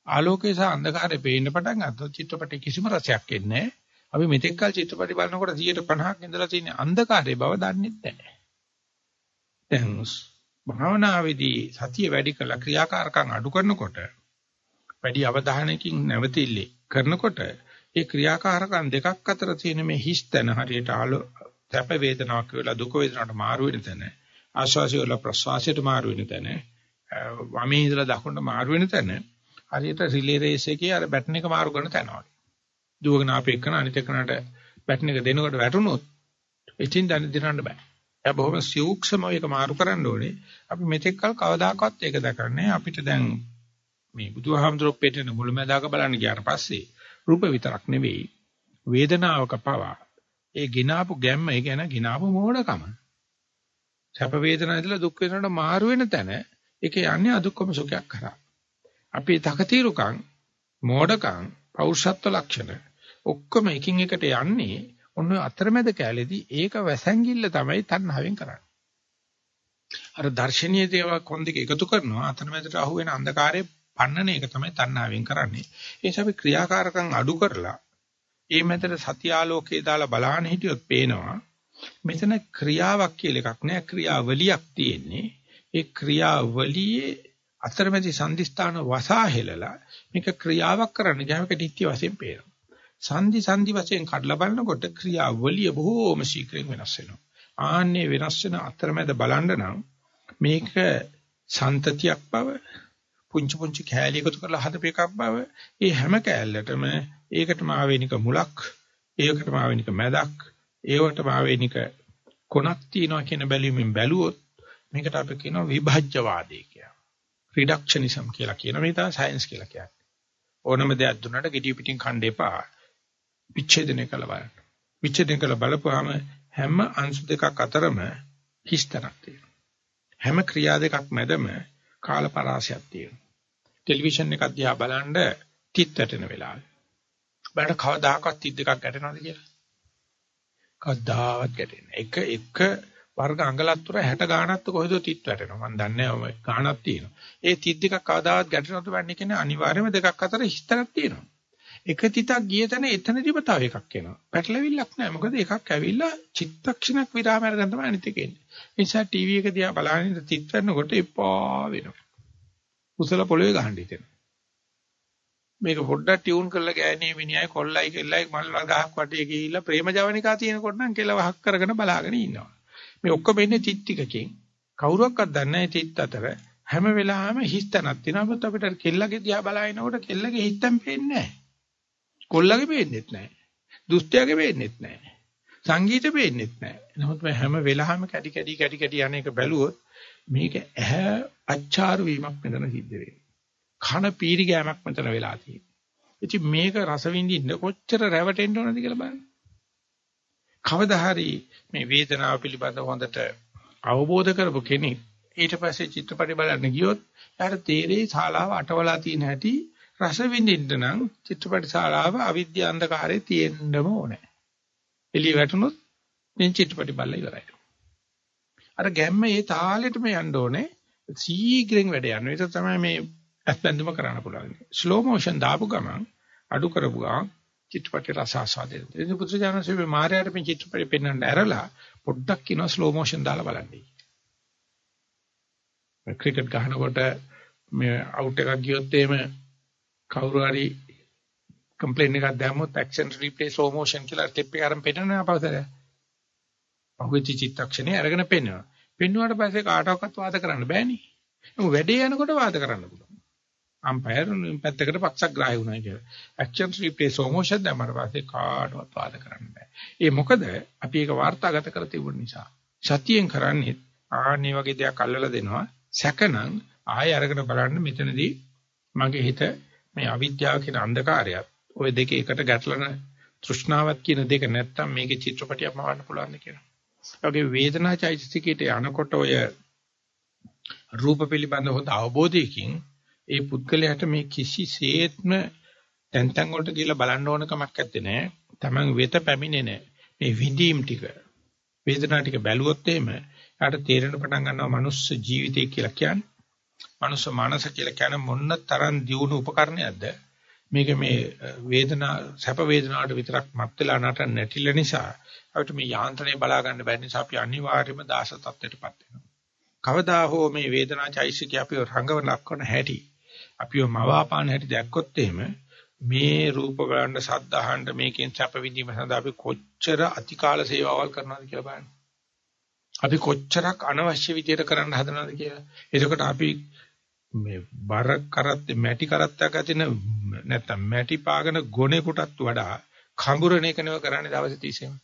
ආලෝකය සහ අන්ධකාරය පේන්න පටන් ගත්තොත් චිත්‍රපටයේ කිසිම රසයක් එන්නේ නැහැ. අපි මෙතෙක් කල චිත්‍රපටි බලනකොට 150ක් ඉඳලා තියෙන අන්ධකාරයේ බව දන්නේ නැහැ. දැන් භාවනාවේදී සතිය වැඩි කළ ක්‍රියාකාරකම් අඩු කරනකොට වැඩි අවධානයකින් නැවතිල්ලේ කරනකොට ඒ ක්‍රියාකාරකම් දෙකක් අතර තියෙන මේ හිස්තන හරියට ආලෝ තැප වේදනාවක් වෙලා දුක වේදනාවට මාරු වෙන තැන ආශ්වාසය වල ප්‍රශ්වාසයට මාරු වෙන තැන වමේ ඉඳලා දකුණට මාරු වෙන තැන හරියට රිලේ රේස් එකේ අර බැටන් එක මාරු කරන තැන වගේ. දුවගෙන ආපේ එක්කන අනිත් එක්කනට බැටන් එක දෙනකොට වැටුනොත් ඉතින් දැන දිනන්න බෑ. එයා බොහොම සූක්ෂමව ඒක මාරු කරන්න ඕනේ. අපි මෙතෙක් කල කවදාකවත් ඒක දැකන්නේ අපිට දැන් මේ බුදුහාමුදුරුවෝ පෙන්නන මුලමදාක බලන්න ගියාට පස්සේ රූප විතරක් නෙවෙයි වේදනාවක පවා ඒ ගිනාපු ගැම්ම ඒ කියන ගිනාපු මෝඩකම. සැප වේදනා ඉදලා දුක් වේදනාට මාරු වෙන තැන ඒක යන්නේ අදුක්කම සුඛයක් කරා. අපි තකතිරුකම් මෝඩකම් පෞරුෂත්ව ලක්ෂණ ඔක්කොම එකින් එකට යන්නේ ඔන්න අතරමැද කැලේදී ඒක වැසැංගිල්ල තමයි තණ්හාවෙන් කරන්නේ. අර දර්ශනීය දේවල් කොන්දේක එකතු කරනවා අතරමැදට අහු වෙන අන්ධකාරයේ පන්නන එක තමයි තණ්හාවෙන් කරන්නේ. ඒ නිසා අපි ක්‍රියාකාරකම් අඩු කරලා ඒ මැදට සත්‍ය ආලෝකයේ දාලා බලහන් හිටියොත් පේනවා මෙතන ක්‍රියාවක් කියලා එකක් නෑ ක්‍රියාවලියක් තියෙන්නේ. ඒ ක්‍රියාවලියේ අතරමැදි සංදිස්ථාන වසා හෙලලා මේක ක්‍රියාවක් කරන්න ගියාම ඒක නිත්‍ය වශයෙන් පේනවා. සංදි සංදි වශයෙන් කඩලා බලනකොට ක්‍රියාවලිය බොහෝම ශීක්‍රයෙන් වෙනස් වෙනවා. ආන්නේ වෙනස් වෙන අතරමැද බලන්න නම් මේක සන්තතියක් බව පුංචි පුංචි කෑලි එකතු කරලා හදපු එකක් බව ඒ හැම කෑල්ලටම ඒකටම ආවේනික මුලක් ඒකටම ආවේනික මැදක් ඒවටම ආවේනික කොනක් තියෙනවා කියන බැලීමෙන් බැලුවොත් මේකට අපි කියනවා විභජ්‍යවාදී කියලා. රිඩක්ෂනිසම් කියලා කියන මේ තමයි සයන්ස් කියලා කියන්නේ. ඕනම දෙයක් දුන්නට gediy පිටින් කණ්ඩ එපා. විච්ඡේදනය කළ බලන්න. විච්ඡේදනය කළ බලපුවාම හැම අංශු දෙකක් අතරම හිස්තනක් තියෙනවා. හැම ක්‍රියා දෙකක් මැදම කාලපරාසයක් තියෙනවා. ටෙලිවිෂන් එකක් දිහා බලනද තිත් වැටෙන වෙලාවේ. බලන්න කවදාකවත් තිත් දෙකක් ගැටෙනවද කියලා? කවදාවත් ගැටෙන්නේ. එක එක වර්ග අඟලත්තර 60 ගාණක්ද කොහෙද තිත් වැටෙනවා. මම දන්නේ නැහැ ඔය ගාණක් තියෙනවා. ඒ තිත් දෙකක් කවදාවත් ගැටෙනවද වන්නේ කියන්නේ අනිවාර්යයෙන්ම දෙකක් අතර හිස්තරක් තියෙනවා. එක තිතක් ගිය තැන එතනදිම තව එකක් එනවා. පැටලවිල්ලක් නැහැ. මොකද එකක් ඇවිල්ලා චිත්තක්ෂණක් විරාම අරගෙන තමයි අනිත් එක එන්නේ. ඒ නිසා ටීවී එක දිහා බලන තිත් වෙනකොට එපා වෙනවා. කුසල පොළවේ ගහන්න හිතෙනවා. මේක පොඩ්ඩක් ටියුන් කරලා ගෑණී මිනිහයි කොල්ලයි කෙල්ලයි මල් ගහක් වටේ ගිහිල්ලා ප්‍රේම ජවනිකා තියෙනකොට නම් කෙල වහක් කරගෙන බලාගෙන ඉන්නවා. මේ ඔක්කොම ඉන්නේ තිත් ටිකකින්. කවුරුවක්වත් දන්නේ නැහැ තිත් අතර හැම වෙලාවෙම හිස්තනක් තියෙනවා. මොකද අපිට කෙල්ලගේ දිහා බලාගෙනකොට කෙල්ලගේ හිස්තම් පේන්නේ නැහැ. කොල්ලගේ පේන්නේත් නැහැ. දුස්ත්‍යගේ පේන්නේත් නැහැ. සංගීත පේන්නේත් නැහැ. නමුත් මේ හැම වෙලාවෙම කැඩි කැඩි කැඩි කැඩි යන එක බැලුවොත් මේක ඇහැ අච්චාරු වීමක් මෙතන සිද්ධ වෙන්නේ. කන පීරි ගෑමක් මෙතන වෙලා තියෙන්නේ. ඉතින් මේක රස විඳින්න කොච්චර රැවටෙන්න ඕනද කියලා බලන්න. කවදා හරි මේ වේදනාව පිළිබඳව හොඳට අවබෝධ කරපු කෙනෙක් ඊට පස්සේ චිත්‍රපටි බලන්න ගියොත් එයාට තේරෙයි ශාලාව අටවලා තියෙන හැටි රස විඳින්න නම් චිත්‍රපටි ශාලාව අවිද්‍යා අන්ධකාරයේ තියෙන්නම ඕනේ. එළිය වැටුනොත් මේ චිත්‍රපටි බලලා ඉවරයි. අර ගැම්ම ඒ තාලෙටම යන්න ඕනේ. සීඝ්‍රයෙන් වැඩ යනවා. ඒක තමයි මේ ඇස්බැඳුම කරන්න පුළුවන්. ස්ලෝ මෝෂන් දාපු ගමන් අඩු කරපු ගමන් චිත්‍රපටි රස ආස්වාදේ. ඉතින් පුදුජානසෙ මාරයට මේ චිත්‍රපටි පෙන්වන්න ඇරලා පොඩ්ඩක් කියනවා ස්ලෝ මෝෂන් දාලා බලන්න. ක්‍රිකට් ගහනකොට මේ අවුට් එකක් ගියොත් එහෙම කවුරු හරි කම්ප්ලේන් එකක් දැම්මොත් ඇක්ෂන් රීප්ලේ ස්ලෝ මෝෂන් කියලා ක්ලිප් එක අරන් පෙන්නන අපවසරය. පහුවෙච්ච චිත්තක්ෂණේ අරගෙන පෙන්වනවා. පෙන්වුවාට පස්සේ කාටවත් වාද කරන්න බෑනේ. ඒක වැඩේ යනකොට වාද කරන්න පුළුවන්. අම්පයර් පැත්තකට පක්ෂග්‍රාහී වුණා කියලා. ඇක්ෂන් රීප්ලේ ස්ලෝ මෝෂන් දැම්මම පස්සේ කාටවත් වාද කරන්න බෑ. ඒ මොකද අපි ඒක වාර්තාගත කර තිබුණ නිසා. සතියෙන් කරන්නේ ආන්නේ වගේ දෙයක් අල්ලලා දෙනවා. සැකනම් ආයෙ අරගෙන බලන්න මෙතනදී මගේ හිත මේ අවිද්‍යාව කියන අන්ධකාරයත් ওই දෙකේ එකට ගැටලන තෘෂ්ණාවත් කියන දෙක නැත්තම් මේකේ චිත්‍රපටියක් මවන්න පුළුවන් කියලා. ඒ වගේ වේදනා චෛතසිකයට යනකොට ඔය රූප පිළිබඳ හොඳ අවබෝධයකින් ඒ පුද්ගලයාට මේ කිසිසේත්ම තැන් තැන් වලට ගිහලා බලන්න ඕන කමක් නැත්තේ නෑ. Taman වෙත පැමිණෙන මේ විඳීම් ටික වේදනා ටික බැලුවොත් එහෙම යාට තේරෙන පටන් ගන්නවා මනුස්ස ජීවිතය කියලා කියන්නේ. මනුස්ස මානස කියලා කියන මොන්න තරම් දියුණු උපකරණයක්ද මේක මේ වේදනා සැප වේදනාවට විතරක් මත් වෙලා නට නැටිල නිසා අපිට මේ යාන්ත්‍රණය බලා ගන්න බැරි නිසා අපි අනිවාර්යයෙන්ම දාස තත්ත්වයටපත් වෙනවා. කවදා හෝ මේ වේදනා චෛසිකය අපි රංගව ලක්වන හැටි අපිව මවාපාන හැටි දැක්කොත් එහෙම මේ රූප බලන්න සද්ද අහන්න මේකෙන් සැප විඳීම සඳහා අපි කොච්චර අතිකාල සේවාවල් කරනවද කියලා බලන්න. අපි කොච්චරක් අනවශ්‍ය විදියට කරන්න හදනවද කියලා. එතකොට අපි මේ බර කරත් මැටි කරත්තක් අතින නැත්තම් මැටි පාගන ගොනේකටත් වඩා කඹුරණ එක නෙව කරන්නේ දවස් 30ෙම.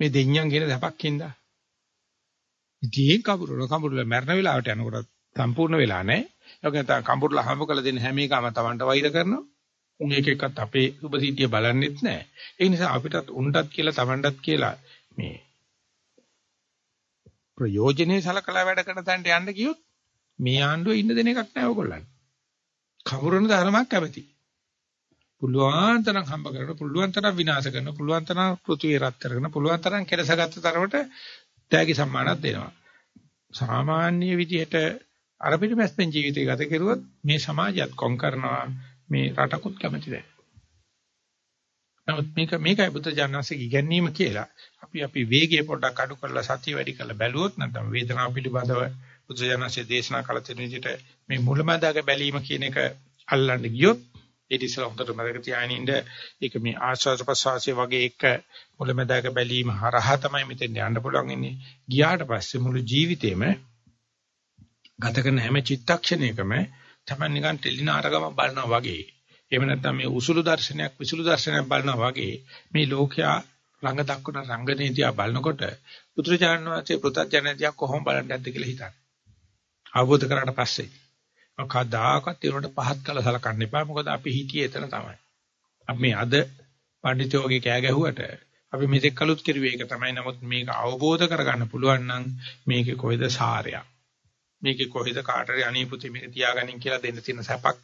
මේ දෙඤ්ඤම් කියන දැපක් හින්දා. ඉතින් කඹුරන කඹුරල මරණ වෙලාවට යනකොට සම්පූර්ණ වෙලා නැහැ. ඒක නැත්නම් කඹුරල හම්බ කළ දෙන්න හැම එකම Tamanට වෛර කරනවා. උන් එක එකත් අපේ සුභසීතිය බලන්නෙත් නැහැ. ඒ නිසා අපිටත් උන්ටත් කියලා Tamanටත් කියලා මේ ප්‍රයෝජනේ සලකලා වැඩ කරන තැනට යන්න ගියොත් මේ ආණ්ඩුවේ ඉන්න දෙන එකක් නැහැ ඔයගොල්ලන්. කවුරුන ධර්මයක් කැමති. පුළුවන් තරම් හම්බ කරගෙන පුළුවන් තරම් විනාශ කරන පුළුවන් තරම් පෘථිවිය රත් කරගෙන පුළුවන් තරම් කෙලසගත්ත තරමට තෑගි සම්මානක් දෙනවා. සාමාන්‍ය විදිහට අර පිටමැස්තෙන් ජීවිතය ගත කරුවොත් මේ සමාජයත් කොන් කරනවා මේ රටකුත් කැමති නැහැ. නමුත් මේක මේකයි බුද්ධ ජානනාංශයේ ඉගැන්වීම කියලා. අපි අපි වේගය පොඩ්ඩක් අඩු කරලා සතිය වැඩි කරලා බැලුවොත් නැත්නම් වේදනාව පිළිබඳව බුද්ධ ජානනාංශයේ දේශනා කළ තියෙන විදිහට මේ මුලමදාග බැලීම කියන එක අල්ලන්න ගියොත් ඒ ඉතිසල හොඳට මතක තියාගෙන ඉන්න ඒක මේ ආස්වාද ප්‍රසවාසයේ වගේ එක මුලමදාග බැලීම හරහා තමයි මෙතෙන් යන්න පුළුවන් ඉන්නේ. ගියාට පස්සේ මුළු ජීවිතේම ගත කරන හැම චිත්තක්ෂණයකම තමයි නිකන් ටෙලිනාටකම බලනවා වගේ. එහෙම නැත්නම් මේ උසුළු දර්ශනයක් විසුළු දර්ශනයක් බලනවා වගේ මේ ලෝකයා රංග දක්වන රංගනීතිය බලනකොට පුත්‍රජානන වාසේ පෘථජනතිය කොහොම බලන්න ඇද්ද කියලා හිතන්න. අවබෝධ කරාට පස්සේ කවදාකවත් ඒකට පහත් කළ සලකන්න එපා. මොකද අපි හිතියේ එතන තමයි. අපි මේ අද පඬිතුෝගේ කෑ ගැහුවට අපි මෙතෙක් කලුත් කිරුවේ ඒක තමයි. නමුත් මේක අවබෝධ කරගන්න පුළුවන් නම් මේකේ කොයිද සාරයක්. මේකේ කොහෙද කාටරි අනීපුති මේක තියාගනින් කියලා දෙන්න තියෙන සැපක්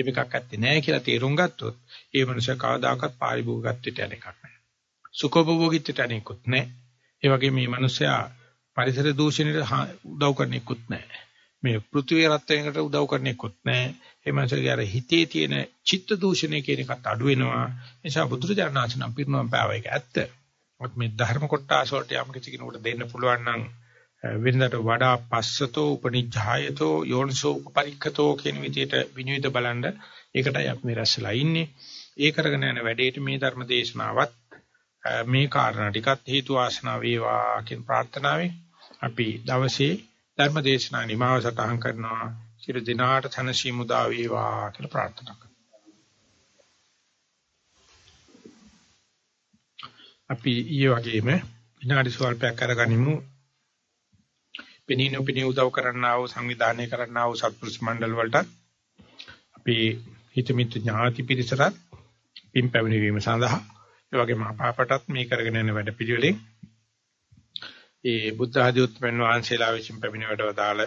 මේකක් ඇත්තේ නැහැ කියලා තේරුම් ගත්තොත් ඒ මනුස්සය කවදාකවත් පාරිභෝගිකත්වයට යන එකක් නැහැ. සුඛෝපභෝගීත්වයට යන එකක් නැහැ. ඒ වගේ මේ මනුස්සයා පරිසර දූෂණයට උදව් කරන එකකුත් නැහැ. මේ පෘථිවිය රත් වෙනකට උදව් කරන එකකුත් නැහැ. ඒ මනුස්සයාගේ අර හිතේ තියෙන චිත්ත දූෂණය කියන එකත් අඩු වෙනවා. ඒ නිසා බුදුරජාණන් වහන්සේ නම් පිරිනවම් පාව එක ඇත්ත. මේ ධර්ම කොටස වලට යම් කිසි කෙනෙකුට දෙන්න පුළුවන් නම් වෙනදට වඩා පස්සතෝ උපනිජ්ජායතෝ යෝනිසෝ උපපරික්ඛතෝ කියන විදිහට විනිවිද බලන්න ඒකටයි අපි මේ රැස්ලා ඉන්නේ. ඒ කරගෙන යන වැඩේට මේ ධර්ම දේශනාවත් මේ කාරණා ටිකත් හේතු ආසනාව වේවා කියන ප්‍රාර්ථනාවෙන් අපි දවසේ ධර්ම දේශනා නිමාව සටහන් කරනවා. සියලු දිනාට තනසි මුදා වේවා කියලා ප්‍රාර්ථනා කරනවා. අපි ඊයේ වගේම විනාඩි ස්වල්පයක් අරගනිමු පෙනී නොපෙනී උදව් කරන්නා වූ සංවිධානය කරන්නා වූ සත්පුරුෂ මණ්ඩල වලට අපි හිතමිත ඥාති පිරිසට පින් පැමිණීම සඳහා ඒ වගේම අපාපටත් මේ කරගෙන යන වැඩ පිළිවෙලෙන් ඒ බුද්ධ ආදී උත්පන්න වහන්සේලා විසින් පැමිණෙවට වදාළ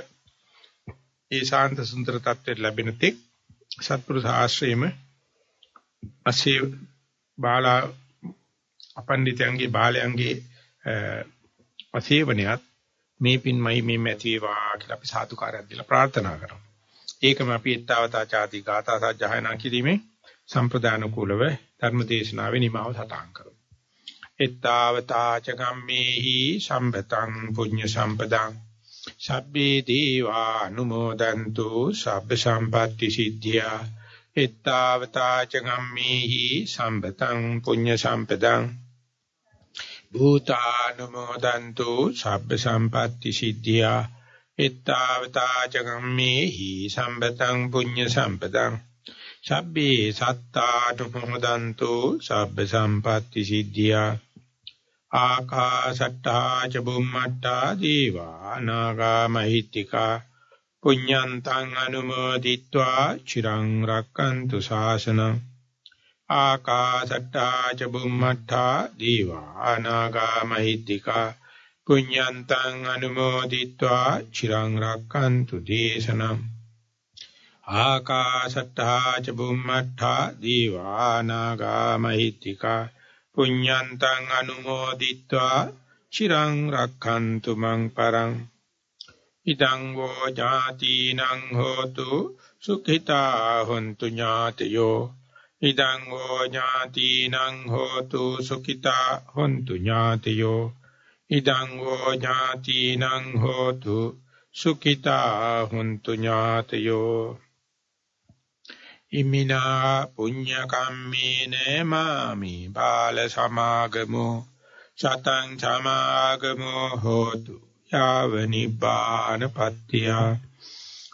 ඒ ශාන්ත සුන්දර තත්ත්වයට ලැබෙන තෙක් සත්පුරුෂ ආශ්‍රයම අසේ බාලා අපණ්ඩිතයන්ගේ බාලයන්ගේ අසේවනයත් මේ පින්මයි මේ මැති වේවා කියලා අපි සාදුකාරයක් දීලා ප්‍රාර්ථනා කරමු. ඒකම අපි ඊත්තාවතා ചാති ගාථා සජ්ජායනා කිරීමේ සම්ප්‍රදාන කුලව ධර්මදේශනාවේ නිමාව සටහන් කරමු. ඊත්තාවතා ච ගම්මේහි සම්පතං පුඤ්ඤ සම්පදං සබ්බේ දීවා අනුමෝදන්තු සබ්බ සම්පatti සිද්ධියා ඊත්තාවතා ච ගම්මේහි සම්පතං පුඤ්ඤ සම්පදං භූතානුමෝදන්තු සබ්බ සම්පatti සිද්ධියා එත්තාවතා චගම්මේහි සම්බතං පුඤ්ඤ සම්පතං සබ්බේ සත්තානුමෝදන්තු සබ්බ සම්පatti සිද්ධියා ආකාශට්ටා ච බුම්මට්ටා දීවා නාග මහිත්‍තිකා පුඤ්ඤන්තං අනුමෝදිත්වා චිරං රක්칸තු ශාසනං ආකාශට්ටා ච බුම්මට්ටා දීවා අනාගාමහිත්‍තිකා පුඤ්ඤන්තං අනුමෝදිත්වා චිරං රක්칸තු දේශනම්. ආකාශට්ටා ච බුම්මට්ටා දීවා අනාගාමහිත්‍තිකා පුඤ්ඤන්තං අනුමෝදිත්වා චිරං රක්칸තු මං පරං. ඉදං වෝ ජාතිනං හෝතු සුඛිතා හොන්තු ඥාතයෝ ඉදං හෝ ඥාතිනං හෝතු සුඛිතා හොන්තු ඥාතියෝ। ඉදං හෝ ඥාතිනං හෝතු සුඛිතා හොන්තු ඥාතියෝ। ඉමිනා පුඤ්ඤ කම්මේන මාමි බාල සමාගමෝ। සතං සමාගමෝ හෝතු යාව නිබ්බාන පත්‍තිය।